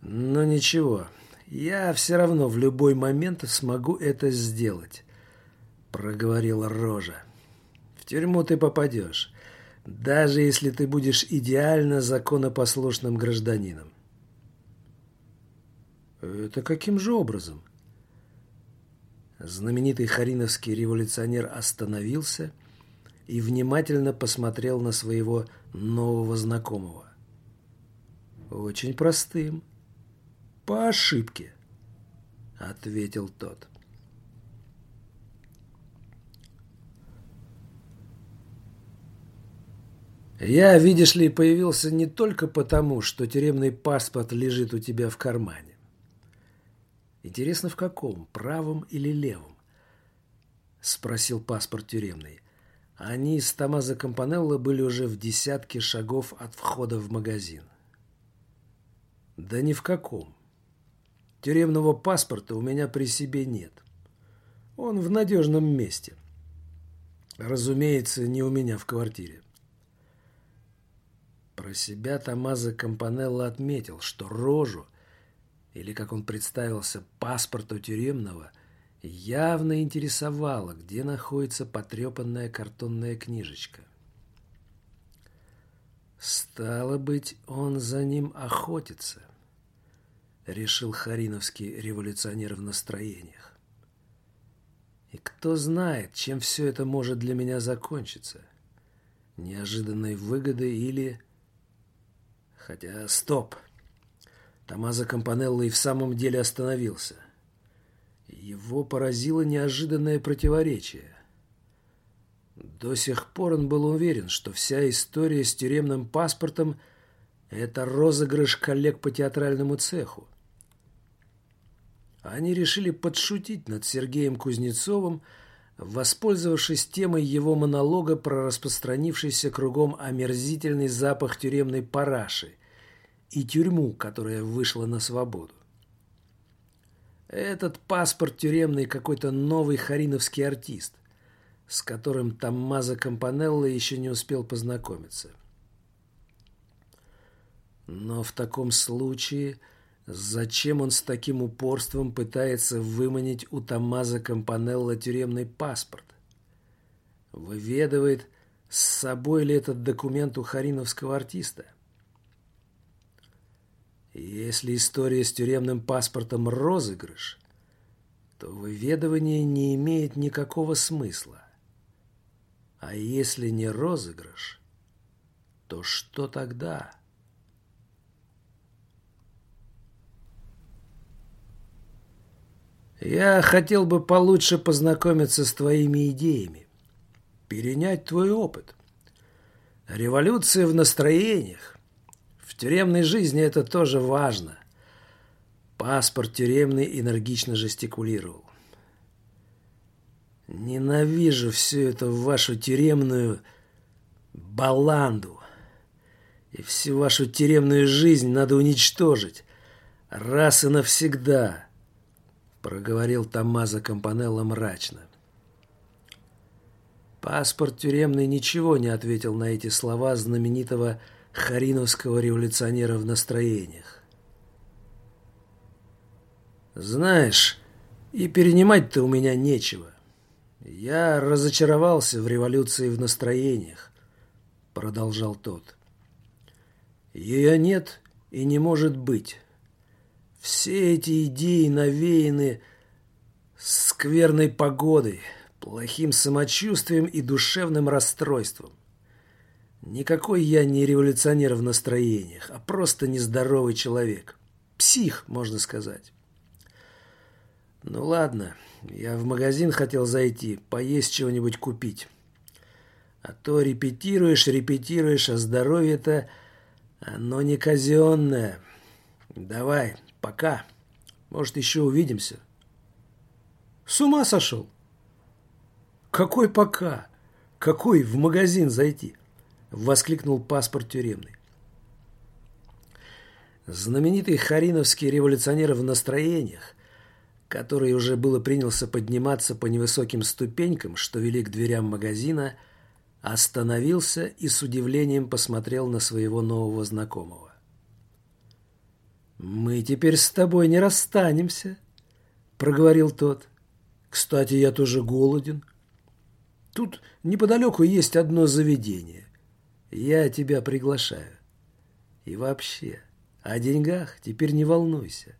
Но ничего, я все равно в любой момент смогу это сделать, проговорила Рожа. В тюрьму ты попадешь, даже если ты будешь идеально законопослушным гражданином. Это каким же образом? Знаменитый хариновский революционер остановился и внимательно посмотрел на своего нового знакомого. «Очень простым. По ошибке», — ответил тот. «Я, видишь ли, появился не только потому, что тюремный паспорт лежит у тебя в кармане. Интересно, в каком, правом или левом?» — спросил паспорт тюремный. Они с Томазо Кампанелло были уже в десятке шагов от входа в магазин. «Да ни в каком. Тюремного паспорта у меня при себе нет. Он в надежном месте. Разумеется, не у меня в квартире. Про себя Томазо Кампанелло отметил, что рожу, или, как он представился, паспорту тюремного, явно интересовало, где находится потрепанная картонная книжечка. «Стало быть, он за ним охотится», — решил Хариновский революционер в настроениях. «И кто знает, чем все это может для меня закончиться? Неожиданной выгодой или Хотя, стоп. Томазо Кампанелло и в самом деле остановился. Его поразило неожиданное противоречие. До сих пор он был уверен, что вся история с тюремным паспортом – это розыгрыш коллег по театральному цеху. Они решили подшутить над Сергеем Кузнецовым, воспользовавшись темой его монолога про распространившийся кругом омерзительный запах тюремной параши и тюрьму, которая вышла на свободу. Этот паспорт тюремный какой-то новый хариновский артист, с которым Томмазо Кампанелло еще не успел познакомиться. Но в таком случае Зачем он с таким упорством пытается выманить у Томазо Кампанелло тюремный паспорт? Выведывает, с собой ли этот документ у хариновского артиста? Если история с тюремным паспортом розыгрыш, то выведывание не имеет никакого смысла. А если не розыгрыш, то что тогда? Я хотел бы получше познакомиться с твоими идеями, перенять твой опыт. Революция в настроениях. В тюремной жизни это тоже важно. Паспорт тюремный энергично жестикулировал. Ненавижу всю эту вашу тюремную баланду. И всю вашу тюремную жизнь надо уничтожить. Раз и навсегда проговорил Томмазо Кампанелло мрачно. Паспорт тюремный ничего не ответил на эти слова знаменитого хариновского революционера в настроениях. «Знаешь, и перенимать-то у меня нечего. Я разочаровался в революции в настроениях», — продолжал тот. «Ее нет и не может быть. Все эти идеи навеяны скверной погодой, плохим самочувствием и душевным расстройством. Никакой я не революционер в настроениях, а просто нездоровый человек. Псих, можно сказать. Ну ладно, я в магазин хотел зайти, поесть чего-нибудь купить. А то репетируешь, репетируешь, а здоровье-то, оно не казенное. Давай, Пока. Может, еще увидимся. С ума сошел? Какой пока? Какой в магазин зайти? Воскликнул паспорт тюремный. Знаменитый хариновский революционер в настроениях, который уже было принялся подниматься по невысоким ступенькам, что вели к дверям магазина, остановился и с удивлением посмотрел на своего нового знакомого. «Мы теперь с тобой не расстанемся», — проговорил тот. «Кстати, я тоже голоден. Тут неподалеку есть одно заведение. Я тебя приглашаю. И вообще, о деньгах теперь не волнуйся.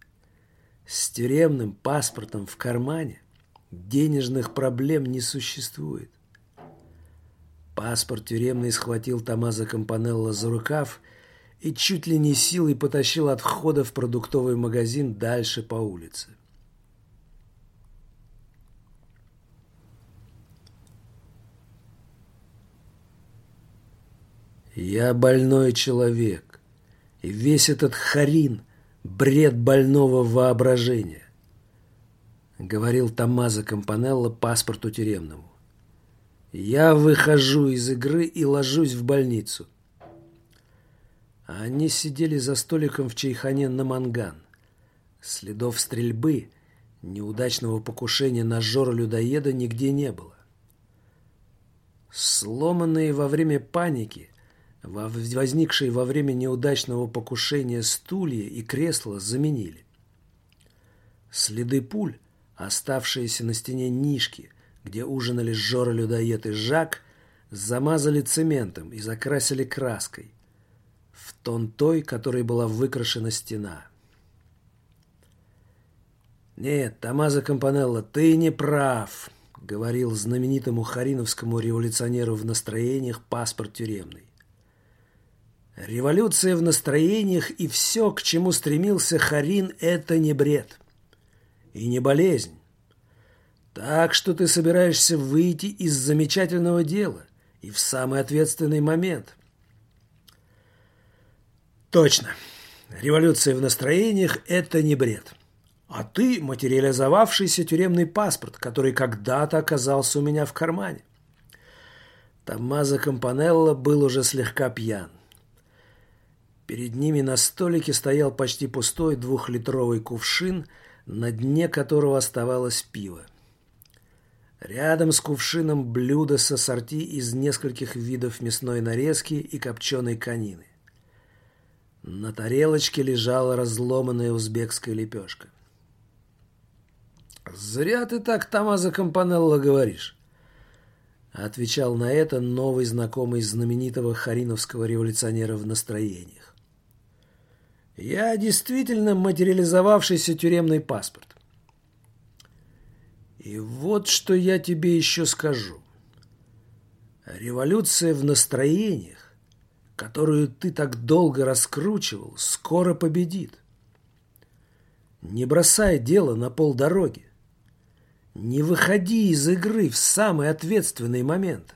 С тюремным паспортом в кармане Денежных проблем не существует. Паспорт тюремный схватил Томазо Компанелло за рукав и чуть ли не силой потащил от входа в продуктовый магазин дальше по улице. Я больной человек, и весь этот харин — бред больного воображения, — говорил Томазо Компанелло паспорту тюремному. Я выхожу из игры и ложусь в больницу. Они сидели за столиком в чайхане на манган. Следов стрельбы, неудачного покушения на Жора-людоеда нигде не было. Сломанные во время паники, возникшие во время неудачного покушения стулья и кресла заменили. Следы пуль, оставшиеся на стене нишки, где ужинали Жора-людоед и Жак, замазали цементом и закрасили краской, в тон той, которой была выкрашена стена. «Нет, Томазо Компанелло, ты не прав», — говорил знаменитому хариновскому революционеру в настроениях паспорт тюремный. Революция в настроениях и все, к чему стремился Харин, это не бред. И не болезнь. Так что ты собираешься выйти из замечательного дела и в самый ответственный момент. Точно. Революция в настроениях – это не бред. А ты – материализовавшийся тюремный паспорт, который когда-то оказался у меня в кармане. Томмазо Компанелло был уже слегка пьян. Перед ними на столике стоял почти пустой двухлитровый кувшин, на дне которого оставалось пиво. Рядом с кувшином блюдо с ассорти из нескольких видов мясной нарезки и копченой конины. На тарелочке лежала разломанная узбекская лепешка. «Зря ты так, Тамаза Компанелло, говоришь», — отвечал на это новый знакомый знаменитого хариновского революционера в настроениях. «Я действительно материализовавшийся тюремный паспорт. И вот что я тебе еще скажу. Революция в настроениях, которую ты так долго раскручивал, скоро победит. Не бросай дело на полдороги. Не выходи из игры в самый ответственный момент.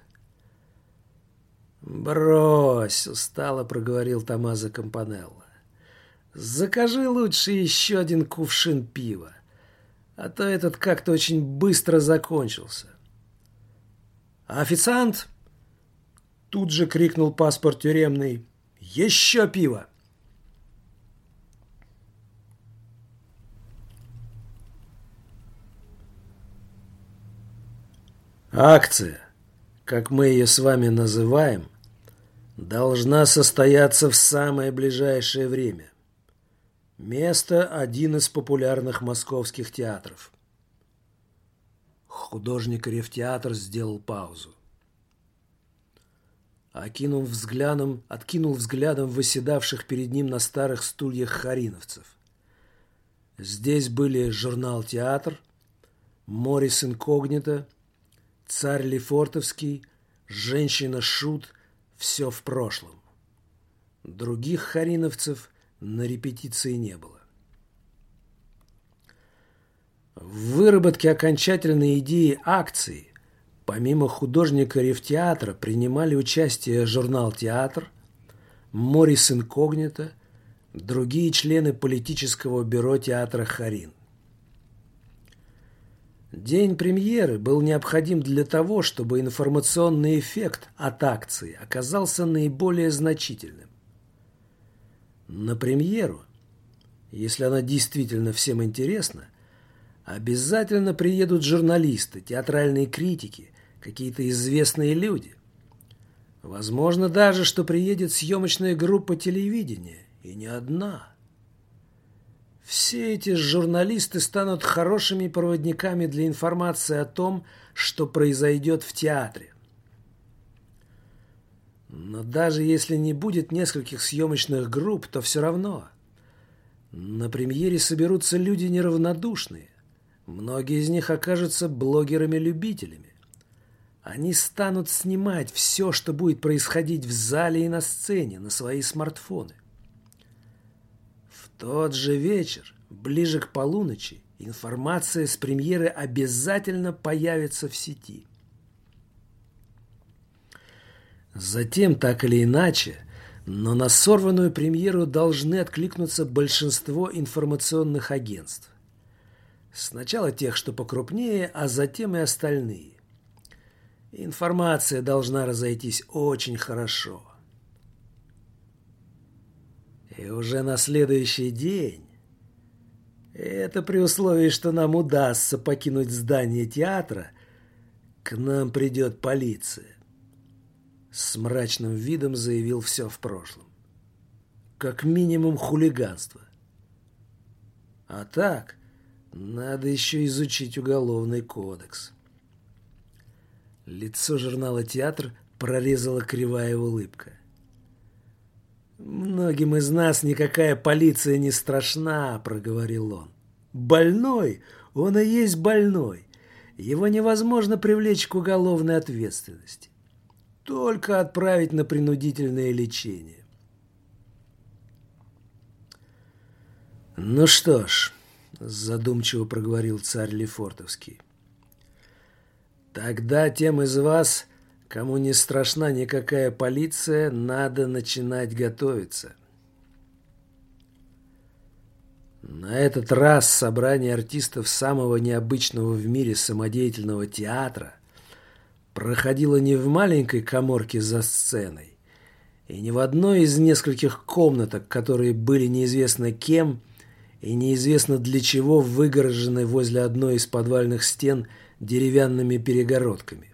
«Брось!» — устало проговорил Томазо Компанелло. «Закажи лучше еще один кувшин пива а то этот как-то очень быстро закончился. А официант тут же крикнул паспорт тюремный «Еще пиво!» Акция, как мы ее с вами называем, должна состояться в самое ближайшее время. Место – один из популярных московских театров. Художник Ревтеатр сделал паузу. Окинул взглядом, откинул взглядом выседавших перед ним на старых стульях хариновцев. Здесь были журнал «Театр», «Морис инкогнито», «Царь Лефортовский», «Женщина-шут», «Все в прошлом». Других хариновцев – на репетиции не было. В выработке окончательной идеи акции помимо художника Ревтеатра принимали участие журнал «Театр», Морис Инкогнито, другие члены политического бюро театра «Харин». День премьеры был необходим для того, чтобы информационный эффект от акции оказался наиболее значительным. На премьеру, если она действительно всем интересна, обязательно приедут журналисты, театральные критики, какие-то известные люди. Возможно даже, что приедет съемочная группа телевидения, и не одна. Все эти журналисты станут хорошими проводниками для информации о том, что произойдет в театре. Но даже если не будет нескольких съемочных групп, то все равно. На премьере соберутся люди неравнодушные, Многие из них окажутся блогерами-любителями. Они станут снимать все, что будет происходить в зале и на сцене, на свои смартфоны. В тот же вечер, ближе к полуночи, информация с премьеры обязательно появится в сети. Затем, так или иначе, но на сорванную премьеру должны откликнуться большинство информационных агентств. Сначала тех, что покрупнее, а затем и остальные. Информация должна разойтись очень хорошо. И уже на следующий день, это при условии, что нам удастся покинуть здание театра, к нам придет полиция. С мрачным видом заявил все в прошлом. Как минимум хулиганство. А так, надо еще изучить уголовный кодекс. Лицо журнала «Театр» прорезала кривая улыбка. «Многим из нас никакая полиция не страшна», — проговорил он. «Больной, он и есть больной. Его невозможно привлечь к уголовной ответственности. Только отправить на принудительное лечение». «Ну что ж», задумчиво проговорил царь Лефортовский. Тогда тем из вас, кому не страшна никакая полиция, надо начинать готовиться. На этот раз собрание артистов самого необычного в мире самодеятельного театра проходило не в маленькой коморке за сценой и не в одной из нескольких комнаток, которые были неизвестно кем и неизвестно для чего выгорожены возле одной из подвальных стен деревянными перегородками.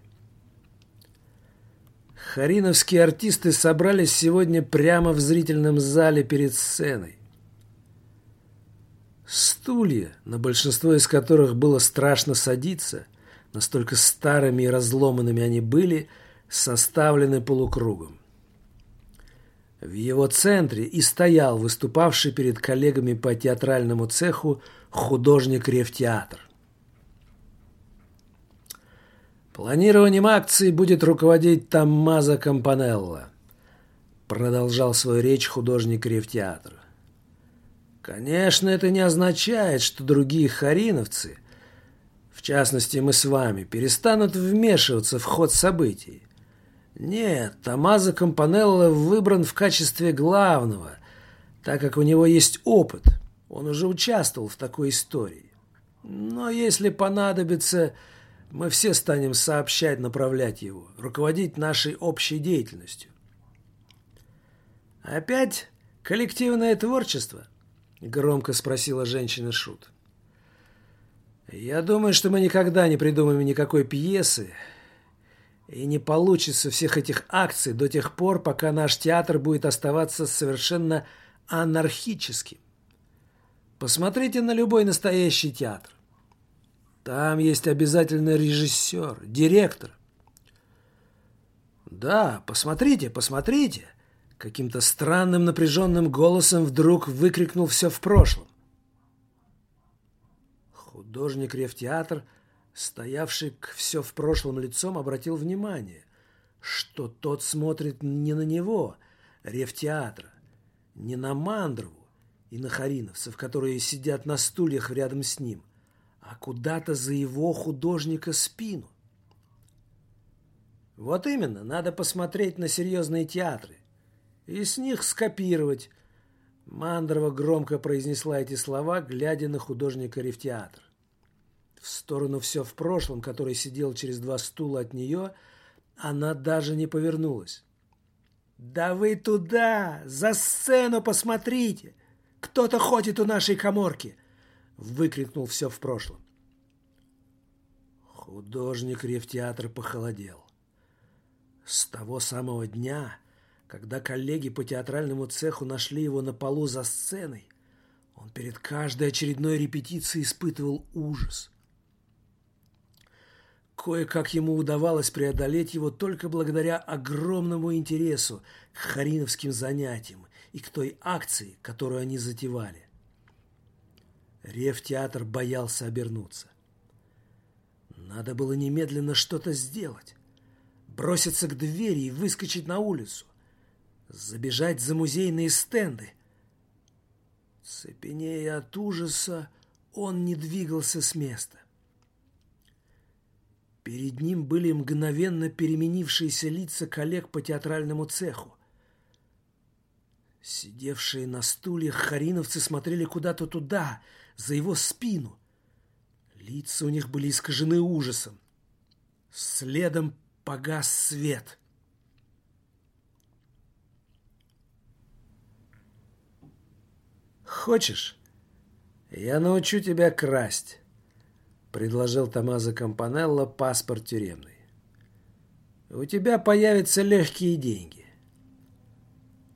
Хариновские артисты собрались сегодня прямо в зрительном зале перед сценой. Стулья, на большинство из которых было страшно садиться, настолько старыми и разломанными они были, составлены полукругом. В его центре и стоял выступавший перед коллегами по театральному цеху художник Ревтеатр. Планированием акции будет руководить Томмазо Кампанелло, продолжал свою речь художник Ревтеатра. Конечно, это не означает, что другие хариновцы, в частности мы с вами, перестанут вмешиваться в ход событий. Нет, Томазо Кампанелло выбран в качестве главного, так как у него есть опыт. Он уже участвовал в такой истории. Но если понадобится, мы все станем сообщать, направлять его, руководить нашей общей деятельностью. «Опять коллективное творчество?» — громко спросила женщина-шут. «Я думаю, что мы никогда не придумаем никакой пьесы, и не получится всех этих акций до тех пор, пока наш театр будет оставаться совершенно анархическим. Посмотрите на любой настоящий театр. Там есть обязательно режиссер, директор. Да, посмотрите, посмотрите. Каким-то странным напряженным голосом вдруг выкрикнул все в прошлом. Художник Ревтеатр – Стоявший все в прошлом лицом обратил внимание, что тот смотрит не на него, ревтеатра, не на Мандрову и на хариновцев, которые сидят на стульях рядом с ним, а куда-то за его художника спину. Вот именно, надо посмотреть на серьезные театры и с них скопировать. Мандрова громко произнесла эти слова, глядя на художника ревтеатра. В сторону все в прошлом, который сидел через два стула от нее, она даже не повернулась. «Да вы туда! За сцену посмотрите! Кто-то ходит у нашей коморки!» Выкрикнул все в прошлом. Художник Ревтеатр похолодел. С того самого дня, когда коллеги по театральному цеху нашли его на полу за сценой, он перед каждой очередной репетицией испытывал ужас – Кое-как ему удавалось преодолеть его только благодаря огромному интересу к хариновским занятиям и к той акции, которую они затевали. Рев-театр боялся обернуться. Надо было немедленно что-то сделать. Броситься к двери и выскочить на улицу. Забежать за музейные стенды. Цепенея от ужаса, он не двигался с места. Перед ним были мгновенно переменившиеся лица коллег по театральному цеху. Сидевшие на стульях хариновцы смотрели куда-то туда, за его спину. Лица у них были искажены ужасом. Следом погас свет. «Хочешь, я научу тебя красть», — предложил Томазо Кампанелло паспорт тюремный. «У тебя появятся легкие деньги.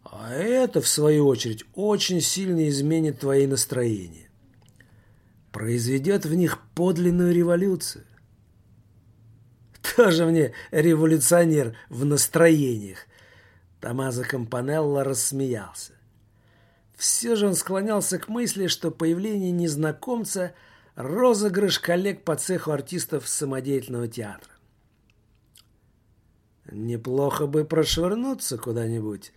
А это, в свою очередь, очень сильно изменит твои настроения. Произведет в них подлинную революцию. Тоже мне революционер в настроениях. Томазо Кампанелло рассмеялся. Все же он склонялся к мысли, что появление незнакомца – розыгрыш коллег по цеху артистов самодеятельного театра. Неплохо бы прошвырнуться куда-нибудь